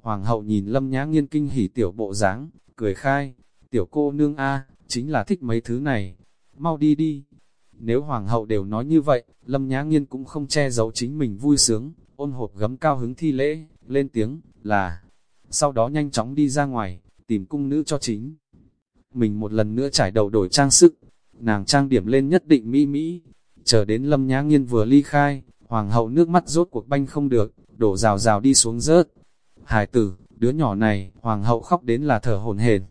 Hoàng hậu nhìn lâm nhã nghiên kinh hỉ tiểu bộ dáng cười khai, tiểu cô nương A, chính là thích mấy thứ này, mau đi đi. Nếu hoàng hậu đều nói như vậy, lâm nhã nghiên cũng không che giấu chính mình vui sướng, ôn hộp gấm cao hứng thi lễ, lên tiếng, là, sau đó nhanh chóng đi ra ngoài, tìm cung nữ cho chính. Mình một lần nữa trải đầu đổi trang sức, nàng trang điểm lên nhất định mỹ mỹ, chờ đến lâm nhã nghiên vừa ly khai, hoàng hậu nước mắt rốt cuộc banh không được, đổ rào rào đi xuống rớt. Hải tử, đứa nhỏ này, hoàng hậu khóc đến là thở hồn hển.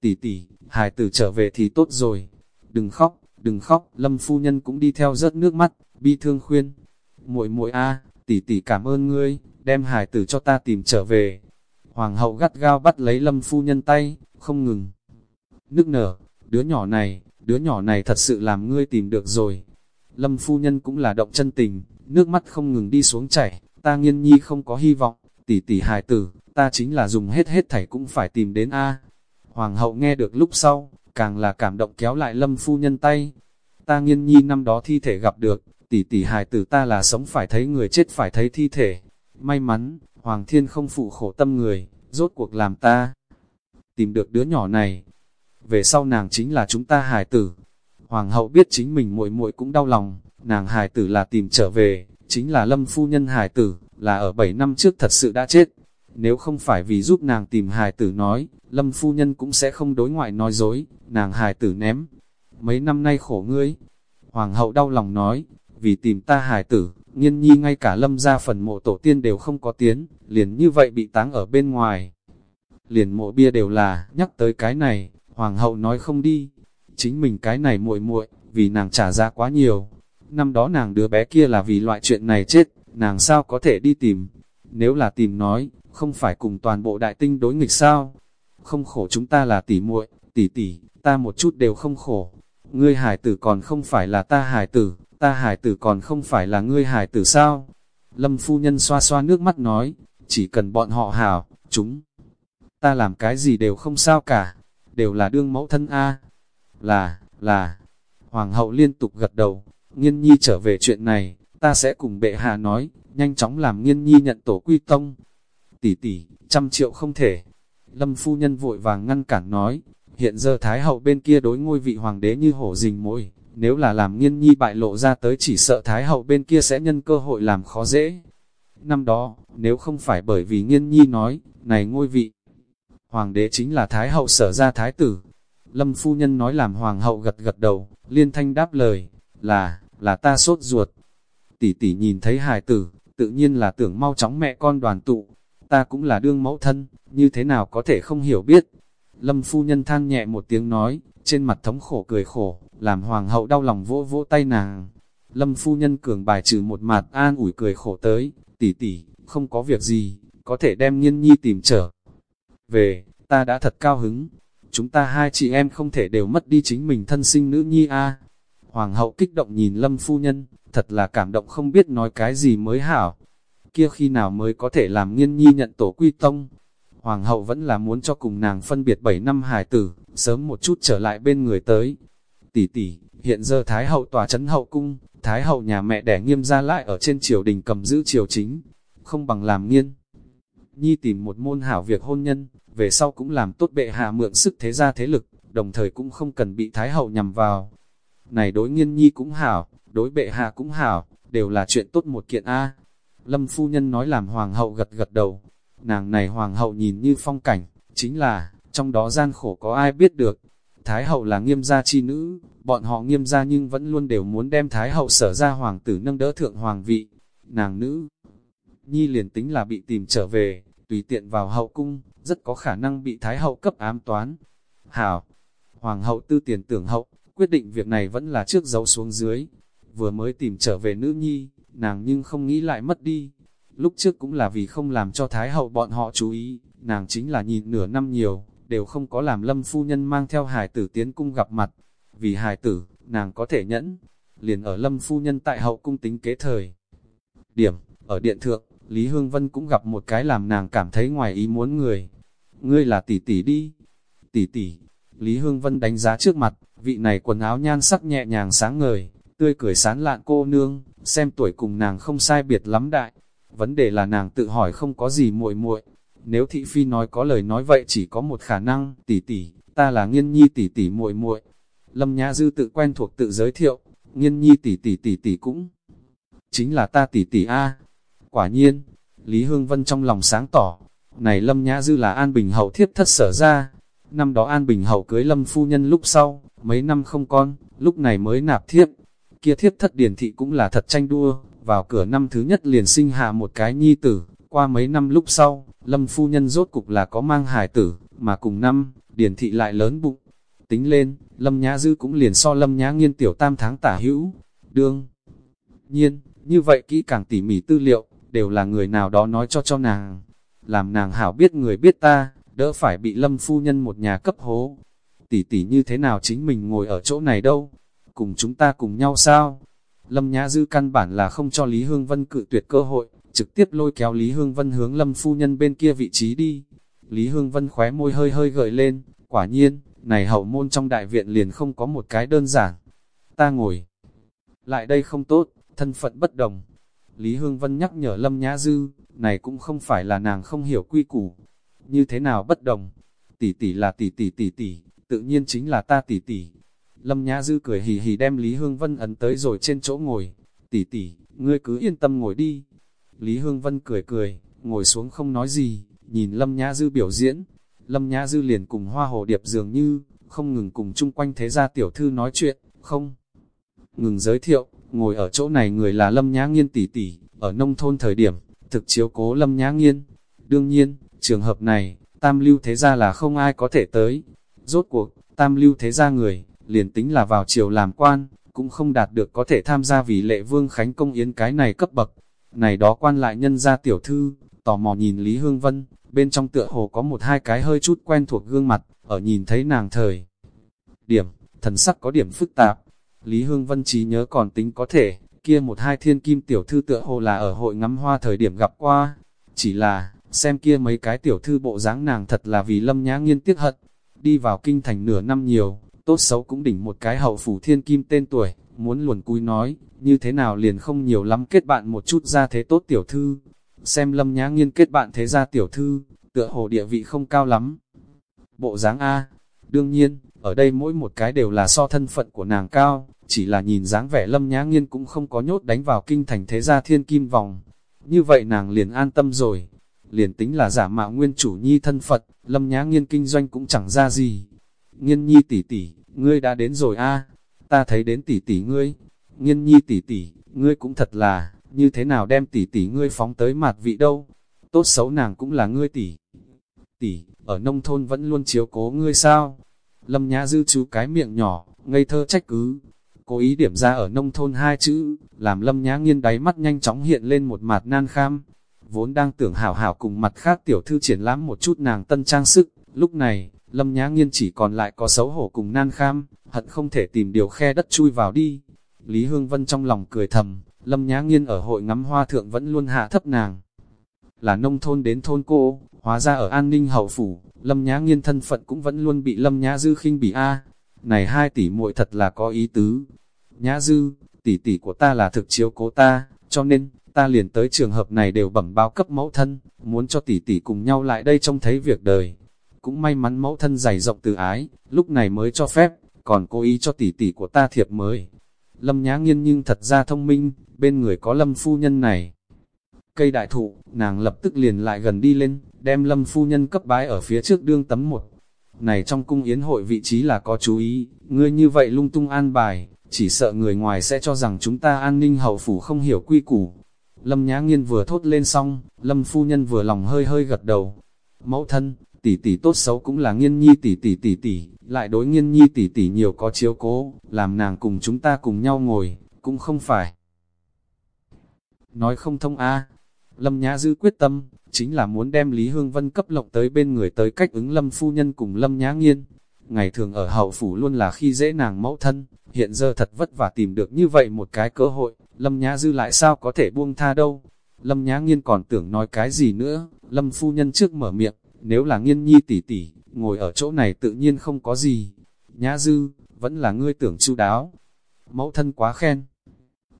Tỷ tỷ, hải tử trở về thì tốt rồi. Đừng khóc, đừng khóc, Lâm phu nhân cũng đi theo rớt nước mắt, bi thương khuyên. muội muội a, tỷ tỷ cảm ơn ngươi, đem hải tử cho ta tìm trở về. Hoàng hậu gắt gao bắt lấy Lâm phu nhân tay, không ngừng. Nước nở, đứa nhỏ này, đứa nhỏ này thật sự làm ngươi tìm được rồi. Lâm phu nhân cũng là động chân tình, nước mắt không ngừng đi xuống chảy, ta nghiên nhi không có hy vọng, tỷ tỷ hài tử, ta chính là dùng hết hết thảy cũng phải tìm đến A. Hoàng hậu nghe được lúc sau, càng là cảm động kéo lại lâm phu nhân tay. Ta nghiên nhi năm đó thi thể gặp được, tỷ tỷ hài tử ta là sống phải thấy người chết phải thấy thi thể. May mắn, Hoàng thiên không phụ khổ tâm người, rốt cuộc làm ta. Tìm được đứa nhỏ này, về sau nàng chính là chúng ta hài tử. Hoàng hậu biết chính mình muội muội cũng đau lòng, nàng hài tử là tìm trở về, chính là lâm phu nhân hài tử, là ở 7 năm trước thật sự đã chết. Nếu không phải vì giúp nàng tìm hài tử nói, lâm phu nhân cũng sẽ không đối ngoại nói dối, nàng hài tử ném. Mấy năm nay khổ ngươi, hoàng hậu đau lòng nói, vì tìm ta hài tử, nghiên nhi ngay cả lâm ra phần mộ tổ tiên đều không có tiến, liền như vậy bị táng ở bên ngoài. Liền mộ bia đều là, nhắc tới cái này, hoàng hậu nói không đi, chính mình cái này muội muội vì nàng trả ra quá nhiều. Năm đó nàng đứa bé kia là vì loại chuyện này chết, nàng sao có thể đi tìm. Nếu là tìm nói, không phải cùng toàn bộ đại tinh đối nghịch sao? Không khổ chúng ta là tỷ muội, tỷ tỷ, ta một chút đều không khổ. Ngươi hải tử còn không phải là ta hải tử, ta hải tử còn không phải là ngươi hải tử sao? Lâm phu nhân xoa xoa nước mắt nói, chỉ cần bọn họ hảo, chúng ta làm cái gì đều không sao cả, đều là đương mẫu thân A. Là, là, hoàng hậu liên tục gật đầu, nghiên nhi trở về chuyện này, ta sẽ cùng bệ hạ nói, nhanh chóng làm nghiên nhi nhận tổ quy tông. Tỷ tỷ, trăm triệu không thể. Lâm phu nhân vội vàng ngăn cản nói, hiện giờ Thái hậu bên kia đối ngôi vị hoàng đế như hổ rình mồi, nếu là làm nghiên nhi bại lộ ra tới chỉ sợ Thái hậu bên kia sẽ nhân cơ hội làm khó dễ. Năm đó, nếu không phải bởi vì nghiên nhi nói, này ngôi vị, hoàng đế chính là Thái hậu sở ra Thái tử. Lâm phu nhân nói làm hoàng hậu gật gật đầu, liên thanh đáp lời, là, là ta sốt ruột. Tỷ tỷ nhìn thấy hài tử, tự nhiên là tưởng mau chóng mẹ con đoàn tụ. Ta cũng là đương mẫu thân, như thế nào có thể không hiểu biết. Lâm phu nhân than nhẹ một tiếng nói, trên mặt thống khổ cười khổ, làm hoàng hậu đau lòng vỗ vỗ tay nàng. Lâm phu nhân cường bài trừ một mặt an ủi cười khổ tới, tỷ tỷ, không có việc gì, có thể đem nghiên nhi tìm trở. Về, ta đã thật cao hứng, chúng ta hai chị em không thể đều mất đi chính mình thân sinh nữ nhi a Hoàng hậu kích động nhìn lâm phu nhân, thật là cảm động không biết nói cái gì mới hảo. Kia khi nào mới có thể làm nghiên nhi nhận tổ quy tông. Hoàng hậu vẫn là muốn cho cùng nàng phân biệt 7 năm hài tử, sớm một chút trở lại bên người tới. Tỷ tỷ, hiện giờ Thái hậu tòa chấn hậu cung, Thái hậu nhà mẹ đẻ nghiêm ra lại ở trên triều đình cầm giữ triều chính, không bằng làm nghiên. Nhi tìm một môn hảo việc hôn nhân, về sau cũng làm tốt bệ hạ mượn sức thế gia thế lực, đồng thời cũng không cần bị Thái hậu nhằm vào. Này đối nghiên nhi cũng hảo, đối bệ hạ cũng hảo, đều là chuyện tốt một kiện A. Lâm phu nhân nói làm hoàng hậu gật gật đầu, nàng này hoàng hậu nhìn như phong cảnh, chính là, trong đó gian khổ có ai biết được. Thái hậu là nghiêm gia chi nữ, bọn họ nghiêm gia nhưng vẫn luôn đều muốn đem Thái hậu sở ra hoàng tử nâng đỡ thượng hoàng vị. Nàng nữ, nhi liền tính là bị tìm trở về, tùy tiện vào hậu cung, rất có khả năng bị Thái hậu cấp ám toán. Hảo, hoàng hậu tư tiền tưởng hậu, quyết định việc này vẫn là trước dấu xuống dưới. Vừa mới tìm trở về nữ nhi, nàng nhưng không nghĩ lại mất đi. Lúc trước cũng là vì không làm cho Thái hậu bọn họ chú ý, nàng chính là nhìn nửa năm nhiều, đều không có làm lâm phu nhân mang theo hài tử tiến cung gặp mặt. Vì hài tử, nàng có thể nhẫn, liền ở lâm phu nhân tại hậu cung tính kế thời. Điểm, ở điện thượng, Lý Hương Vân cũng gặp một cái làm nàng cảm thấy ngoài ý muốn người. Ngươi là tỷ tỷ đi. Tỷ tỷ, Lý Hương Vân đánh giá trước mặt, vị này quần áo nhan sắc nhẹ nhàng sáng ngời, tươi cười sán lạn cô nương, xem tuổi cùng nàng không sai biệt lắm đại. Vấn đề là nàng tự hỏi không có gì muội muội. Nếu thị phi nói có lời nói vậy chỉ có một khả năng, tỷ tỷ, ta là nghiên nhi tỷ tỷ muội muội. Lâm Nhã Dư tự quen thuộc tự giới thiệu, nghiên nhi tỷ tỷ tỷ tỷ cũng chính là ta tỷ tỷ A. Quả nhiên, Lý Hương Vân trong lòng sáng tỏ, này Lâm Nhã Dư là An Bình Hậu thiếp thất sở ra. Năm đó An Bình Hậu cưới Lâm Phu Nhân lúc sau, mấy năm không con, lúc này mới nạp thiếp. Kia thiếp thất điển thị cũng là thật tranh đua, vào cửa năm thứ nhất liền sinh hạ một cái nhi tử, qua mấy năm lúc sau, Lâm Phu Nhân rốt cục là có mang hài tử, mà cùng năm, điển thị lại lớn bụng. Tính lên, Lâm Nhã Dư cũng liền so Lâm Nhã Nghiên tiểu tam tháng tả hữu. Đương nhiên, như vậy kỹ càng tỉ mỉ tư liệu, đều là người nào đó nói cho cho nàng. Làm nàng hảo biết người biết ta, đỡ phải bị Lâm phu nhân một nhà cấp hố. Tỷ tỷ như thế nào chính mình ngồi ở chỗ này đâu? Cùng chúng ta cùng nhau sao? Lâm Nhã Dư căn bản là không cho Lý Hương Vân cự tuyệt cơ hội, trực tiếp lôi kéo Lý Hương Vân hướng Lâm phu nhân bên kia vị trí đi. Lý Hương Vân khóe môi hơi hơi gợi lên, quả nhiên, này hậu môn trong đại viện liền không có một cái đơn giản. Ta ngồi lại đây không tốt, thân phận bất đồng. Lý Hương Vân nhắc nhở Lâm Nhã Dư, này cũng không phải là nàng không hiểu quy củ. Như thế nào bất đồng? Tỷ tỷ là tỷ tỷ tỷ tỷ, tự nhiên chính là ta tỷ tỷ. Lâm Nhã Dư cười hì hì đem Lý Hương Vân ấn tới rồi trên chỗ ngồi. Tỷ tỷ, ngươi cứ yên tâm ngồi đi. Lý Hương Vân cười cười, ngồi xuống không nói gì, nhìn Lâm Nhã Dư biểu diễn. Lâm Nhã Dư liền cùng hoa hồ điệp dường như, không ngừng cùng chung quanh thế gia tiểu thư nói chuyện, không ngừng giới thiệu, ngồi ở chỗ này người là Lâm Nhã Nghiên tỷ tỷ, ở nông thôn thời điểm, thực chiếu cố Lâm Nhã Nghiên. Đương nhiên, trường hợp này, tam lưu thế gia là không ai có thể tới. Rốt cuộc, tam lưu thế gia người, liền tính là vào triều làm quan, cũng không đạt được có thể tham gia vì lệ vương khánh công yến cái này cấp bậc. Này đó quan lại nhân gia tiểu thư, tò mò nhìn Lý Hương Vân, bên trong tựa hồ có một hai cái hơi chút quen thuộc gương mặt, ở nhìn thấy nàng thời. Điểm, thần sắc có điểm phức tạp, Lý Hương Vân trí nhớ còn tính có thể, kia một hai thiên kim tiểu thư tựa hồ là ở hội ngắm hoa thời điểm gặp qua. Chỉ là, xem kia mấy cái tiểu thư bộ dáng nàng thật là vì lâm nhã nghiên tiếc hận. Đi vào kinh thành nửa năm nhiều, tốt xấu cũng đỉnh một cái hậu phủ thiên kim tên tuổi, muốn luồn cúi nói, như thế nào liền không nhiều lắm kết bạn một chút ra thế tốt tiểu thư. Xem lâm nhã nghiên kết bạn thế ra tiểu thư, tựa hồ địa vị không cao lắm. Bộ dáng A, đương nhiên, ở đây mỗi một cái đều là so thân phận của nàng cao, chỉ là nhìn dáng vẻ lâm nhã nghiên cũng không có nhốt đánh vào kinh thành thế gia thiên kim vòng. Như vậy nàng liền an tâm rồi. Liền tính là giả mạo nguyên chủ nhi thân Phật, lâm nhã nghiên kinh doanh cũng chẳng ra gì. Nghiên nhi tỷ tỷ, ngươi đã đến rồi a ta thấy đến tỷ tỷ ngươi. Nghiên nhi tỷ tỷ, ngươi cũng thật là, như thế nào đem tỷ tỷ ngươi phóng tới mặt vị đâu. Tốt xấu nàng cũng là ngươi tỷ. Tỷ, ở nông thôn vẫn luôn chiếu cố ngươi sao? Lâm nhã dư chú cái miệng nhỏ, ngây thơ trách cứ, cố ý điểm ra ở nông thôn hai chữ, làm lâm nhã nghiên đáy mắt nhanh chóng hiện lên một mặt nan kham. Vốn đang tưởng hảo hảo cùng mặt khác tiểu thư triển lãm một chút nàng tân trang sức, lúc này, lâm nhã nghiên chỉ còn lại có xấu hổ cùng nan kham, hận không thể tìm điều khe đất chui vào đi. Lý Hương Vân trong lòng cười thầm, lâm nhã nghiên ở hội ngắm hoa thượng vẫn luôn hạ thấp nàng. Là nông thôn đến thôn cô, hóa ra ở an ninh hậu phủ, lâm nhã nghiên thân phận cũng vẫn luôn bị lâm nhã dư khinh bị A, à, này hai tỷ muội thật là có ý tứ. Nhã dư, tỷ tỷ của ta là thực chiếu cố ta, cho nên, ta liền tới trường hợp này đều bẩm báo cấp mẫu thân, muốn cho tỷ tỷ cùng nhau lại đây trông thấy việc đời. Cũng may mắn mẫu thân dày rộng từ ái, lúc này mới cho phép, còn cố ý cho tỷ tỷ của ta thiệp mới. Lâm Nhã Nghiên nhưng thật ra thông minh, bên người có Lâm phu nhân này. Cây đại thụ, nàng lập tức liền lại gần đi lên, đem Lâm phu nhân cấp bái ở phía trước đương tấm một này trong cung yến hội vị trí là có chú ý, ngươi như vậy lung tung an bài, chỉ sợ người ngoài sẽ cho rằng chúng ta an ninh hậu phủ không hiểu quy củ. Lâm Nhã Nghiên vừa thốt lên xong, Lâm phu nhân vừa lòng hơi hơi gật đầu. Mẫu thân, tỷ tỷ tốt xấu cũng là nghiên nhi tỷ tỷ tỷ tỷ, lại đối nghiên nhi tỷ tỷ nhiều có chiếu cố, làm nàng cùng chúng ta cùng nhau ngồi, cũng không phải. Nói không thông a Lâm Nhã Dư quyết tâm, chính là muốn đem Lý Hương Vân cấp lộng tới bên người tới cách ứng Lâm Phu Nhân cùng Lâm Nhã Nghiên. Ngày thường ở hậu phủ luôn là khi dễ nàng mẫu thân, hiện giờ thật vất vả tìm được như vậy một cái cơ hội, Lâm Nhã Dư lại sao có thể buông tha đâu. Lâm Nhã Nghiên còn tưởng nói cái gì nữa, Lâm Phu Nhân trước mở miệng, nếu là nghiên nhi tỷ tỷ, ngồi ở chỗ này tự nhiên không có gì. Nhã Dư, vẫn là ngươi tưởng chu đáo. Mẫu thân quá khen.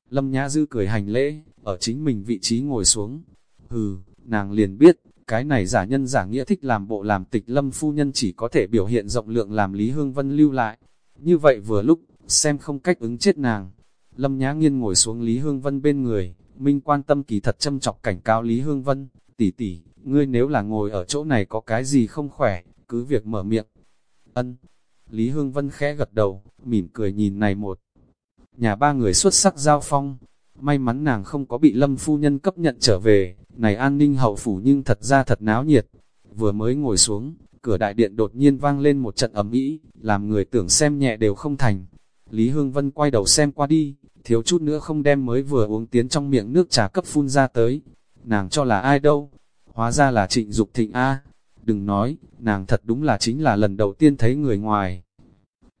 Lâm Nhã Dư cười hành lễ, ở chính mình vị trí ngồi xuống. Hừ, nàng liền biết, cái này giả nhân giả nghĩa thích làm bộ làm tịch lâm phu nhân chỉ có thể biểu hiện rộng lượng làm Lý Hương Vân lưu lại. Như vậy vừa lúc, xem không cách ứng chết nàng. Lâm Nhã Nghiên ngồi xuống Lý Hương Vân bên người, Minh quan tâm kỳ thật châm chọc cảnh cáo Lý Hương Vân, tỷ tỷ, ngươi nếu là ngồi ở chỗ này có cái gì không khỏe, cứ việc mở miệng. Ân. Lý Hương Vân khẽ gật đầu, mỉm cười nhìn này một. Nhà ba người xuất sắc giao phong, may mắn nàng không có bị Lâm phu nhân cấp nhận trở về, này an ninh hậu phủ nhưng thật ra thật náo nhiệt. Vừa mới ngồi xuống, cửa đại điện đột nhiên vang lên một trận ầm ĩ, làm người tưởng xem nhẹ đều không thành. Lý Hương Vân quay đầu xem qua đi, thiếu chút nữa không đem mới vừa uống tiến trong miệng nước trà cấp phun ra tới. Nàng cho là ai đâu? Hóa ra là trịnh Dục thịnh A. Đừng nói, nàng thật đúng là chính là lần đầu tiên thấy người ngoài.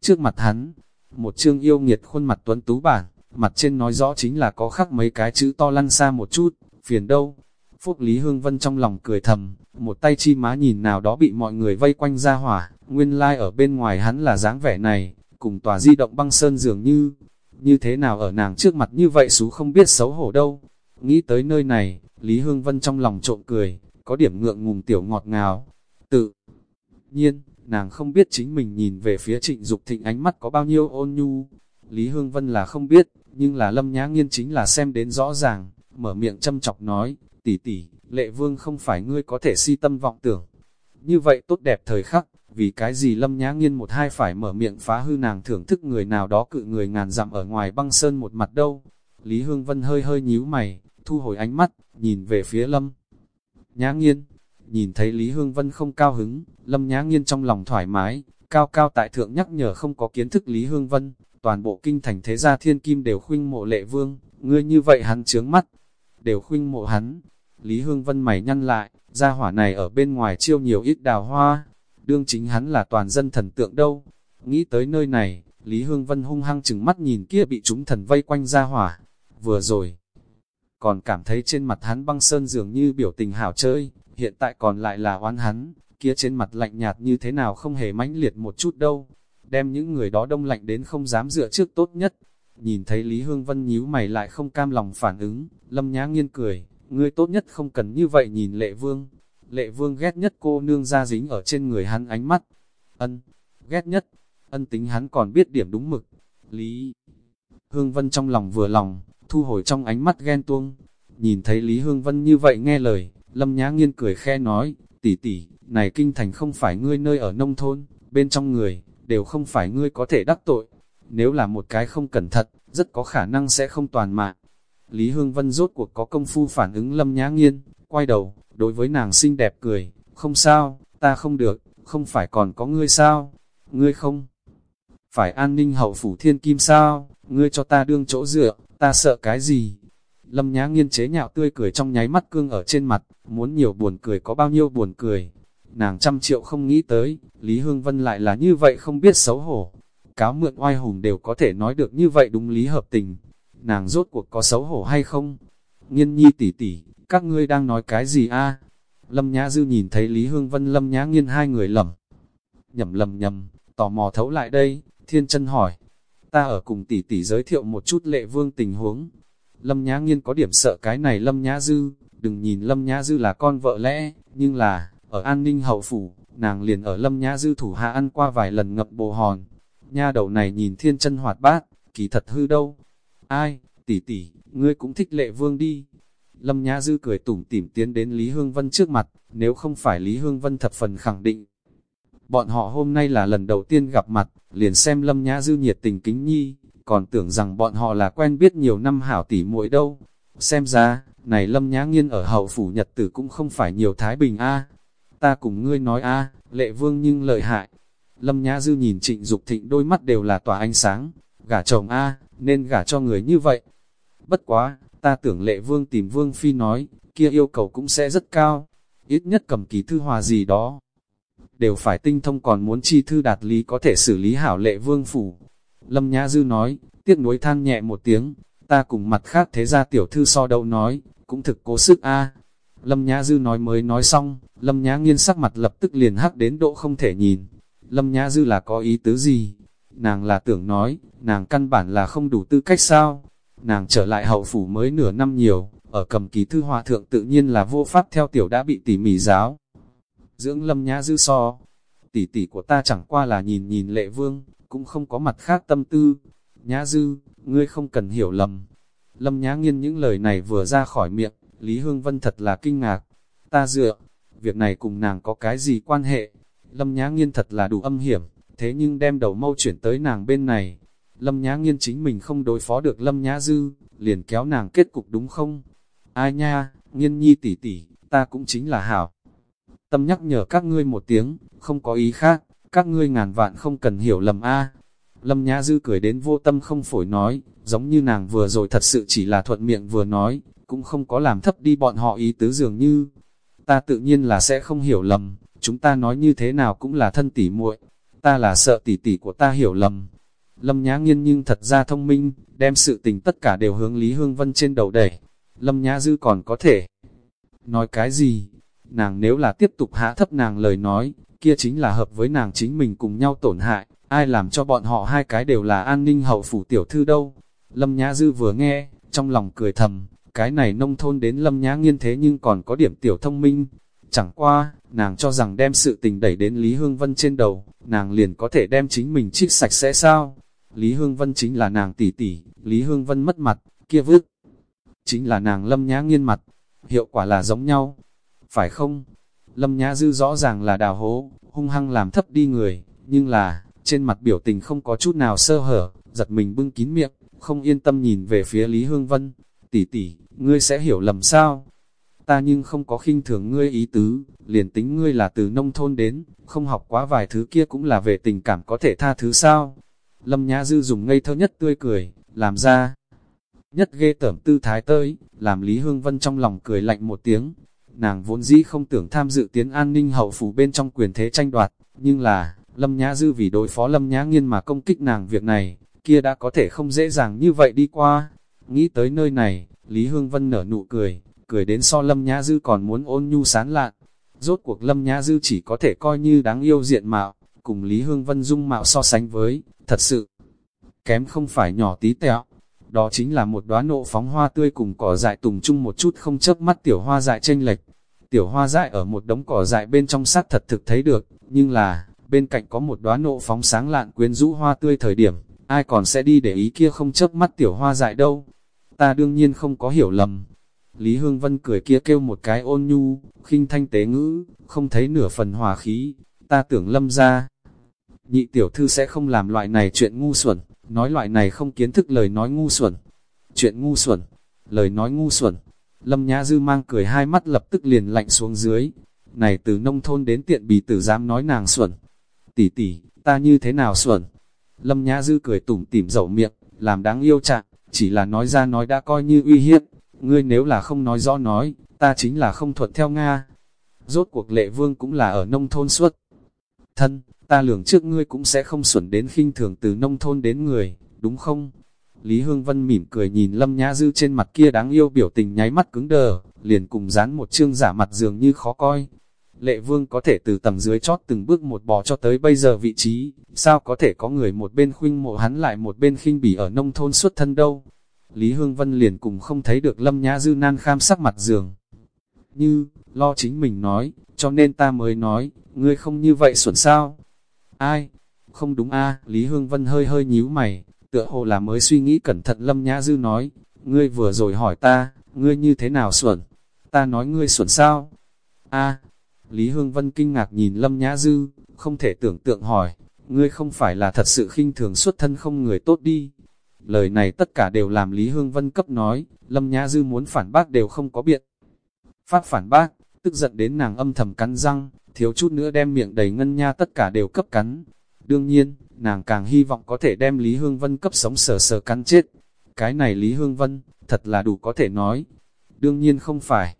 Trước mặt hắn, một chương yêu nghiệt khuôn mặt tuấn tú bản, mặt trên nói rõ chính là có khắc mấy cái chữ to lăn xa một chút, phiền đâu. Phúc Lý Hương Vân trong lòng cười thầm, một tay chi má nhìn nào đó bị mọi người vây quanh ra hỏa, nguyên lai like ở bên ngoài hắn là dáng vẻ này, cùng tòa di động băng sơn dường như, như thế nào ở nàng trước mặt như vậy xú không biết xấu hổ đâu. Nghĩ tới nơi này, Lý Hương Vân trong lòng trộm cười, có điểm ngượng ngùng tiểu ngọt ngào. Tự nhiên, nàng không biết chính mình nhìn về phía trịnh Dục thịnh ánh mắt có bao nhiêu ôn nhu. Lý Hương Vân là không biết, nhưng là lâm nhã nghiên chính là xem đến rõ ràng, mở miệng châm chọc nói, tỷ tỷ, lệ vương không phải ngươi có thể si tâm vọng tưởng. Như vậy tốt đẹp thời khắc, vì cái gì lâm nhã nghiên một hai phải mở miệng phá hư nàng thưởng thức người nào đó cự người ngàn dặm ở ngoài băng sơn một mặt đâu. Lý Hương Vân hơi hơi nhíu mày, thu hồi ánh mắt, nhìn về phía lâm. Nhã nghiên, nhìn thấy Lý Hương Vân không cao hứng, lâm nhã nghiên trong lòng thoải mái, cao cao tại thượng nhắc nhở không có kiến thức Lý Hương Vân, toàn bộ kinh thành thế gia thiên kim đều khuynh mộ lệ vương, ngươi như vậy hắn chướng mắt, đều khuynh mộ hắn. Lý Hương Vân mày nhăn lại, gia hỏa này ở bên ngoài chiêu nhiều ít đào hoa, đương chính hắn là toàn dân thần tượng đâu. Nghĩ tới nơi này, Lý Hương Vân hung hăng chừng mắt nhìn kia bị chúng thần vây quanh ra hỏa. Vừa rồi, còn cảm thấy trên mặt hắn băng sơn dường như biểu tình hảo chơi, hiện tại còn lại là oán hắn, kia trên mặt lạnh nhạt như thế nào không hề mãnh liệt một chút đâu. Đem những người đó đông lạnh đến không dám dựa trước tốt nhất. Nhìn thấy Lý Hương Vân nhíu mày lại không cam lòng phản ứng, Lâm Nhã Nghiên cười, ngươi tốt nhất không cần như vậy nhìn lệ vương, Lệ vương ghét nhất cô nương ra dính ở trên người hắn ánh mắt. Ân, ghét nhất, ân tính hắn còn biết điểm đúng mực. Lý Hương Vân trong lòng vừa lòng, thu hồi trong ánh mắt ghen tuông. Nhìn thấy Lý Hương Vân như vậy nghe lời, Lâm Nhã Nghiên cười khe nói, tỷ tỷ, này kinh thành không phải ngươi nơi ở nông thôn, bên trong người, đều không phải ngươi có thể đắc tội. Nếu là một cái không cẩn thận, rất có khả năng sẽ không toàn mạng. Lý Hương Vân rốt cuộc có công phu phản ứng Lâm Nhã Nghiên, quay đầu, đối với nàng xinh đẹp cười, không sao, ta không được, không phải còn có ngươi sao, ngươi không phải an ninh hậu phủ thiên kim sao, ngươi cho ta đương chỗ dựa, ta sợ cái gì. Lâm nhã nghiên chế nhạo tươi cười trong nháy mắt cương ở trên mặt, muốn nhiều buồn cười có bao nhiêu buồn cười. Nàng trăm triệu không nghĩ tới, Lý Hương Vân lại là như vậy không biết xấu hổ. Cáo mượn oai hùng đều có thể nói được như vậy đúng lý hợp tình. Nàng rốt cuộc có xấu hổ hay không? Nghiên nhi tỷ tỷ, các ngươi đang nói cái gì a? Lâm Nhã Dư nhìn thấy Lý Hương Vân Lâm Nhã Nghiên hai người lầm, nhầm lầm nhầm, tò mò thấu lại đây, thiên chân hỏi, ta ở cùng tỷ tỷ giới thiệu một chút lệ vương tình huống. Lâm Nhã Nghiên có điểm sợ cái này Lâm Nhã Dư, đừng nhìn Lâm Nhã Dư là con vợ lẽ, nhưng là, ở an ninh hậu phủ, nàng liền ở Lâm Nhã Dư thủ hạ ăn qua vài lần ngập bồ hòn. Nha đầu này nhìn thiên chân hoạt bát, kỳ thật hư đâu. Ai, tỷ tỷ, ngươi cũng thích lệ vương đi. Lâm Nhã Dư cười tủm tỉm tiến đến Lý Hương Vân trước mặt, nếu không phải Lý Hương Vân thập phần khẳng định. Bọn họ hôm nay là lần đầu tiên gặp mặt, liền xem Lâm Nhã Dư nhiệt tình kính nhi, còn tưởng rằng bọn họ là quen biết nhiều năm hảo tỷ muội đâu. Xem ra, này Lâm Nhã Nghiên ở hậu phủ nhật tử cũng không phải nhiều thái bình a. Ta cùng ngươi nói a, lệ vương nhưng lợi hại. Lâm Nhã Dư nhìn trịnh Dục thịnh đôi mắt đều là tỏa ánh sáng, gả chồng a, nên gả cho người như vậy. Bất quá, ta tưởng lệ vương tìm vương phi nói, kia yêu cầu cũng sẽ rất cao, ít nhất cầm ký thư hòa gì đó. Đều phải tinh thông còn muốn chi thư đạt lý có thể xử lý hảo lệ vương phủ. Lâm Nhã Dư nói, tiếc nuối than nhẹ một tiếng, ta cùng mặt khác thế ra tiểu thư so đâu nói, cũng thực cố sức a Lâm Nhã Dư nói mới nói xong, Lâm Nhã nghiên sắc mặt lập tức liền hắc đến độ không thể nhìn. Lâm Nhã Dư là có ý tứ gì? Nàng là tưởng nói, nàng căn bản là không đủ tư cách sao? Nàng trở lại hậu phủ mới nửa năm nhiều, ở cầm ký thư hòa thượng tự nhiên là vô pháp theo tiểu đã bị tỉ mỉ giáo. Dưỡng lâm nhã dư so, tỷ tỷ của ta chẳng qua là nhìn nhìn lệ vương, cũng không có mặt khác tâm tư. Nhã dư, ngươi không cần hiểu lầm. Lâm nhã nghiên những lời này vừa ra khỏi miệng, Lý Hương Vân thật là kinh ngạc. Ta dựa, việc này cùng nàng có cái gì quan hệ? Lâm nhã nghiên thật là đủ âm hiểm, thế nhưng đem đầu mâu chuyển tới nàng bên này, Lâm Nhã Nghiên chính mình không đối phó được Lâm Nhã Dư, liền kéo nàng kết cục đúng không? Ai nha, Nghiên nhi tỷ tỷ, ta cũng chính là hảo. tâm nhắc nhở các ngươi một tiếng, không có ý khác, các ngươi ngàn vạn không cần hiểu lầm a. Lâm Nhã Dư cười đến vô tâm không phổi nói, giống như nàng vừa rồi thật sự chỉ là thuận miệng vừa nói, cũng không có làm thấp đi bọn họ ý tứ dường như. Ta tự nhiên là sẽ không hiểu lầm, chúng ta nói như thế nào cũng là thân tỉ muội, ta là sợ tỉ tỉ của ta hiểu lầm. Lâm Nhã Nghiên nhưng thật ra thông minh, đem sự tình tất cả đều hướng Lý Hương Vân trên đầu đẩy. Lâm Nhã Dư còn có thể nói cái gì? Nàng nếu là tiếp tục hạ thấp nàng lời nói, kia chính là hợp với nàng chính mình cùng nhau tổn hại, ai làm cho bọn họ hai cái đều là an ninh hậu phủ tiểu thư đâu. Lâm Nhã Dư vừa nghe, trong lòng cười thầm, cái này nông thôn đến Lâm Nhã Nghiên thế nhưng còn có điểm tiểu thông minh. Chẳng qua, nàng cho rằng đem sự tình đẩy đến Lý Hương Vân trên đầu, nàng liền có thể đem chính mình trích sạch sẽ sao? Lý Hương Vân chính là nàng tỷ tỷ, Lý Hương Vân mất mặt, kia vứt. Chính là nàng Lâm Nhã Nghiên mặt, hiệu quả là giống nhau, phải không? Lâm Nhã Dư rõ ràng là đào hố, hung hăng làm thấp đi người, nhưng là, trên mặt biểu tình không có chút nào sơ hở, giật mình bưng kín miệng, không yên tâm nhìn về phía Lý Hương Vân. Tỷ tỷ, ngươi sẽ hiểu lầm sao? Ta nhưng không có khinh thường ngươi ý tứ, liền tính ngươi là từ nông thôn đến, không học quá vài thứ kia cũng là về tình cảm có thể tha thứ sao? Lâm Nhã Dư dùng ngây thơ nhất tươi cười, làm ra nhất ghê tởm tư thái tới, làm Lý Hương Vân trong lòng cười lạnh một tiếng. Nàng vốn dĩ không tưởng tham dự tiến an ninh hậu phủ bên trong quyền thế tranh đoạt, nhưng là, Lâm Nhã Dư vì đối phó Lâm Nhã Nghiên mà công kích nàng việc này, kia đã có thể không dễ dàng như vậy đi qua. Nghĩ tới nơi này, Lý Hương Vân nở nụ cười, cười đến so Lâm Nhã Dư còn muốn ôn nhu sán lạn. Rốt cuộc Lâm Nhã Dư chỉ có thể coi như đáng yêu diện mạo, cùng Lý Hương Vân dung mạo so sánh với, thật sự, kém không phải nhỏ tí tẹo. Đó chính là một đóa nộ phóng hoa tươi cùng cỏ dại tùng chung một chút không chớp mắt tiểu hoa dại chênh lệch. Tiểu hoa dại ở một đống cỏ dại bên trong sát thật thực thấy được, nhưng là, bên cạnh có một đóa nộ phóng sáng lạn quyến rũ hoa tươi thời điểm, ai còn sẽ đi để ý kia không chớp mắt tiểu hoa dại đâu. Ta đương nhiên không có hiểu lầm. Lý Hương Vân cười kia kêu một cái ôn nhu, khinh thanh tế ngữ, không thấy nửa phần hòa khí, ta tưởng lâm ra. Nhị tiểu thư sẽ không làm loại này chuyện ngu xuẩn, nói loại này không kiến thức lời nói ngu xuẩn. Chuyện ngu xuẩn, lời nói ngu xuẩn. Lâm Nhã Dư mang cười hai mắt lập tức liền lạnh xuống dưới. Này từ nông thôn đến tiện bì tử dám nói nàng xuẩn. Tỷ tỷ, ta như thế nào xuẩn? Lâm Nhã Dư cười tủm tỉm dầu miệng, làm đáng yêu chạm, chỉ là nói ra nói đã coi như uy hiếp. Ngươi nếu là không nói rõ nói, ta chính là không thuận theo Nga. Rốt cuộc lệ vương cũng là ở nông thôn suốt. Thân, ta lường trước ngươi cũng sẽ không xuẩn đến khinh thường từ nông thôn đến người, đúng không? Lý Hương Vân mỉm cười nhìn Lâm Nhã Dư trên mặt kia đáng yêu biểu tình nháy mắt cứng đờ, liền cùng dán một chương giả mặt dường như khó coi. Lệ Vương có thể từ tầng dưới chót từng bước một bò cho tới bây giờ vị trí, sao có thể có người một bên khuynh mộ hắn lại một bên khinh bỉ ở nông thôn xuất thân đâu? Lý Hương Vân liền cùng không thấy được Lâm Nhã Dư nan kham sắc mặt giường. Như, lo chính mình nói, cho nên ta mới nói, ngươi không như vậy xuẩn sao? Ai? Không đúng a Lý Hương Vân hơi hơi nhíu mày, tựa hồ là mới suy nghĩ cẩn thận Lâm Nhã Dư nói, ngươi vừa rồi hỏi ta, ngươi như thế nào xuẩn? Ta nói ngươi xuẩn sao? a Lý Hương Vân kinh ngạc nhìn Lâm Nhã Dư, không thể tưởng tượng hỏi, ngươi không phải là thật sự khinh thường xuất thân không người tốt đi. Lời này tất cả đều làm Lý Hương Vân cấp nói, Lâm Nhã Dư muốn phản bác đều không có biện. Phát phản bác, tức giận đến nàng âm thầm cắn răng, thiếu chút nữa đem miệng đầy ngân nha tất cả đều cấp cắn. Đương nhiên, nàng càng hy vọng có thể đem Lý Hương Vân cấp sống sờ sờ cắn chết. Cái này Lý Hương Vân, thật là đủ có thể nói. Đương nhiên không phải.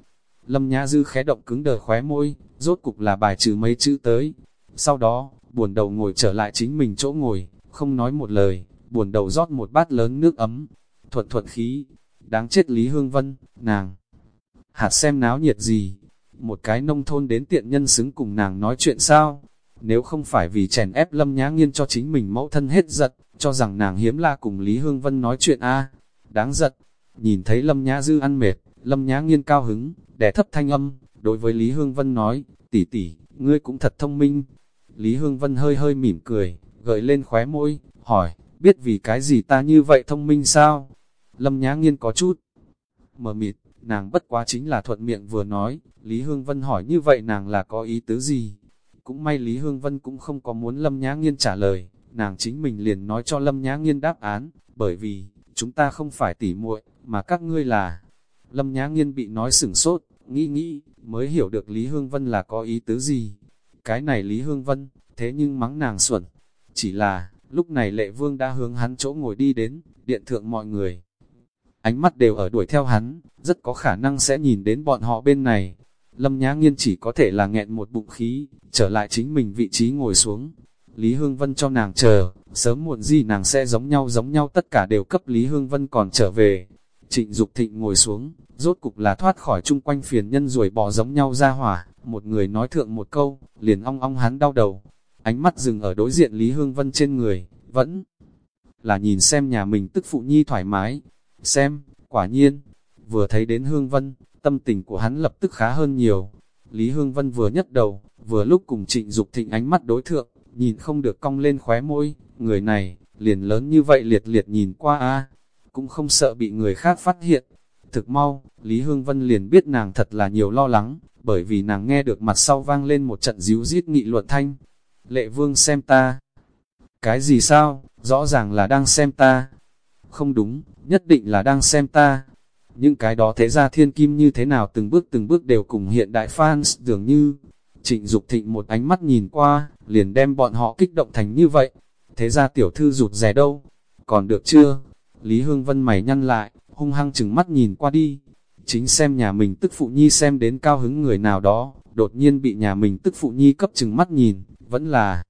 Lâm Nhã Dư khẽ động cứng đờ khóe môi, rốt cục là bài trừ mấy chữ tới. Sau đó, buồn đầu ngồi trở lại chính mình chỗ ngồi, không nói một lời, buồn đầu rót một bát lớn nước ấm, thuận thuận khí. Đáng chết Lý Hương Vân, nàng. Hạt xem náo nhiệt gì, một cái nông thôn đến tiện nhân xứng cùng nàng nói chuyện sao? Nếu không phải vì chèn ép lâm nhã nghiên cho chính mình mẫu thân hết giật, cho rằng nàng hiếm la cùng Lý Hương Vân nói chuyện a đáng giật. Nhìn thấy lâm nhã dư ăn mệt, lâm nhã nghiên cao hứng, đè thấp thanh âm, đối với Lý Hương Vân nói, tỷ tỷ, ngươi cũng thật thông minh. Lý Hương Vân hơi hơi mỉm cười, gợi lên khóe môi, hỏi, biết vì cái gì ta như vậy thông minh sao? Lâm Nhã Nghiên có chút mờ mịt, nàng bất quá chính là thuận miệng vừa nói, Lý Hương Vân hỏi như vậy nàng là có ý tứ gì? Cũng may Lý Hương Vân cũng không có muốn Lâm Nhã Nghiên trả lời, nàng chính mình liền nói cho Lâm Nhã Nghiên đáp án, bởi vì, chúng ta không phải tỉ muội mà các ngươi là. Lâm Nhã Nghiên bị nói sửng sốt, nghĩ nghĩ, mới hiểu được Lý Hương Vân là có ý tứ gì. Cái này Lý Hương Vân, thế nhưng mắng nàng xuẩn. Chỉ là, lúc này lệ vương đã hướng hắn chỗ ngồi đi đến, điện thượng mọi người. Ánh mắt đều ở đuổi theo hắn, rất có khả năng sẽ nhìn đến bọn họ bên này. Lâm Nhã Nghiên chỉ có thể là nghẹn một bụng khí, trở lại chính mình vị trí ngồi xuống. Lý Hương Vân cho nàng chờ, sớm muộn gì nàng sẽ giống nhau giống nhau tất cả đều cấp Lý Hương Vân còn trở về. Trịnh Dục Thịnh ngồi xuống, rốt cục là thoát khỏi chung quanh phiền nhân ruồi bỏ giống nhau ra hỏa, một người nói thượng một câu, liền ong ong hắn đau đầu. Ánh mắt dừng ở đối diện Lý Hương Vân trên người, vẫn là nhìn xem nhà mình tức phụ nhi thoải mái. Xem, quả nhiên, vừa thấy đến Hương Vân, tâm tình của hắn lập tức khá hơn nhiều. Lý Hương Vân vừa nhấc đầu, vừa lúc cùng trịnh Dục thịnh ánh mắt đối thượng, nhìn không được cong lên khóe môi, người này, liền lớn như vậy liệt liệt nhìn qua a cũng không sợ bị người khác phát hiện. Thực mau, Lý Hương Vân liền biết nàng thật là nhiều lo lắng, bởi vì nàng nghe được mặt sau vang lên một trận díu rít nghị luận thanh. Lệ vương xem ta. Cái gì sao, rõ ràng là đang xem ta. Không đúng, nhất định là đang xem ta. Những cái đó thế ra thiên kim như thế nào từng bước từng bước đều cùng hiện đại fans dường như. Trịnh Dục thịnh một ánh mắt nhìn qua, liền đem bọn họ kích động thành như vậy. Thế ra tiểu thư rụt rè đâu? Còn được chưa? Lý Hương Vân mày nhăn lại, hung hăng chừng mắt nhìn qua đi. Chính xem nhà mình tức phụ nhi xem đến cao hứng người nào đó, đột nhiên bị nhà mình tức phụ nhi cấp chừng mắt nhìn, vẫn là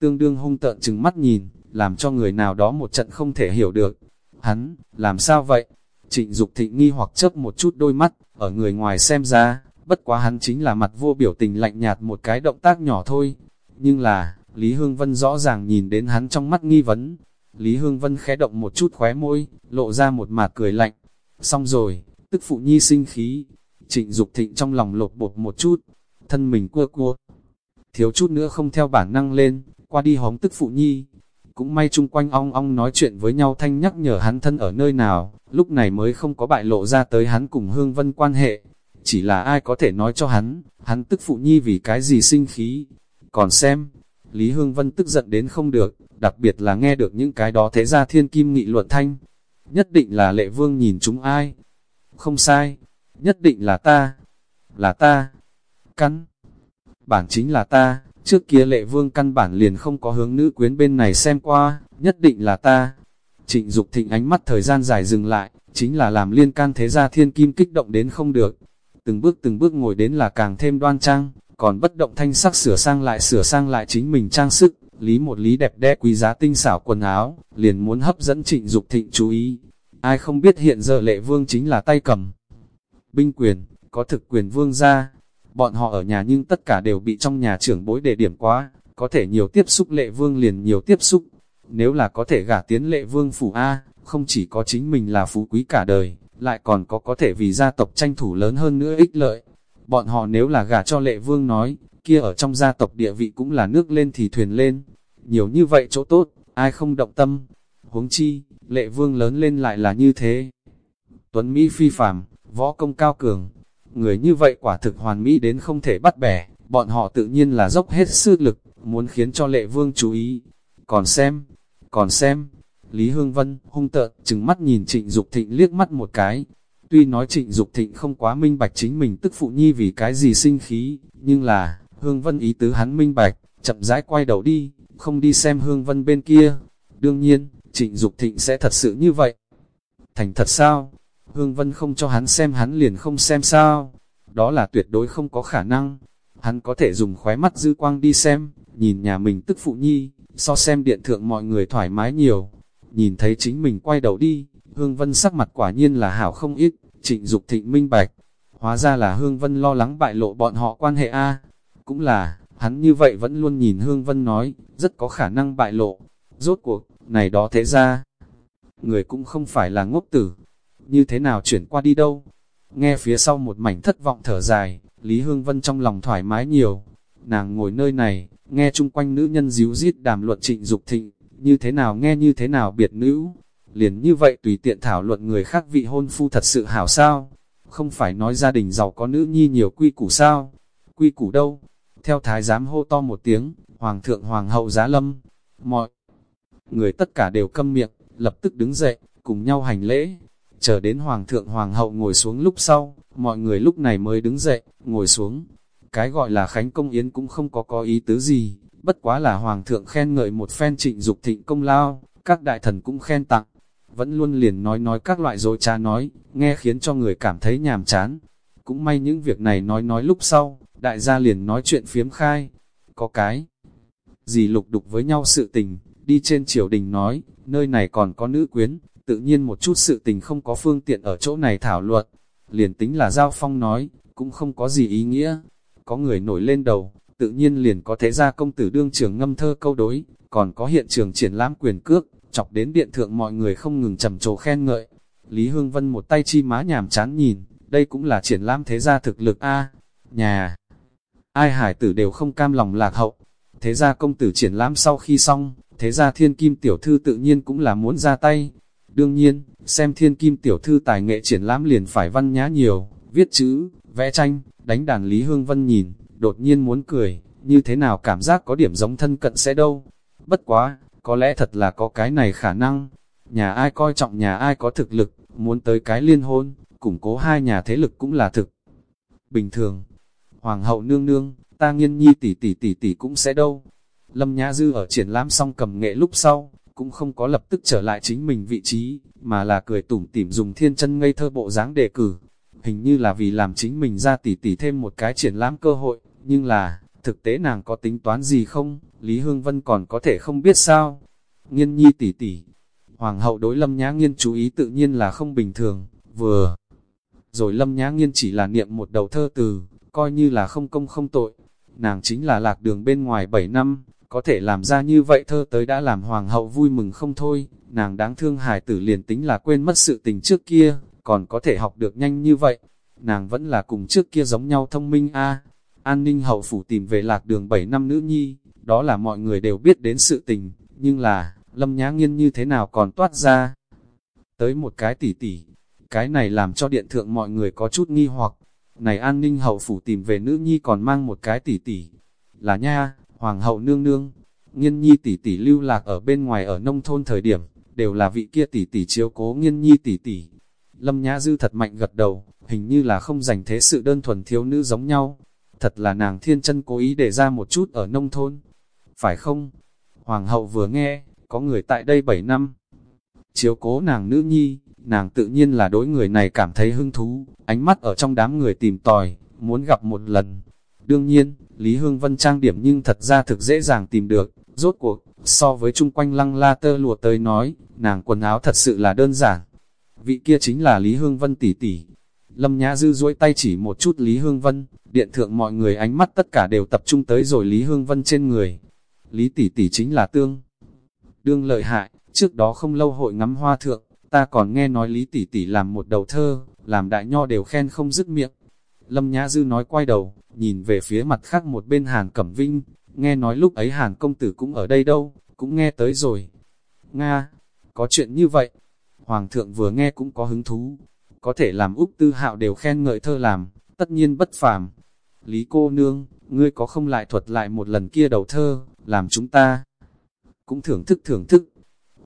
tương đương hung tợn chừng mắt nhìn, làm cho người nào đó một trận không thể hiểu được. Hắn, làm sao vậy? Trịnh Dục thị nghi hoặc chớp một chút đôi mắt, ở người ngoài xem ra, bất quá hắn chính là mặt vô biểu tình lạnh nhạt một cái động tác nhỏ thôi. Nhưng là, Lý Hương Vân rõ ràng nhìn đến hắn trong mắt nghi vấn, Lý Hương Vân khẽ động một chút khóe môi, lộ ra một mạt cười lạnh. Xong rồi, tức phụ nhi sinh khí. Trịnh Dục thịnh trong lòng lột bột một chút, thân mình cua cua. Thiếu chút nữa không theo bản năng lên, qua đi hóng tức phụ nhi. Cũng may chung quanh ong ong nói chuyện với nhau thanh nhắc nhở hắn thân ở nơi nào, lúc này mới không có bại lộ ra tới hắn cùng Hương Vân quan hệ. Chỉ là ai có thể nói cho hắn, hắn tức phụ nhi vì cái gì sinh khí. Còn xem, Lý Hương Vân tức giận đến không được, đặc biệt là nghe được những cái đó thế ra thiên kim nghị luận thanh. Nhất định là lệ vương nhìn chúng ai? Không sai, nhất định là ta, là ta, cắn Bản chính là ta, trước kia lệ vương căn bản liền không có hướng nữ quyến bên này xem qua, nhất định là ta. Trịnh Dục thịnh ánh mắt thời gian dài dừng lại, chính là làm liên can thế gia thiên kim kích động đến không được. Từng bước từng bước ngồi đến là càng thêm đoan trang, còn bất động thanh sắc sửa sang lại sửa sang lại chính mình trang sức, lý một lý đẹp đẽ quý giá tinh xảo quần áo, liền muốn hấp dẫn trịnh Dục thịnh chú ý. Ai không biết hiện giờ lệ vương chính là tay cầm. Binh quyền, có thực quyền vương ra, bọn họ ở nhà nhưng tất cả đều bị trong nhà trưởng bối đề điểm quá, có thể nhiều tiếp xúc lệ vương liền nhiều tiếp xúc. Nếu là có thể gả tiến lệ vương phủ A, không chỉ có chính mình là phú quý cả đời, lại còn có có thể vì gia tộc tranh thủ lớn hơn nữa ích lợi. Bọn họ nếu là gả cho lệ vương nói, kia ở trong gia tộc địa vị cũng là nước lên thì thuyền lên. Nhiều như vậy chỗ tốt, ai không động tâm. Huống chi, lệ vương lớn lên lại là như thế. Tuấn Mỹ phi phàm, võ công cao cường. Người như vậy quả thực hoàn mỹ đến không thể bắt bẻ, bọn họ tự nhiên là dốc hết sức lực, muốn khiến cho lệ vương chú ý. Còn xem, còn xem, Lý Hương Vân hung tợn, chừng mắt nhìn Trịnh Dục Thịnh liếc mắt một cái, Tuy nói trịnh Dục thịnh không quá minh bạch chính mình tức phụ nhi vì cái gì sinh khí, nhưng là, Hương Vân ý tứ hắn minh bạch, chậm rãi quay đầu đi, không đi xem Hương Vân bên kia. Đương nhiên, trịnh Dục thịnh sẽ thật sự như vậy. Thành thật sao? Hương Vân không cho hắn xem hắn liền không xem sao? Đó là tuyệt đối không có khả năng. Hắn có thể dùng khóe mắt dư quang đi xem, nhìn nhà mình tức phụ nhi, so xem điện thượng mọi người thoải mái nhiều. Nhìn thấy chính mình quay đầu đi, Hương Vân sắc mặt quả nhiên là hảo không ít, trịnh Dục thịnh minh bạch. Hóa ra là Hương Vân lo lắng bại lộ bọn họ quan hệ A. Cũng là, hắn như vậy vẫn luôn nhìn Hương Vân nói, rất có khả năng bại lộ. Rốt cuộc, này đó thế ra, người cũng không phải là ngốc tử. Như thế nào chuyển qua đi đâu? Nghe phía sau một mảnh thất vọng thở dài, Lý Hương Vân trong lòng thoải mái nhiều. Nàng ngồi nơi này, nghe chung quanh nữ nhân díu dít đàm luận trịnh Dục thịnh, như thế nào nghe như thế nào biệt nữ, liền như vậy tùy tiện thảo luận người khác vị hôn phu thật sự hảo sao? Không phải nói gia đình giàu có nữ nhi nhiều quy củ sao? Quy củ đâu? Theo thái giám hô to một tiếng, hoàng thượng hoàng hậu giá lâm, mọi người tất cả đều câm miệng, lập tức đứng dậy, cùng nhau hành lễ. Chờ đến hoàng thượng hoàng hậu ngồi xuống lúc sau, mọi người lúc này mới đứng dậy, ngồi xuống. Cái gọi là Khánh Công Yến cũng không có có ý tứ gì, bất quá là Hoàng thượng khen ngợi một phen trịnh dục thịnh công lao, các đại thần cũng khen tặng. Vẫn luôn liền nói nói các loại dối trá nói, nghe khiến cho người cảm thấy nhàm chán. Cũng may những việc này nói nói lúc sau, đại gia liền nói chuyện phiếm khai. Có cái gì lục đục với nhau sự tình, đi trên triều đình nói, nơi này còn có nữ quyến, tự nhiên một chút sự tình không có phương tiện ở chỗ này thảo luận. Liền tính là Giao Phong nói, cũng không có gì ý nghĩa. Có người nổi lên đầu, tự nhiên liền có thế gia công tử đương trường ngâm thơ câu đối, còn có hiện trường triển lãm quyền cước, chọc đến điện thượng mọi người không ngừng trầm trồ khen ngợi. Lý Hương Vân một tay chi má nhàm chán nhìn, đây cũng là triển lãm thế gia thực lực A, nhà. Ai hải tử đều không cam lòng lạc hậu. Thế gia công tử triển lãm sau khi xong, thế gia thiên kim tiểu thư tự nhiên cũng là muốn ra tay. Đương nhiên, xem thiên kim tiểu thư tài nghệ triển lãm liền phải văn nhã nhiều, viết chữ, vẽ tranh, đánh đàn Lý Hương Vân nhìn, đột nhiên muốn cười, như thế nào cảm giác có điểm giống thân cận sẽ đâu. Bất quá, có lẽ thật là có cái này khả năng. Nhà ai coi trọng nhà ai có thực lực, muốn tới cái liên hôn, củng cố hai nhà thế lực cũng là thực. Bình thường, Hoàng hậu nương nương, ta nghiên nhi tỷ tỷ tỷ tỷ cũng sẽ đâu. Lâm Nhã Dư ở triển lãm xong cầm nghệ lúc sau, cũng không có lập tức trở lại chính mình vị trí, mà là cười tủm tỉm dùng thiên chân ngây thơ bộ dáng đề cử. Hình như là vì làm chính mình ra tỷ tỷ thêm một cái triển lãm cơ hội, nhưng là, thực tế nàng có tính toán gì không, Lý Hương Vân còn có thể không biết sao. Nghiên nhi tỷ tỷ, Hoàng hậu đối Lâm Nhã Nghiên chú ý tự nhiên là không bình thường, vừa. Rồi Lâm Nhã Nghiên chỉ là niệm một đầu thơ từ, coi như là không công không tội. Nàng chính là lạc đường bên ngoài 7 năm, có thể làm ra như vậy thơ tới đã làm hoàng hậu vui mừng không thôi, nàng đáng thương hài tử liền tính là quên mất sự tình trước kia, còn có thể học được nhanh như vậy. Nàng vẫn là cùng trước kia giống nhau thông minh a An ninh hậu phủ tìm về lạc đường 7 năm nữ nhi, đó là mọi người đều biết đến sự tình, nhưng là, lâm nhã nghiên như thế nào còn toát ra. Tới một cái tỉ tỉ, cái này làm cho điện thượng mọi người có chút nghi hoặc, này an ninh hậu phủ tìm về nữ nhi còn mang một cái tỷ tỷ. Là nha, hoàng hậu nương nương, nghiên nhi tỷ tỷ lưu lạc ở bên ngoài ở nông thôn thời điểm, đều là vị kia tỷ tỷ chiếu cố nghiên nhi tỷ tỷ. Lâm Nhã Dư thật mạnh gật đầu, hình như là không dành thế sự đơn thuần thiếu nữ giống nhau. Thật là nàng thiên chân cố ý để ra một chút ở nông thôn. Phải không? Hoàng hậu vừa nghe, có người tại đây 7 năm. Chiếu cố nàng nữ nhi, nàng tự nhiên là đối người này cảm thấy hứng thú, ánh mắt ở trong đám người tìm tòi, muốn gặp một lần. Đương nhiên, Lý Hương Vân trang điểm nhưng thật ra thực dễ dàng tìm được, rốt cuộc, so với chung quanh lăng la tơ lụa tới nói, nàng quần áo thật sự là đơn giản. Vị kia chính là Lý Hương Vân tỷ tỷ. Lâm Nhã Dư duỗi tay chỉ một chút Lý Hương Vân, điện thượng mọi người ánh mắt tất cả đều tập trung tới rồi Lý Hương Vân trên người. Lý tỷ tỷ chính là tương. Đương lợi hại, trước đó không lâu hội ngắm hoa thượng, ta còn nghe nói Lý tỷ tỷ làm một đầu thơ, làm đại nho đều khen không dứt miệng. Lâm Nhã Dư nói quay đầu, nhìn về phía mặt khác một bên Hàn Cẩm Vinh, nghe nói lúc ấy Hàn công tử cũng ở đây đâu, cũng nghe tới rồi. Nga, có chuyện như vậy, Hoàng thượng vừa nghe cũng có hứng thú, có thể làm Úc Tư Hạo đều khen ngợi thơ làm, tất nhiên bất phàm. Lý cô nương, ngươi có không lại thuật lại một lần kia đầu thơ, làm chúng ta cũng thưởng thức thưởng thức.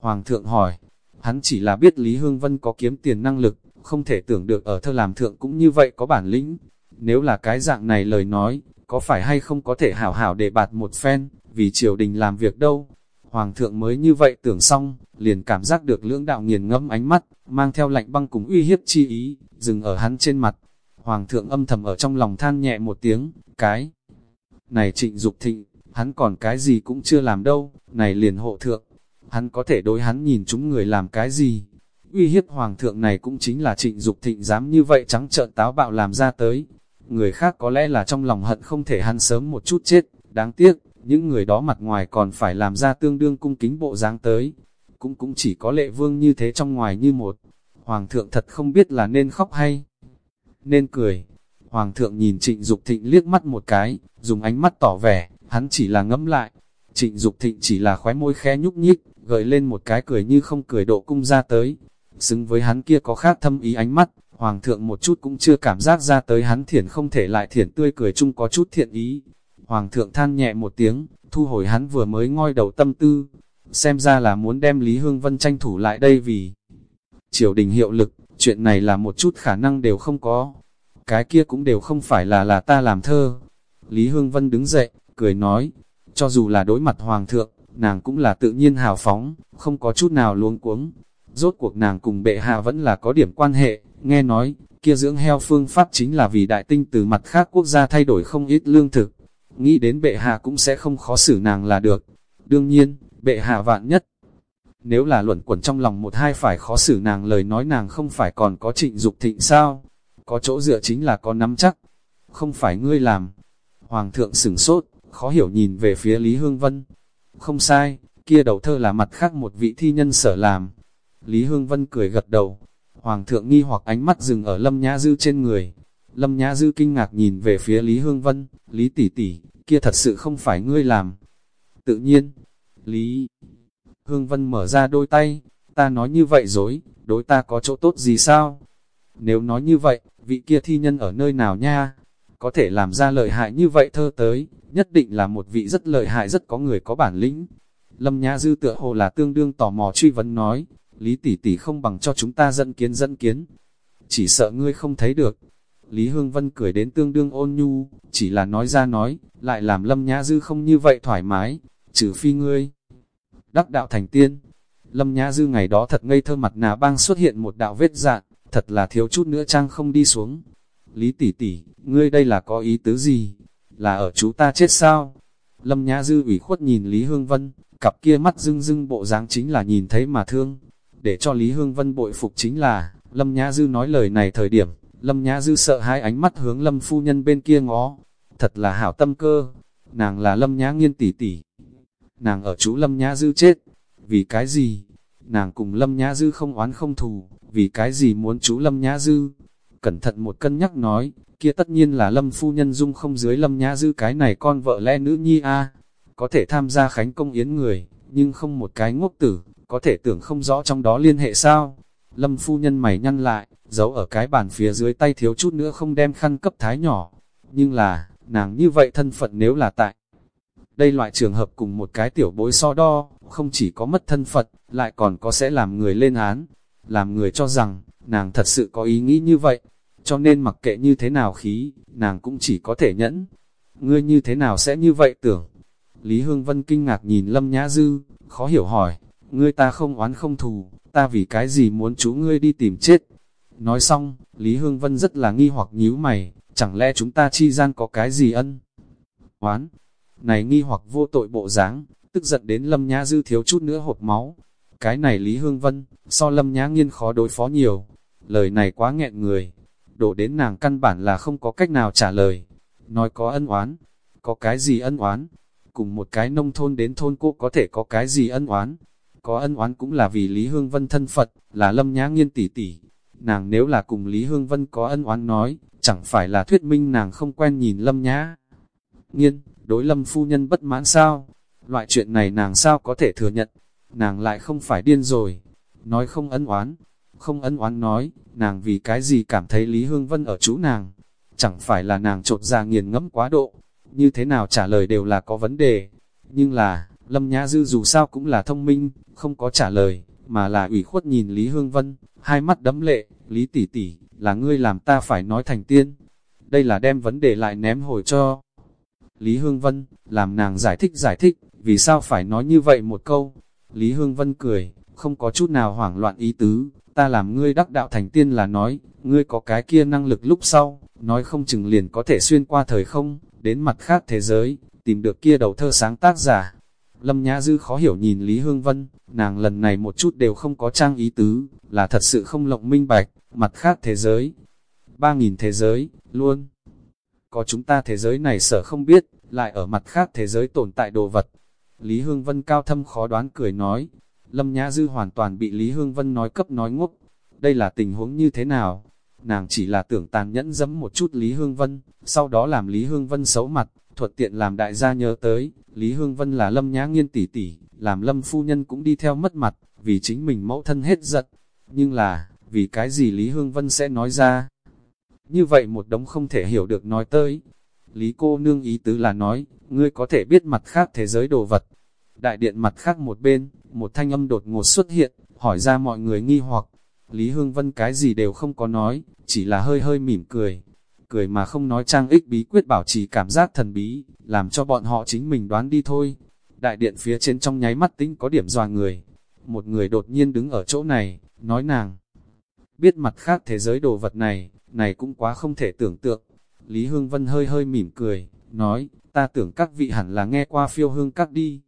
Hoàng thượng hỏi, hắn chỉ là biết Lý Hương Vân có kiếm tiền năng lực, không thể tưởng được ở thơ làm thượng cũng như vậy có bản lĩnh. Nếu là cái dạng này lời nói, có phải hay không có thể hảo hảo để bạt một phen, vì triều đình làm việc đâu. Hoàng thượng mới như vậy tưởng xong, liền cảm giác được lưỡng đạo nghiền ngẫm ánh mắt, mang theo lạnh băng cùng uy hiếp chi ý, dừng ở hắn trên mặt. Hoàng thượng âm thầm ở trong lòng than nhẹ một tiếng, cái này trịnh Dục thịnh, hắn còn cái gì cũng chưa làm đâu, này liền hộ thượng, hắn có thể đối hắn nhìn chúng người làm cái gì. Uy hiếp hoàng thượng này cũng chính là trịnh Dục thịnh dám như vậy trắng trợn táo bạo làm ra tới. Người khác có lẽ là trong lòng hận không thể hắn sớm một chút chết, đáng tiếc, những người đó mặt ngoài còn phải làm ra tương đương cung kính bộ dáng tới. Cũng cũng chỉ có lệ vương như thế trong ngoài như một. Hoàng thượng thật không biết là nên khóc hay nên cười. Hoàng thượng nhìn trịnh Dục thịnh liếc mắt một cái, dùng ánh mắt tỏ vẻ, hắn chỉ là ngẫm lại. Trịnh Dục thịnh chỉ là khóe môi khẽ nhúc nhích, gợi lên một cái cười như không cười độ cung ra tới. Xứng với hắn kia có khác thâm ý ánh mắt, Hoàng thượng một chút cũng chưa cảm giác ra tới hắn thiển không thể lại thiển tươi cười chung có chút thiện ý. Hoàng thượng than nhẹ một tiếng, thu hồi hắn vừa mới ngoi đầu tâm tư, xem ra là muốn đem Lý Hương Vân tranh thủ lại đây vì triều đình hiệu lực, chuyện này là một chút khả năng đều không có. cái kia cũng đều không phải là là ta làm thơ. Lý Hương Vân đứng dậy, cười nói, cho dù là đối mặt hoàng thượng, nàng cũng là tự nhiên hào phóng, không có chút nào luống cuống. Rốt cuộc nàng cùng bệ hạ vẫn là có điểm quan hệ, nghe nói, kia dưỡng heo phương pháp chính là vì đại tinh từ mặt khác quốc gia thay đổi không ít lương thực. Nghĩ đến bệ hạ cũng sẽ không khó xử nàng là được. Đương nhiên, bệ hạ vạn nhất. Nếu là luẩn quẩn trong lòng một hai phải khó xử nàng lời nói nàng không phải còn có trịnh dục thịnh sao? Có chỗ dựa chính là có nắm chắc. Không phải ngươi làm. Hoàng thượng sửng sốt, khó hiểu nhìn về phía Lý Hương Vân. Không sai, kia đầu thơ là mặt khác một vị thi nhân sở làm. Lý Hương Vân cười gật đầu. Hoàng thượng nghi hoặc ánh mắt dừng ở Lâm Nhã Dư trên người. Lâm Nhã Dư kinh ngạc nhìn về phía Lý Hương Vân, Lý tỷ tỷ, kia thật sự không phải ngươi làm. Tự nhiên, Lý Hương Vân mở ra đôi tay, ta nói như vậy dối, đối ta có chỗ tốt gì sao? Nếu nói như vậy, vị kia thi nhân ở nơi nào nha? Có thể làm ra lợi hại như vậy thơ tới, nhất định là một vị rất lợi hại rất có người có bản lĩnh. Lâm Nhã Dư tựa hồ là tương đương tò mò truy vấn nói, Lý tỷ tỷ không bằng cho chúng ta dẫn kiến dẫn kiến. Chỉ sợ ngươi không thấy được. Lý Hương Vân cười đến tương đương ôn nhu, chỉ là nói ra nói, lại làm Lâm Nhã Dư không như vậy thoải mái, trừ phi ngươi. Đắc đạo thành tiên, Lâm Nhã Dư ngày đó thật ngây thơ mặt nà bang xuất hiện một đạo vết dạn, thật là thiếu chút nữa trang không đi xuống. Lý tỷ tỷ, ngươi đây là có ý tứ gì? Là ở chú ta chết sao? Lâm Nhã Dư ủy khuất nhìn Lý Hương Vân, cặp kia mắt dưng dưng bộ dáng chính là nhìn thấy mà thương. Để cho Lý Hương Vân bội phục chính là, Lâm Nhã Dư nói lời này thời điểm, Lâm Nhã Dư sợ hai ánh mắt hướng Lâm phu nhân bên kia ngó. Thật là hảo tâm cơ, nàng là Lâm Nhã nghiên tỷ tỷ. Nàng ở chú Lâm Nhã Dư chết, vì cái gì? Nàng cùng Lâm Nhã Dư không oán không thù, vì cái gì muốn chú Lâm Nhã Dư? Cẩn thận một cân nhắc nói, kia tất nhiên là Lâm phu nhân dung không dưới Lâm Nhã Dư cái này con vợ lẽ nữ nhi a Có thể tham gia khánh công yến người, nhưng không một cái ngốc tử, có thể tưởng không rõ trong đó liên hệ sao? Lâm phu nhân mày nhăn lại, giấu ở cái bàn phía dưới tay thiếu chút nữa không đem khăn cấp thái nhỏ. Nhưng là, nàng như vậy thân phận nếu là tại. Đây loại trường hợp cùng một cái tiểu bối so đo, không chỉ có mất thân phận, lại còn có sẽ làm người lên án. Làm người cho rằng, nàng thật sự có ý nghĩ như vậy. Cho nên mặc kệ như thế nào khí, nàng cũng chỉ có thể nhẫn. Ngươi như thế nào sẽ như vậy tưởng? Lý Hương Vân kinh ngạc nhìn Lâm Nhã Dư, khó hiểu hỏi, ngươi ta không oán không thù, ta vì cái gì muốn chú ngươi đi tìm chết. Nói xong, Lý Hương Vân rất là nghi hoặc nhíu mày, chẳng lẽ chúng ta chi gian có cái gì ân? Oán, này nghi hoặc vô tội bộ dáng, tức giận đến Lâm Nhã Dư thiếu chút nữa hộp máu. Cái này Lý Hương Vân, so Lâm Nhã Nghiên khó đối phó nhiều. Lời này quá nghẹn người, đổ đến nàng căn bản là không có cách nào trả lời. Nói có ân oán, có cái gì ân oán? Cùng một cái nông thôn đến thôn cô có thể có cái gì ân oán? Có ân oán cũng là vì Lý Hương Vân thân Phật, là lâm nhã nghiên tỷ tỷ. Nàng nếu là cùng Lý Hương Vân có ân oán nói, chẳng phải là thuyết minh nàng không quen nhìn lâm nhã. Nghiên, đối lâm phu nhân bất mãn sao? Loại chuyện này nàng sao có thể thừa nhận? Nàng lại không phải điên rồi. Nói không ân oán, không ân oán nói, nàng vì cái gì cảm thấy Lý Hương Vân ở chú nàng. Chẳng phải là nàng trột ra nghiền ngẫm quá độ, như thế nào trả lời đều là có vấn đề. Nhưng là, Lâm Nhã Dư dù sao cũng là thông minh, không có trả lời, mà là ủy khuất nhìn Lý Hương Vân, hai mắt đấm lệ, Lý tỷ tỷ, là ngươi làm ta phải nói thành tiên. Đây là đem vấn đề lại ném hồi cho. Lý Hương Vân, làm nàng giải thích giải thích, vì sao phải nói như vậy một câu. Lý Hương Vân cười, không có chút nào hoảng loạn ý tứ, ta làm ngươi đắc đạo thành tiên là nói, ngươi có cái kia năng lực lúc sau, nói không chừng liền có thể xuyên qua thời không, đến mặt khác thế giới, tìm được kia đầu thơ sáng tác giả, Lâm Nhã Dư khó hiểu nhìn Lý Hương Vân, nàng lần này một chút đều không có trang ý tứ, là thật sự không lộng minh bạch, mặt khác thế giới. Ba nghìn thế giới, luôn. Có chúng ta thế giới này sở không biết, lại ở mặt khác thế giới tồn tại đồ vật. Lý Hương Vân cao thâm khó đoán cười nói, Lâm Nhã Dư hoàn toàn bị Lý Hương Vân nói cấp nói ngốc. Đây là tình huống như thế nào? Nàng chỉ là tưởng tàn nhẫn dẫm một chút Lý Hương Vân, sau đó làm Lý Hương Vân xấu mặt, thuật tiện làm đại gia nhớ tới, Lý Hương Vân là lâm nhã nghiên tỷ tỷ, làm lâm phu nhân cũng đi theo mất mặt, vì chính mình mẫu thân hết giận. Nhưng là, vì cái gì Lý Hương Vân sẽ nói ra? Như vậy một đống không thể hiểu được nói tới. Lý cô nương ý tứ là nói, ngươi có thể biết mặt khác thế giới đồ vật. Đại điện mặt khác một bên, một thanh âm đột ngột xuất hiện, hỏi ra mọi người nghi hoặc. Lý Hương Vân cái gì đều không có nói, chỉ là hơi hơi mỉm cười cười mà không nói trang ích bí quyết bảo trì cảm giác thần bí, làm cho bọn họ chính mình đoán đi thôi. Đại điện phía trên trong nháy mắt tính có điểm dòa người. Một người đột nhiên đứng ở chỗ này, nói nàng. Biết mặt khác thế giới đồ vật này, này cũng quá không thể tưởng tượng. Lý Hương Vân hơi hơi mỉm cười, nói, ta tưởng các vị hẳn là nghe qua phiêu hương các đi.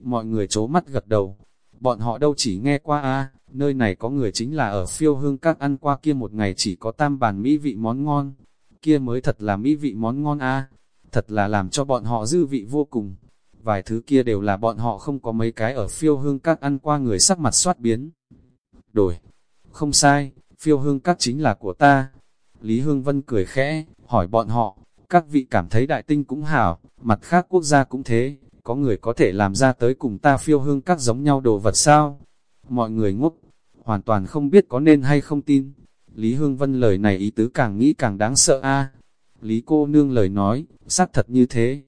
Mọi người chố mắt gật đầu, bọn họ đâu chỉ nghe qua a nơi này có người chính là ở phiêu hương các ăn qua kia một ngày chỉ có tam bàn mỹ vị món ngon, kia mới thật là mỹ vị món ngon a thật là làm cho bọn họ dư vị vô cùng. Vài thứ kia đều là bọn họ không có mấy cái ở phiêu hương các ăn qua người sắc mặt soát biến. Đổi, không sai, phiêu hương các chính là của ta. Lý Hương Vân cười khẽ, hỏi bọn họ, các vị cảm thấy đại tinh cũng hảo, mặt khác quốc gia cũng thế, có người có thể làm ra tới cùng ta phiêu hương các giống nhau đồ vật sao? Mọi người ngốc, hoàn toàn không biết có nên hay không tin. Lý Hương Vân lời này ý tứ càng nghĩ càng đáng sợ a. Lý cô nương lời nói, xác thật như thế.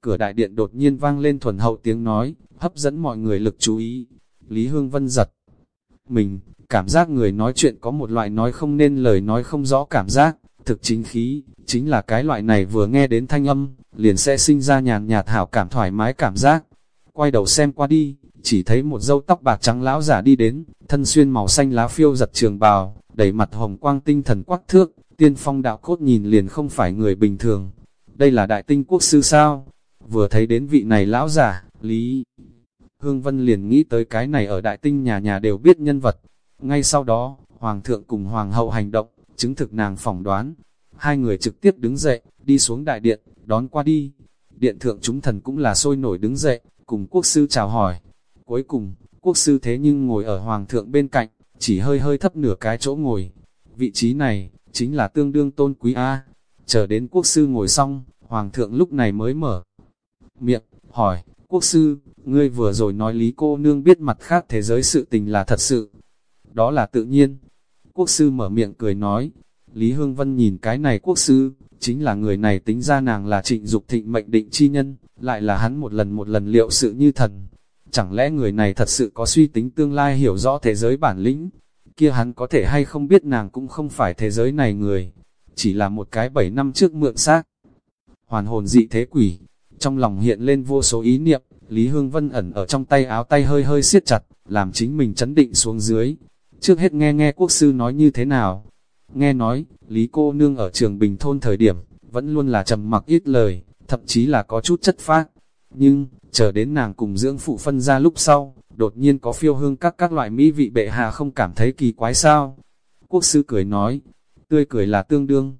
Cửa đại điện đột nhiên vang lên thuần hậu tiếng nói, hấp dẫn mọi người lực chú ý. Lý Hương Vân giật. Mình, cảm giác người nói chuyện có một loại nói không nên lời nói không rõ cảm giác, thực chính khí, chính là cái loại này vừa nghe đến thanh âm, liền sẽ sinh ra nhàn nhạt hảo cảm thoải mái cảm giác. Quay đầu xem qua đi, chỉ thấy một dâu tóc bạc trắng lão giả đi đến, thân xuyên màu xanh lá phiêu giật trường bào, đầy mặt hồng quang tinh thần quắc thước, tiên phong đạo cốt nhìn liền không phải người bình thường. Đây là đại tinh quốc sư sao? Vừa thấy đến vị này lão giả, Lý Hương Vân liền nghĩ tới cái này ở đại tinh nhà nhà đều biết nhân vật. Ngay sau đó, Hoàng thượng cùng Hoàng hậu hành động, chứng thực nàng phỏng đoán. Hai người trực tiếp đứng dậy, đi xuống đại điện, đón qua đi. Điện thượng chúng thần cũng là sôi nổi đứng dậy, cùng quốc sư chào hỏi. Cuối cùng, quốc sư thế nhưng ngồi ở Hoàng thượng bên cạnh, chỉ hơi hơi thấp nửa cái chỗ ngồi. Vị trí này, chính là tương đương tôn quý A. Chờ đến quốc sư ngồi xong, Hoàng thượng lúc này mới mở miệng, hỏi, quốc sư, ngươi vừa rồi nói lý cô nương biết mặt khác thế giới sự tình là thật sự. Đó là tự nhiên. Quốc sư mở miệng cười nói, Lý Hương Vân nhìn cái này quốc sư, chính là người này tính ra nàng là trịnh Dục thịnh mệnh định chi nhân, lại là hắn một lần một lần liệu sự như thần. Chẳng lẽ người này thật sự có suy tính tương lai hiểu rõ thế giới bản lĩnh, kia hắn có thể hay không biết nàng cũng không phải thế giới này người, chỉ là một cái bảy năm trước mượn xác. Hoàn hồn dị thế quỷ, trong lòng hiện lên vô số ý niệm, Lý Hương Vân ẩn ở trong tay áo tay hơi hơi siết chặt, làm chính mình chấn định xuống dưới. Trước hết nghe nghe quốc sư nói như thế nào. Nghe nói, Lý cô nương ở trường Bình Thôn thời điểm, vẫn luôn là trầm mặc ít lời, thậm chí là có chút chất phác. Nhưng, chờ đến nàng cùng dưỡng phụ phân ra lúc sau, đột nhiên có phiêu hương các các loại mỹ vị bệ hạ không cảm thấy kỳ quái sao. Quốc sư cười nói, tươi cười là tương đương.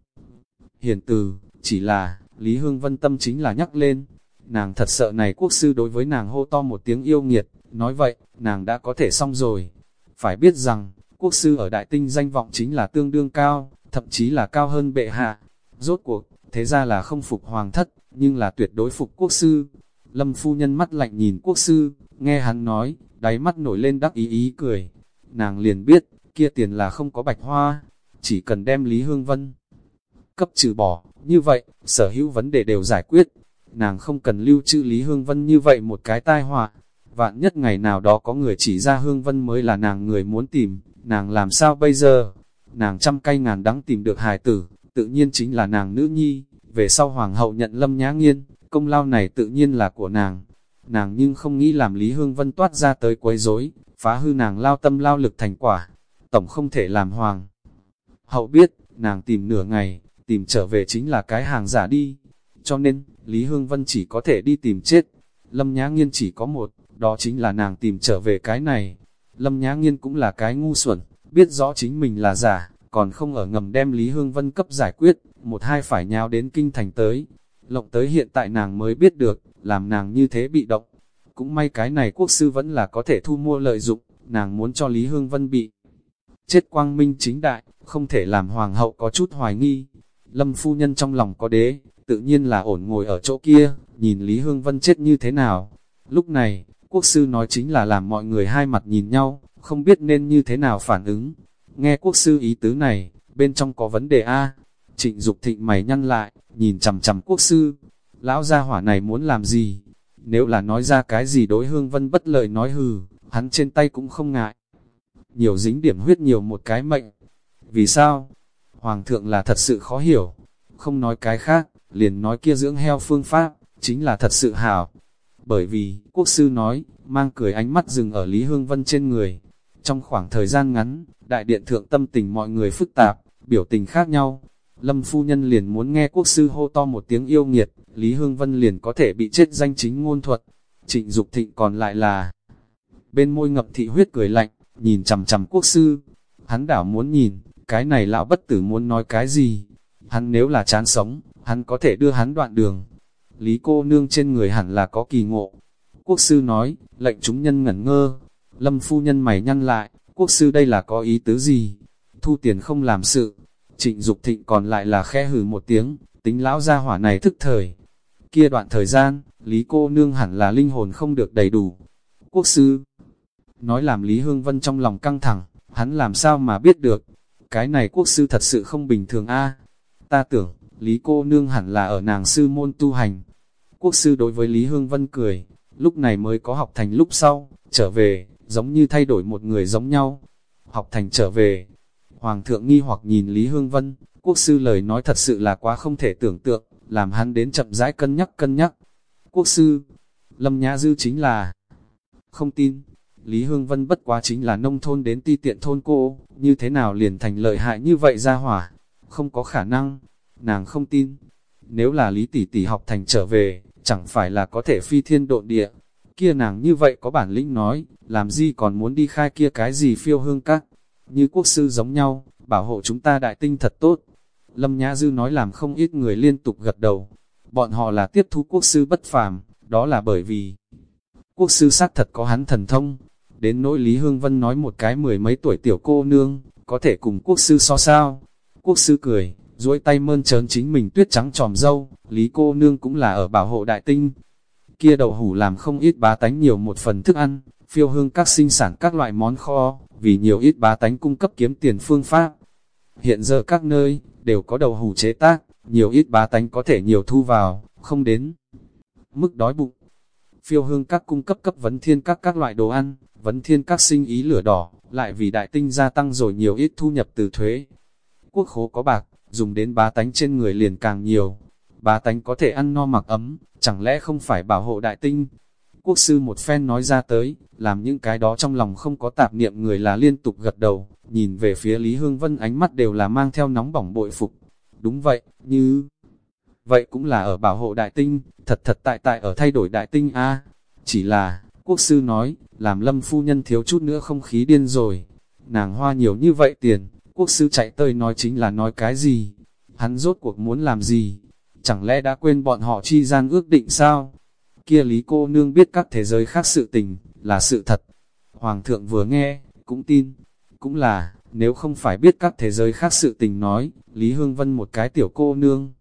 Hiền từ, chỉ là, Lý Hương Vân tâm chính là nhắc lên, nàng thật sợ này quốc sư đối với nàng hô to một tiếng yêu nghiệt, nói vậy, nàng đã có thể xong rồi. Phải biết rằng, quốc sư ở đại tinh danh vọng chính là tương đương cao, thậm chí là cao hơn bệ hạ. Rốt cuộc, thế ra là không phục hoàng thất, nhưng là tuyệt đối phục quốc sư. Lâm phu nhân mắt lạnh nhìn quốc sư, nghe hắn nói, đáy mắt nổi lên đắc ý ý cười. Nàng liền biết, kia tiền là không có bạch hoa, chỉ cần đem Lý Hương Vân cấp trừ bỏ, như vậy, sở hữu vấn đề đều giải quyết. Nàng không cần lưu trữ Lý Hương Vân như vậy một cái tai họa. Vạn nhất ngày nào đó có người chỉ ra Hương Vân mới là nàng người muốn tìm, nàng làm sao bây giờ? Nàng trăm cây ngàn đắng tìm được hài tử, tự nhiên chính là nàng nữ nhi, về sau hoàng hậu nhận lâm nhã nghiên, công lao này tự nhiên là của nàng. Nàng nhưng không nghĩ làm Lý Hương Vân toát ra tới quấy rối, phá hư nàng lao tâm lao lực thành quả. Tổng không thể làm hoàng. Hậu biết, nàng tìm nửa ngày, tìm trở về chính là cái hàng giả đi. Cho nên, Lý Hương Vân chỉ có thể đi tìm chết. Lâm Nhã Nghiên chỉ có một, đó chính là nàng tìm trở về cái này. Lâm Nhã Nghiên cũng là cái ngu xuẩn, biết rõ chính mình là giả, còn không ở ngầm đem Lý Hương Vân cấp giải quyết, một hai phải nhào đến kinh thành tới. Lộng tới hiện tại nàng mới biết được, làm nàng như thế bị động. Cũng may cái này quốc sư vẫn là có thể thu mua lợi dụng, nàng muốn cho Lý Hương Vân bị chết quang minh chính đại, không thể làm hoàng hậu có chút hoài nghi. Lâm phu nhân trong lòng có đế, tự nhiên là ổn ngồi ở chỗ kia, nhìn Lý Hương Vân chết như thế nào. Lúc này, quốc sư nói chính là làm mọi người hai mặt nhìn nhau, không biết nên như thế nào phản ứng. Nghe quốc sư ý tứ này, bên trong có vấn đề A. Trịnh Dục thịnh mày nhăn lại, nhìn chầm chầm quốc sư. Lão gia hỏa này muốn làm gì? Nếu là nói ra cái gì đối Hương Vân bất lợi nói hừ, hắn trên tay cũng không ngại. Nhiều dính điểm huyết nhiều một cái mệnh. Vì sao? Hoàng thượng là thật sự khó hiểu, Không nói cái khác, liền nói kia dưỡng heo phương pháp, chính là thật sự hảo. Bởi vì, quốc sư nói, mang cười ánh mắt dừng ở Lý Hương Vân trên người. Trong khoảng thời gian ngắn, đại điện thượng tâm tình mọi người phức tạp, biểu tình khác nhau. Lâm phu nhân liền muốn nghe quốc sư hô to một tiếng yêu nghiệt, Lý Hương Vân liền có thể bị chết danh chính ngôn thuật. Trịnh Dục Thịnh còn lại là bên môi ngập thị huyết cười lạnh, nhìn chằm chằm quốc sư. Hắn đảo muốn nhìn, cái này lão bất tử muốn nói cái gì. Hắn nếu là chán sống, hắn có thể đưa hắn đoạn đường. Lý cô nương trên người hẳn là có kỳ ngộ. Quốc sư nói, lệnh chúng nhân ngẩn ngơ. Lâm phu nhân mày nhăn lại, quốc sư đây là có ý tứ gì? Thu tiền không làm sự. Trịnh Dục thịnh còn lại là khe hử một tiếng, tính lão gia hỏa này thức thời. Kia đoạn thời gian, Lý cô nương hẳn là linh hồn không được đầy đủ. Quốc sư, nói làm Lý Hương Vân trong lòng căng thẳng, hắn làm sao mà biết được. Cái này quốc sư thật sự không bình thường a Ta tưởng, Lý cô nương hẳn là ở nàng sư môn tu hành. Quốc sư đối với Lý Hương Vân cười, lúc này mới có học thành lúc sau, trở về, giống như thay đổi một người giống nhau. Học thành trở về, Hoàng thượng nghi hoặc nhìn Lý Hương Vân, quốc sư lời nói thật sự là quá không thể tưởng tượng, làm hắn đến chậm rãi cân nhắc cân nhắc. Quốc sư, Lâm Nhã Dư chính là không tin, Lý Hương Vân bất quá chính là nông thôn đến ti tiện thôn cô, như thế nào liền thành lợi hại như vậy ra hỏa, không có khả năng, nàng không tin. Nếu là Lý Tỷ Tỷ học thành trở về, chẳng phải là có thể phi thiên độn địa, kia nàng như vậy có bản lĩnh nói, làm gì còn muốn đi khai kia cái gì phiêu hương các, như quốc sư giống nhau, bảo hộ chúng ta đại tinh thật tốt. Lâm Nhã Dư nói làm không ít người liên tục gật đầu, bọn họ là tiếp thu quốc sư bất phàm, đó là bởi vì quốc sư xác thật có hắn thần thông, Đến nỗi Lý Hương Vân nói một cái mười mấy tuổi tiểu cô nương, có thể cùng quốc sư so sao. Quốc sư cười, duỗi tay mơn trớn chính mình tuyết trắng tròm dâu, Lý cô nương cũng là ở bảo hộ đại tinh. Kia đậu hủ làm không ít bá tánh nhiều một phần thức ăn, phiêu hương các sinh sản các loại món kho, vì nhiều ít bá tánh cung cấp kiếm tiền phương pháp. Hiện giờ các nơi, đều có đầu hủ chế tác, nhiều ít bá tánh có thể nhiều thu vào, không đến mức đói bụng. Phiêu hương các cung cấp cấp vấn thiên các các loại đồ ăn, vấn thiên các sinh ý lửa đỏ, lại vì đại tinh gia tăng rồi nhiều ít thu nhập từ thuế. Quốc khố có bạc, dùng đến bá tánh trên người liền càng nhiều. Bá tánh có thể ăn no mặc ấm, chẳng lẽ không phải bảo hộ đại tinh? Quốc sư một phen nói ra tới, làm những cái đó trong lòng không có tạp niệm người là liên tục gật đầu, nhìn về phía Lý Hương Vân ánh mắt đều là mang theo nóng bỏng bội phục. Đúng vậy, như... Vậy cũng là ở bảo hộ đại tinh, thật thật tại tại ở thay đổi đại tinh a Chỉ là, Quốc sư nói, làm lâm phu nhân thiếu chút nữa không khí điên rồi. Nàng hoa nhiều như vậy tiền, quốc sư chạy tới nói chính là nói cái gì? Hắn rốt cuộc muốn làm gì? Chẳng lẽ đã quên bọn họ chi gian ước định sao? Kia lý cô nương biết các thế giới khác sự tình, là sự thật. Hoàng thượng vừa nghe, cũng tin. Cũng là, nếu không phải biết các thế giới khác sự tình nói, Lý Hương Vân một cái tiểu cô nương.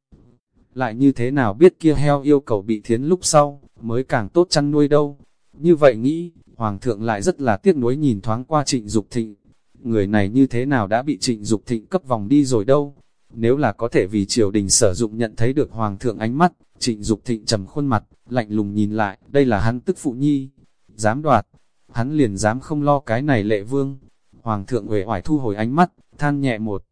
Lại như thế nào biết kia heo yêu cầu bị thiến lúc sau, mới càng tốt chăn nuôi đâu. Như vậy nghĩ, Hoàng thượng lại rất là tiếc nuối nhìn thoáng qua trịnh Dục thịnh. Người này như thế nào đã bị trịnh Dục thịnh cấp vòng đi rồi đâu? Nếu là có thể vì triều đình sử dụng nhận thấy được Hoàng thượng ánh mắt, trịnh Dục thịnh trầm khuôn mặt, lạnh lùng nhìn lại, đây là hắn tức phụ nhi. Dám đoạt, hắn liền dám không lo cái này lệ vương. Hoàng thượng uể oải thu hồi ánh mắt, than nhẹ một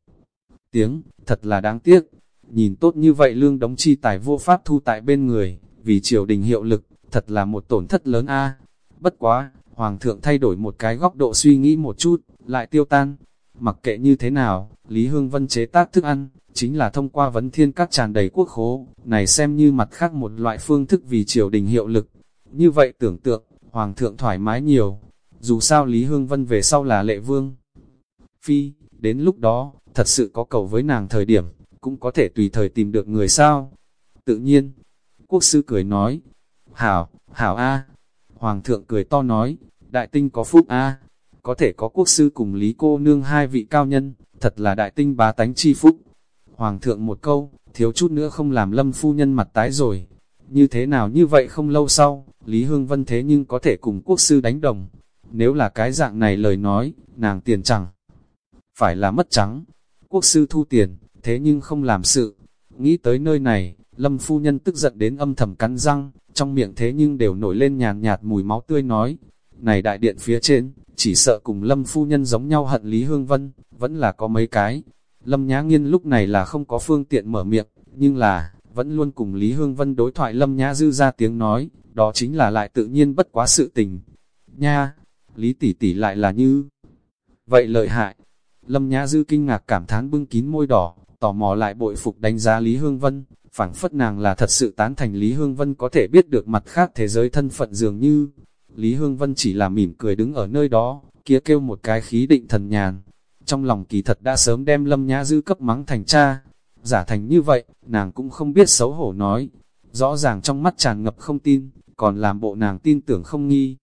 tiếng, thật là đáng tiếc. Nhìn tốt như vậy lương đóng chi tài vô pháp thu tại bên người, vì triều đình hiệu lực, thật là một tổn thất lớn a. Bất quá, Hoàng thượng thay đổi một cái góc độ suy nghĩ một chút, lại tiêu tan. Mặc kệ như thế nào, Lý Hương Vân chế tác thức ăn, chính là thông qua vấn thiên các tràn đầy quốc khố, này xem như mặt khác một loại phương thức vì triều đình hiệu lực. Như vậy tưởng tượng, Hoàng thượng thoải mái nhiều, dù sao Lý Hương Vân về sau là lệ vương. Phi, đến lúc đó, thật sự có cầu với nàng thời điểm, cũng có thể tùy thời tìm được người sao. Tự nhiên, quốc sư cười nói, Hảo, Hảo A. Hoàng thượng cười to nói, đại tinh có phúc A. Có thể có quốc sư cùng Lý cô nương hai vị cao nhân, thật là đại tinh bá tánh chi phúc. Hoàng thượng một câu, thiếu chút nữa không làm lâm phu nhân mặt tái rồi. Như thế nào như vậy không lâu sau, Lý Hương Vân thế nhưng có thể cùng quốc sư đánh đồng. Nếu là cái dạng này lời nói, nàng tiền chẳng. Phải là mất trắng. Quốc sư thu tiền, thế nhưng không làm sự. Nghĩ tới nơi này, lâm phu nhân tức giận đến âm thầm cắn răng, trong miệng thế nhưng đều nổi lên nhàn nhạt mùi máu tươi nói, này đại điện phía trên, chỉ sợ cùng Lâm phu nhân giống nhau hận Lý Hương Vân, vẫn là có mấy cái. Lâm Nhã Nghiên lúc này là không có phương tiện mở miệng, Nhưng là, vẫn luôn cùng Lý Hương Vân đối thoại Lâm Nhã Dư ra tiếng nói, đó chính là lại tự nhiên bất quá sự tình. Nha, Lý tỷ tỷ lại là như vậy lợi hại. Lâm Nhã Dư kinh ngạc cảm thán bưng kín môi đỏ, tò mò lại bội phục đánh giá Lý Hương Vân, phảng phất nàng là thật sự tán thành Lý Hương Vân có thể biết được mặt khác thế giới thân phận dường như. Lý Hương Vân chỉ là mỉm cười đứng ở nơi đó, kia kêu một cái khí định thần nhàn. Trong lòng kỳ thật đã sớm đem Lâm Nhã Dư cấp mắng thành cha. Giả thành như vậy, nàng cũng không biết xấu hổ nói. Rõ ràng trong mắt tràn ngập không tin, còn làm bộ nàng tin tưởng không nghi.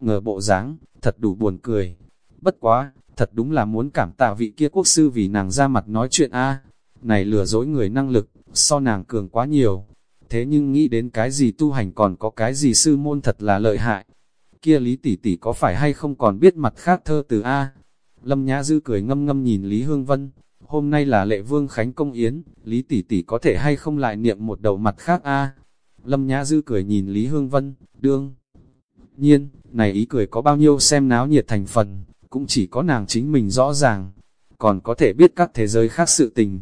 Ngờ bộ dáng thật đủ buồn cười. Bất quá, thật đúng là muốn cảm tạ vị kia quốc sư vì nàng ra mặt nói chuyện a Này lừa dối người năng lực, so nàng cường quá nhiều. Thế nhưng nghĩ đến cái gì tu hành còn có cái gì sư môn thật là lợi hại. Kia Lý tỷ tỷ có phải hay không còn biết mặt khác thơ từ A? Lâm Nhã Dư cười ngâm ngâm nhìn Lý Hương Vân. Hôm nay là lệ vương khánh công yến, Lý tỷ tỷ có thể hay không lại niệm một đầu mặt khác A? Lâm Nhã Dư cười nhìn Lý Hương Vân, đương. Nhiên, này ý cười có bao nhiêu xem náo nhiệt thành phần, cũng chỉ có nàng chính mình rõ ràng. Còn có thể biết các thế giới khác sự tình.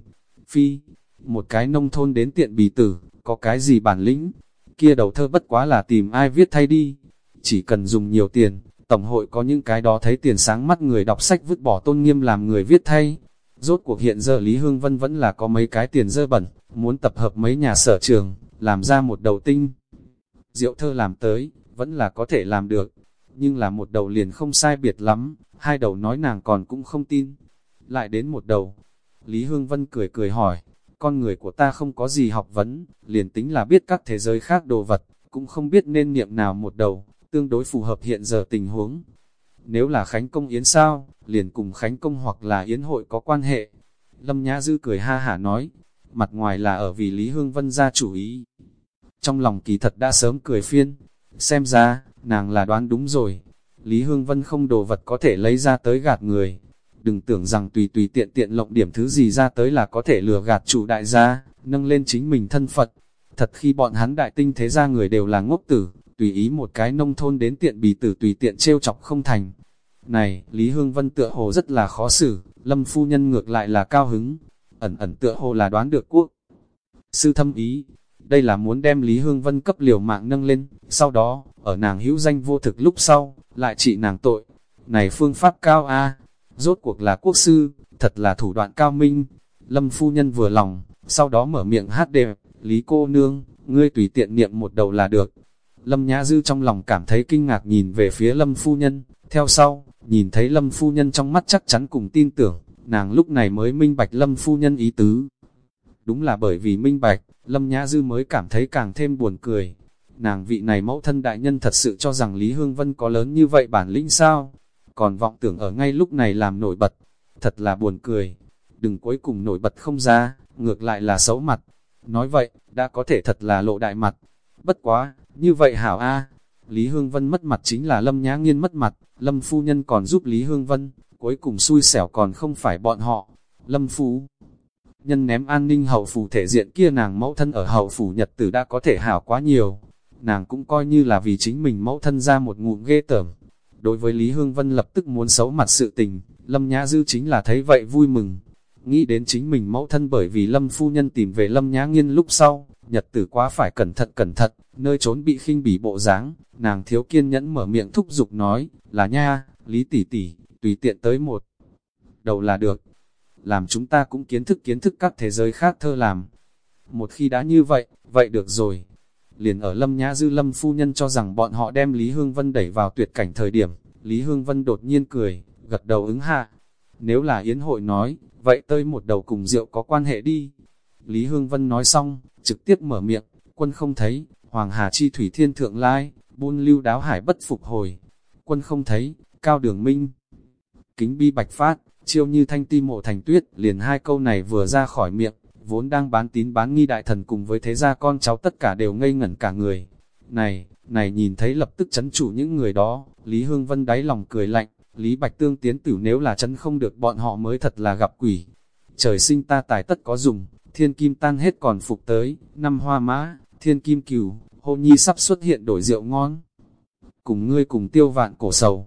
Phi, một cái nông thôn đến tiện bì tử, có cái gì bản lĩnh, kia đầu thơ bất quá là tìm ai viết thay đi. Chỉ cần dùng nhiều tiền, Tổng hội có những cái đó thấy tiền sáng mắt người đọc sách vứt bỏ tôn nghiêm làm người viết thay. Rốt cuộc hiện giờ Lý Hương Vân vẫn là có mấy cái tiền dơ bẩn, muốn tập hợp mấy nhà sở trường, làm ra một đầu tinh. Diệu thơ làm tới, vẫn là có thể làm được, nhưng là một đầu liền không sai biệt lắm, hai đầu nói nàng còn cũng không tin. Lại đến một đầu, Lý Hương Vân cười cười hỏi, con người của ta không có gì học vấn, liền tính là biết các thế giới khác đồ vật, cũng không biết nên niệm nào một đầu, tương đối phù hợp hiện giờ tình huống. Nếu là Khánh Công Yến sao, liền cùng Khánh Công hoặc là Yến hội có quan hệ. Lâm Nhã Dư cười ha hả nói, mặt ngoài là ở vì Lý Hương Vân ra chủ ý. Trong lòng kỳ thật đã sớm cười phiên, xem ra, nàng là đoán đúng rồi. Lý Hương Vân không đồ vật có thể lấy ra tới gạt người, đừng tưởng rằng tùy tùy tiện tiện lộng điểm thứ gì ra tới là có thể lừa gạt chủ đại gia, nâng lên chính mình thân Phật. Thật khi bọn hắn đại tinh thế ra người đều là ngốc tử, tùy ý một cái nông thôn đến tiện bì tử tùy tiện trêu chọc không thành. Này, Lý Hương Vân tựa hồ rất là khó xử, Lâm Phu Nhân ngược lại là cao hứng, ẩn ẩn tựa hồ là đoán được quốc. Sư thâm ý, đây là muốn đem Lý Hương Vân cấp liều mạng nâng lên, sau đó, ở nàng hữu danh vô thực lúc sau, lại trị nàng tội. Này phương pháp cao a rốt cuộc là quốc sư, thật là thủ đoạn cao minh. Lâm phu nhân vừa lòng, sau đó mở miệng hát đẹp, Lý cô nương, ngươi tùy tiện niệm một đầu là được. Lâm Nhã Dư trong lòng cảm thấy kinh ngạc nhìn về phía Lâm phu nhân, theo sau, nhìn thấy Lâm phu nhân trong mắt chắc chắn cùng tin tưởng, nàng lúc này mới minh bạch Lâm phu nhân ý tứ. Đúng là bởi vì minh bạch, Lâm Nhã Dư mới cảm thấy càng thêm buồn cười. Nàng vị này mẫu thân đại nhân thật sự cho rằng Lý Hương Vân có lớn như vậy bản lĩnh sao? còn vọng tưởng ở ngay lúc này làm nổi bật, thật là buồn cười. Đừng cuối cùng nổi bật không ra, ngược lại là xấu mặt. Nói vậy, đã có thể thật là lộ đại mặt. Bất quá, như vậy hảo a Lý Hương Vân mất mặt chính là Lâm Nhã Nghiên mất mặt, Lâm Phu Nhân còn giúp Lý Hương Vân, cuối cùng xui xẻo còn không phải bọn họ. Lâm Phu Nhân ném an ninh hậu phủ thể diện kia nàng mẫu thân ở hậu phủ nhật tử đã có thể hảo quá nhiều. Nàng cũng coi như là vì chính mình mẫu thân ra một ngụm ghê tởm, Đối với Lý Hương Vân lập tức muốn xấu mặt sự tình, Lâm Nhã Dư chính là thấy vậy vui mừng. Nghĩ đến chính mình mẫu thân bởi vì Lâm Phu Nhân tìm về Lâm Nhã Nghiên lúc sau, nhật tử quá phải cẩn thận cẩn thận, nơi trốn bị khinh bỉ bộ dáng nàng thiếu kiên nhẫn mở miệng thúc giục nói, là nha, Lý tỷ tỷ, tùy tiện tới một. Đầu là được, làm chúng ta cũng kiến thức kiến thức các thế giới khác thơ làm. Một khi đã như vậy, vậy được rồi, Liền ở Lâm Nhã Dư Lâm phu nhân cho rằng bọn họ đem Lý Hương Vân đẩy vào tuyệt cảnh thời điểm, Lý Hương Vân đột nhiên cười, gật đầu ứng hạ. Nếu là Yến hội nói, vậy tơi một đầu cùng rượu có quan hệ đi. Lý Hương Vân nói xong, trực tiếp mở miệng, quân không thấy, Hoàng Hà Chi Thủy Thiên Thượng Lai, buôn lưu đáo hải bất phục hồi. Quân không thấy, cao đường minh. Kính bi bạch phát, chiêu như thanh ti mộ thành tuyết, liền hai câu này vừa ra khỏi miệng, vốn đang bán tín bán nghi đại thần cùng với thế gia con cháu tất cả đều ngây ngẩn cả người. Này, này nhìn thấy lập tức chấn chủ những người đó, Lý Hương Vân đáy lòng cười lạnh, Lý Bạch Tương tiến tử nếu là chấn không được bọn họ mới thật là gặp quỷ. Trời sinh ta tài tất có dùng, thiên kim tan hết còn phục tới, năm hoa mã, thiên kim cửu, hô nhi sắp xuất hiện đổi rượu ngon. Cùng ngươi cùng tiêu vạn cổ sầu,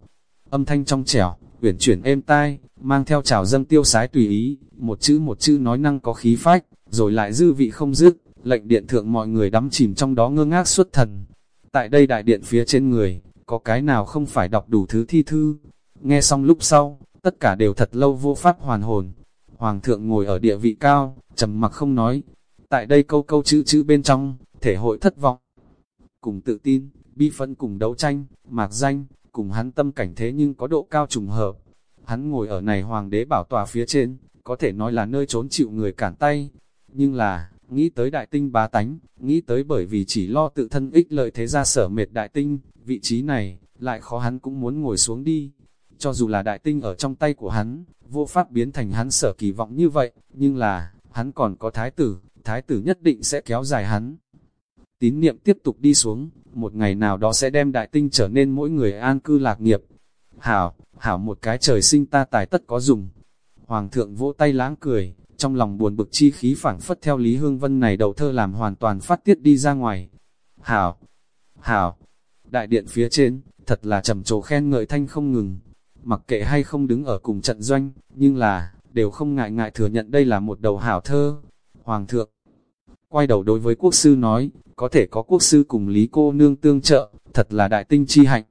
âm thanh trong trẻo, uyển chuyển êm tai, mang theo trào dâng tiêu sái tùy ý, một chữ một chữ nói năng có khí phách, rồi lại dư vị không dứt, lệnh điện thượng mọi người đắm chìm trong đó ngơ ngác xuất thần. Tại đây đại điện phía trên người, có cái nào không phải đọc đủ thứ thi thư. Nghe xong lúc sau, tất cả đều thật lâu vô pháp hoàn hồn. Hoàng thượng ngồi ở địa vị cao, trầm mặc không nói. Tại đây câu câu chữ chữ bên trong, thể hội thất vọng. Cùng tự tin, bi phẫn cùng đấu tranh, mạc danh, cùng hắn tâm cảnh thế nhưng có độ cao trùng hợp. Hắn ngồi ở này hoàng đế bảo tòa phía trên, có thể nói là nơi trốn chịu người cản tay. Nhưng là, nghĩ tới đại tinh bá tánh, nghĩ tới bởi vì chỉ lo tự thân ích lợi thế ra sở mệt đại tinh, vị trí này, lại khó hắn cũng muốn ngồi xuống đi. Cho dù là đại tinh ở trong tay của hắn, vô pháp biến thành hắn sở kỳ vọng như vậy, nhưng là, hắn còn có thái tử, thái tử nhất định sẽ kéo dài hắn. Tín niệm tiếp tục đi xuống, một ngày nào đó sẽ đem đại tinh trở nên mỗi người an cư lạc nghiệp. Hảo, hảo một cái trời sinh ta tài tất có dùng. Hoàng thượng vỗ tay láng cười, trong lòng buồn bực chi khí phảng phất theo Lý Hương Vân này đầu thơ làm hoàn toàn phát tiết đi ra ngoài. Hảo, hảo, đại điện phía trên, thật là trầm trồ khen ngợi thanh không ngừng. Mặc kệ hay không đứng ở cùng trận doanh, nhưng là, đều không ngại ngại thừa nhận đây là một đầu hảo thơ. Hoàng thượng, quay đầu đối với quốc sư nói, có thể có quốc sư cùng Lý cô nương tương trợ, thật là đại tinh chi hạnh.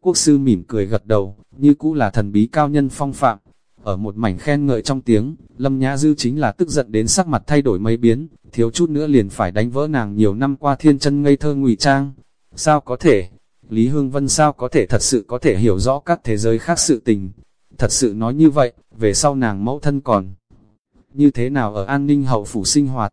Quốc sư mỉm cười gật đầu, như cũ là thần bí cao nhân phong phạm. Ở một mảnh khen ngợi trong tiếng, Lâm Nhã Dư chính là tức giận đến sắc mặt thay đổi mấy biến, thiếu chút nữa liền phải đánh vỡ nàng nhiều năm qua thiên chân ngây thơ ngụy trang. Sao có thể? Lý Hương Vân sao có thể thật sự có thể hiểu rõ các thế giới khác sự tình? Thật sự nói như vậy, về sau nàng mẫu thân còn như thế nào ở an ninh hậu phủ sinh hoạt?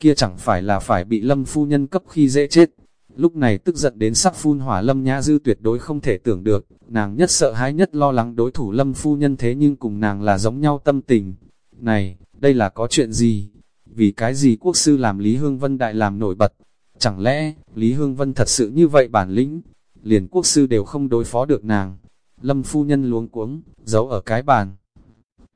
kia chẳng phải là phải bị lâm phu nhân cấp khi dễ chết. Lúc này tức giận đến sắc phun hỏa lâm nhã dư tuyệt đối không thể tưởng được, nàng nhất sợ hãi nhất lo lắng đối thủ lâm phu nhân thế nhưng cùng nàng là giống nhau tâm tình. Này, đây là có chuyện gì? Vì cái gì quốc sư làm Lý Hương Vân đại làm nổi bật? Chẳng lẽ, Lý Hương Vân thật sự như vậy bản lĩnh? Liền quốc sư đều không đối phó được nàng. Lâm phu nhân luống cuống, giấu ở cái bàn.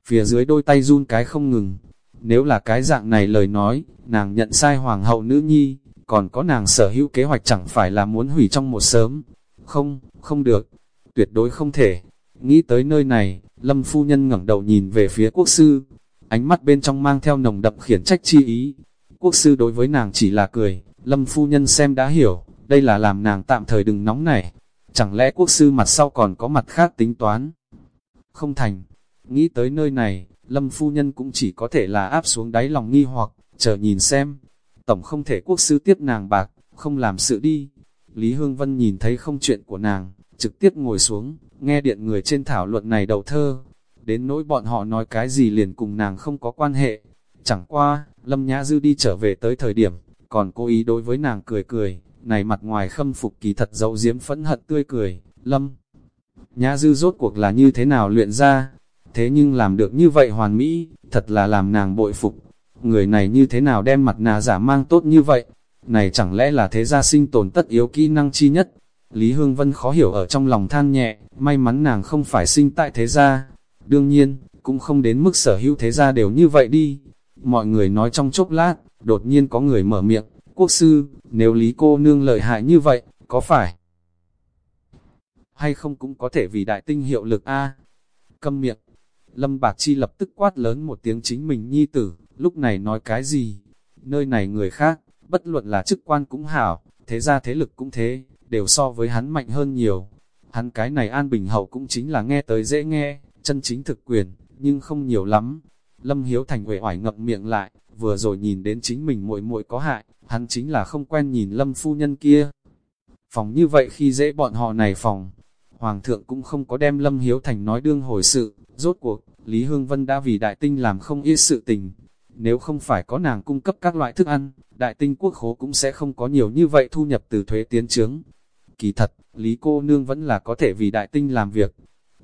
Phía dưới đôi tay run cái không ngừng, nếu là cái dạng này lời nói, nàng nhận sai hoàng hậu nữ nhi, còn có nàng sở hữu kế hoạch chẳng phải là muốn hủy trong một sớm. Không, không được, tuyệt đối không thể. Nghĩ tới nơi này, lâm phu nhân ngẩng đầu nhìn về phía quốc sư, ánh mắt bên trong mang theo nồng đậm khiển trách chi ý. Quốc sư đối với nàng chỉ là cười, lâm phu nhân xem đã hiểu, đây là làm nàng tạm thời đừng nóng này. Chẳng lẽ quốc sư mặt sau còn có mặt khác tính toán? Không thành, nghĩ tới nơi này, lâm phu nhân cũng chỉ có thể là áp xuống đáy lòng nghi hoặc, chờ nhìn xem. Tổng không thể quốc sư tiếp nàng bạc, không làm sự đi. Lý Hương Vân nhìn thấy không chuyện của nàng, trực tiếp ngồi xuống, nghe điện người trên thảo luận này đầu thơ. Đến nỗi bọn họ nói cái gì liền cùng nàng không có quan hệ. Chẳng qua, Lâm Nhã Dư đi trở về tới thời điểm, còn cố ý đối với nàng cười cười, này mặt ngoài khâm phục kỳ thật dấu diếm phẫn hận tươi cười, Lâm. Nhã Dư rốt cuộc là như thế nào luyện ra, Thế nhưng làm được như vậy hoàn mỹ, thật là làm nàng bội phục. Người này như thế nào đem mặt nà giả mang tốt như vậy? Này chẳng lẽ là thế gia sinh tồn tất yếu kỹ năng chi nhất? Lý Hương Vân khó hiểu ở trong lòng than nhẹ, may mắn nàng không phải sinh tại thế gia. Đương nhiên, cũng không đến mức sở hữu thế gia đều như vậy đi. Mọi người nói trong chốc lát, đột nhiên có người mở miệng, quốc sư, nếu Lý cô nương lợi hại như vậy, có phải? Hay không cũng có thể vì đại tinh hiệu lực A? Câm miệng, Lâm Bạc Chi lập tức quát lớn một tiếng chính mình nhi tử, lúc này nói cái gì? Nơi này người khác, bất luận là chức quan cũng hảo, thế ra thế lực cũng thế, đều so với hắn mạnh hơn nhiều. Hắn cái này an bình hậu cũng chính là nghe tới dễ nghe, chân chính thực quyền, nhưng không nhiều lắm. Lâm Hiếu Thành uể oải ngậm miệng lại, vừa rồi nhìn đến chính mình muội muội có hại, hắn chính là không quen nhìn Lâm phu nhân kia. Phòng như vậy khi dễ bọn họ này phòng, Hoàng thượng cũng không có đem Lâm Hiếu Thành nói đương hồi sự, rốt cuộc, Lý Hương Vân đã vì đại tinh làm không ít sự tình. Nếu không phải có nàng cung cấp các loại thức ăn, đại tinh quốc khố cũng sẽ không có nhiều như vậy thu nhập từ thuế tiến trướng. Kỳ thật, Lý cô nương vẫn là có thể vì đại tinh làm việc.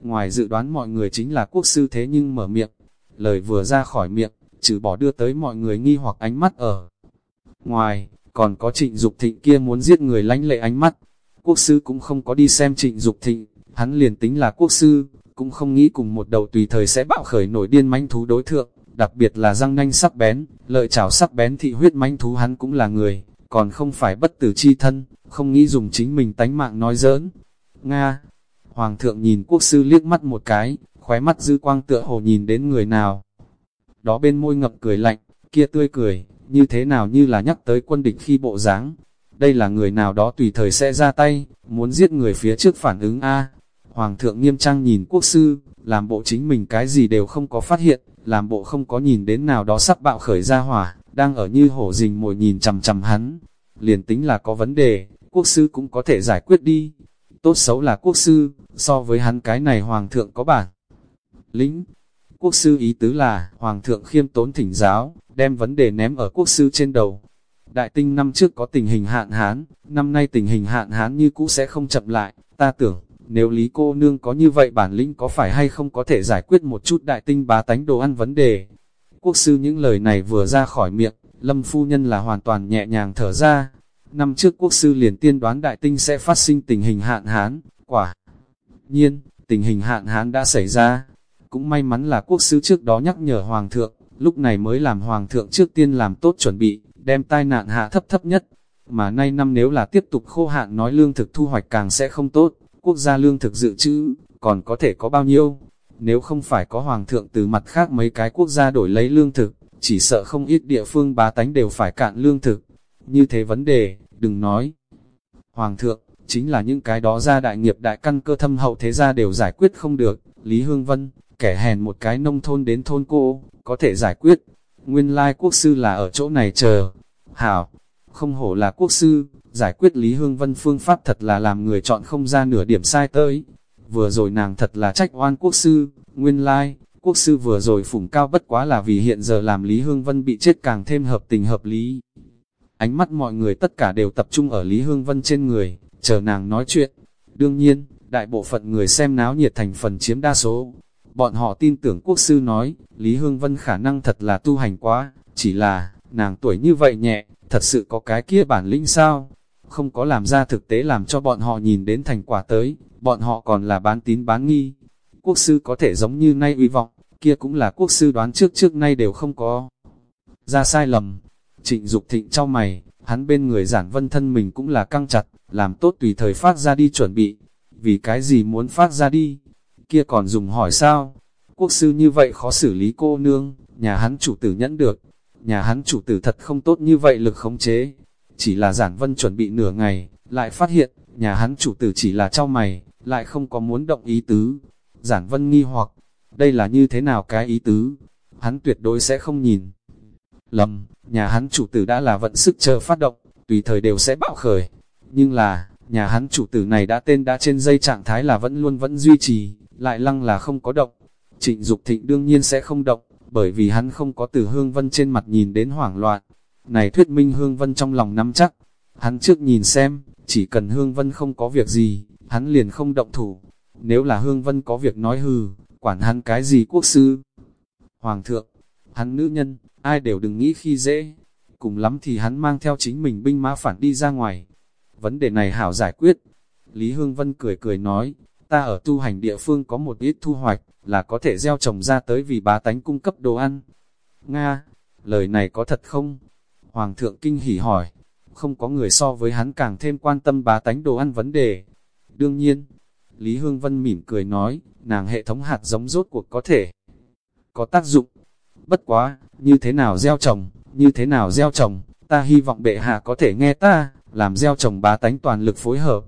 Ngoài dự đoán mọi người chính là quốc sư thế nhưng mở miệng. Lời vừa ra khỏi miệng, trừ bỏ đưa tới mọi người nghi hoặc ánh mắt ở. Ngoài, còn có trịnh Dục thịnh kia muốn giết người lánh lệ ánh mắt. Quốc sư cũng không có đi xem trịnh Dục thịnh, hắn liền tính là quốc sư, cũng không nghĩ cùng một đầu tùy thời sẽ bạo khởi nổi điên manh thú đối thượng, đặc biệt là răng nanh sắc bén, lợi chảo sắc bén thị huyết manh thú hắn cũng là người, còn không phải bất tử chi thân, không nghĩ dùng chính mình tánh mạng nói giỡn. Nga Hoàng thượng nhìn quốc sư liếc mắt một cái, khóe mắt dư quang tựa hồ nhìn đến người nào. Đó bên môi ngập cười lạnh, Kia tươi cười, như thế nào như là nhắc tới quân địch khi bộ dáng Đây là người nào đó tùy thời sẽ ra tay, muốn giết người phía trước phản ứng A. Hoàng thượng nghiêm trang nhìn quốc sư, làm bộ chính mình cái gì đều không có phát hiện, làm bộ không có nhìn đến nào đó sắp bạo khởi ra hỏa, đang ở như hổ rình mồi nhìn chằm chằm hắn. Liền tính là có vấn đề, quốc sư cũng có thể giải quyết đi. Tốt xấu là quốc sư, so với hắn cái này hoàng thượng có bản. Lính, quốc sư ý tứ là, hoàng thượng khiêm tốn thỉnh giáo, đem vấn đề ném ở quốc sư trên đầu. Đại tinh năm trước có tình hình hạn hán, năm nay tình hình hạn hán như cũ sẽ không chậm lại, ta tưởng, nếu Lý cô nương có như vậy bản lĩnh có phải hay không có thể giải quyết một chút đại tinh bá tánh đồ ăn vấn đề. Quốc sư những lời này vừa ra khỏi miệng, Lâm phu nhân là hoàn toàn nhẹ nhàng thở ra. Năm trước quốc sư liền tiên đoán đại tinh sẽ phát sinh tình hình hạn hán, quả. Nhiên, tình hình hạn hán đã xảy ra. Cũng may mắn là quốc sư trước đó nhắc nhở hoàng thượng, lúc này mới làm hoàng thượng trước tiên làm tốt chuẩn bị, đem tai nạn hạ thấp thấp nhất. Mà nay năm nếu là tiếp tục khô hạn nói lương thực thu hoạch càng sẽ không tốt, quốc gia lương thực dự trữ, còn có thể có bao nhiêu? Nếu không phải có hoàng thượng từ mặt khác mấy cái quốc gia đổi lấy lương thực, chỉ sợ không ít địa phương bá tánh đều phải cạn lương thực. Như thế vấn đề, đừng nói. Hoàng thượng, chính là những cái đó ra đại nghiệp đại căn cơ thâm hậu thế gia đều giải quyết không được. Lý Hương Vân, kẻ hèn một cái nông thôn đến thôn cô, có thể giải quyết. Nguyên lai quốc sư là ở chỗ này chờ. Hảo, không hổ là quốc sư, giải quyết Lý Hương Vân phương pháp thật là làm người chọn không ra nửa điểm sai tới. Vừa rồi nàng thật là trách oan quốc sư, nguyên lai, quốc sư vừa rồi phủng cao bất quá là vì hiện giờ làm Lý Hương Vân bị chết càng thêm hợp tình hợp lý. Ánh mắt mọi người tất cả đều tập trung ở Lý Hương Vân trên người, chờ nàng nói chuyện. Đương nhiên, đại bộ phận người xem náo nhiệt thành phần chiếm đa số. Bọn họ tin tưởng quốc sư nói, Lý Hương Vân khả năng thật là tu hành quá, chỉ là, nàng tuổi như vậy nhẹ, thật sự có cái kia bản lĩnh sao? Không có làm ra thực tế làm cho bọn họ nhìn đến thành quả tới, bọn họ còn là bán tín bán nghi. Quốc sư có thể giống như nay uy vọng, kia cũng là quốc sư đoán trước trước nay đều không có. Ra sai lầm, trịnh Dục thịnh trong mày, hắn bên người giản vân thân mình cũng là căng chặt, làm tốt tùy thời phát ra đi chuẩn bị. Vì cái gì muốn phát ra đi? Kia còn dùng hỏi sao? Quốc sư như vậy khó xử lý cô nương, nhà hắn chủ tử nhẫn được. Nhà hắn chủ tử thật không tốt như vậy lực khống chế. Chỉ là giản vân chuẩn bị nửa ngày, lại phát hiện, nhà hắn chủ tử chỉ là trao mày, lại không có muốn động ý tứ. Giản vân nghi hoặc, đây là như thế nào cái ý tứ? Hắn tuyệt đối sẽ không nhìn. Lầm, nhà hắn chủ tử đã là vận sức chờ phát động, tùy thời đều sẽ bạo khởi. Nhưng là, nhà hắn chủ tử này đã tên đã trên dây trạng thái là vẫn luôn vẫn duy trì, lại lăng là không có động. Trịnh Dục Thịnh đương nhiên sẽ không động, bởi vì hắn không có từ Hương Vân trên mặt nhìn đến hoảng loạn. Này thuyết minh Hương Vân trong lòng nắm chắc, hắn trước nhìn xem, chỉ cần Hương Vân không có việc gì, hắn liền không động thủ. Nếu là Hương Vân có việc nói hừ, quản hắn cái gì quốc sư. Hoàng thượng, hắn nữ nhân, ai đều đừng nghĩ khi dễ, cùng lắm thì hắn mang theo chính mình binh mã phản đi ra ngoài. Vấn đề này hảo giải quyết. Lý Hương Vân cười cười nói, ta ở tu hành địa phương có một ít thu hoạch, là có thể gieo trồng ra tới vì bá tánh cung cấp đồ ăn. Nga, lời này có thật không? Hoàng thượng kinh hỉ hỏi, không có người so với hắn càng thêm quan tâm bá tánh đồ ăn vấn đề. Đương nhiên, Lý Hương Vân mỉm cười nói, nàng hệ thống hạt giống rốt cuộc có thể có tác dụng. Bất quá, như thế nào gieo trồng, như thế nào gieo trồng, ta hy vọng bệ hạ có thể nghe ta, làm gieo trồng bá tánh toàn lực phối hợp.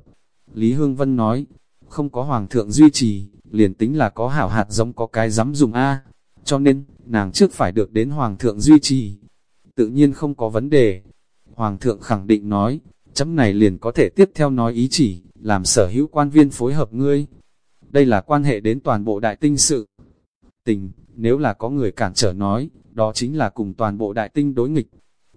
Lý Hương Vân nói, không có hoàng thượng duy trì, liền tính là có hảo hạt giống có cái dám dùng A, cho nên, nàng trước phải được đến hoàng thượng duy trì. Tự nhiên không có vấn đề. Hoàng thượng khẳng định nói, chấm này liền có thể tiếp theo nói ý chỉ, làm sở hữu quan viên phối hợp ngươi. Đây là quan hệ đến toàn bộ đại tinh sự. Tình, nếu là có người cản trở nói, đó chính là cùng toàn bộ đại tinh đối nghịch.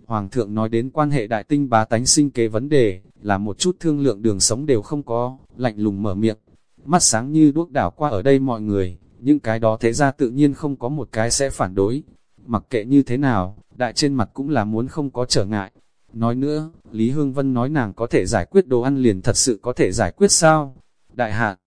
Hoàng thượng nói đến quan hệ đại tinh bá tánh sinh kế vấn đề, là một chút thương lượng đường sống đều không có, lạnh lùng mở miệng. Mắt sáng như đuốc đảo qua ở đây mọi người, những cái đó thế ra tự nhiên không có một cái sẽ phản đối. Mặc kệ như thế nào, đại trên mặt cũng là muốn không có trở ngại. Nói nữa, Lý Hương Vân nói nàng có thể giải quyết đồ ăn liền thật sự có thể giải quyết sao? Đại hạn,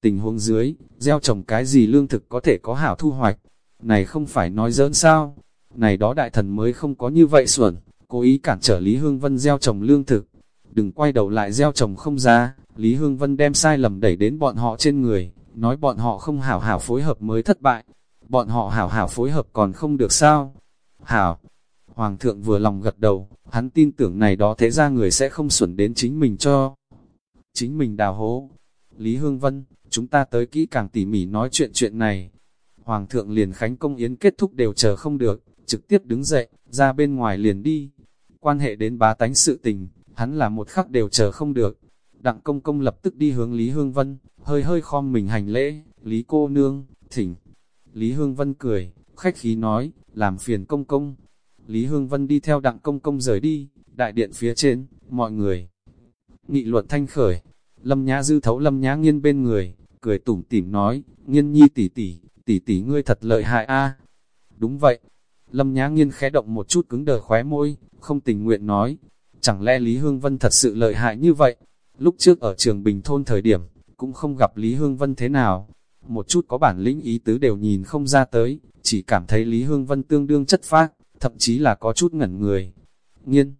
tình huống dưới, gieo trồng cái gì lương thực có thể có hảo thu hoạch, này không phải nói dỡn sao, này đó đại thần mới không có như vậy xuẩn, cố ý cản trở Lý Hương Vân gieo trồng lương thực, đừng quay đầu lại gieo trồng không ra, Lý Hương Vân đem sai lầm đẩy đến bọn họ trên người, nói bọn họ không hảo hảo phối hợp mới thất bại, bọn họ hảo hảo phối hợp còn không được sao, Hảo, Hoàng thượng vừa lòng gật đầu, hắn tin tưởng này đó thế ra người sẽ không xuẩn đến chính mình cho. Chính mình đào hố. Lý Hương Vân, chúng ta tới kỹ càng tỉ mỉ nói chuyện chuyện này. Hoàng thượng liền khánh công yến kết thúc đều chờ không được, trực tiếp đứng dậy, ra bên ngoài liền đi. Quan hệ đến bá tánh sự tình, hắn là một khắc đều chờ không được. Đặng công công lập tức đi hướng Lý Hương Vân, hơi hơi khom mình hành lễ, Lý cô nương, thỉnh. Lý Hương Vân cười, khách khí nói, làm phiền công công. Lý Hương Vân đi theo đặng công công rời đi, đại điện phía trên, mọi người. Nghị luận thanh khởi, lâm nhã dư thấu lâm nhã nghiên bên người, cười tủm tỉm nói, nghiên nhi tỷ tỷ, tỷ tỷ ngươi thật lợi hại a. Đúng vậy, lâm nhã nghiên khẽ động một chút cứng đờ khóe môi, không tình nguyện nói, chẳng lẽ Lý Hương Vân thật sự lợi hại như vậy? Lúc trước ở trường Bình Thôn thời điểm, cũng không gặp Lý Hương Vân thế nào. Một chút có bản lĩnh ý tứ đều nhìn không ra tới, chỉ cảm thấy Lý Hương Vân tương đương chất phác, thậm chí là có chút ngẩn người. Nghiên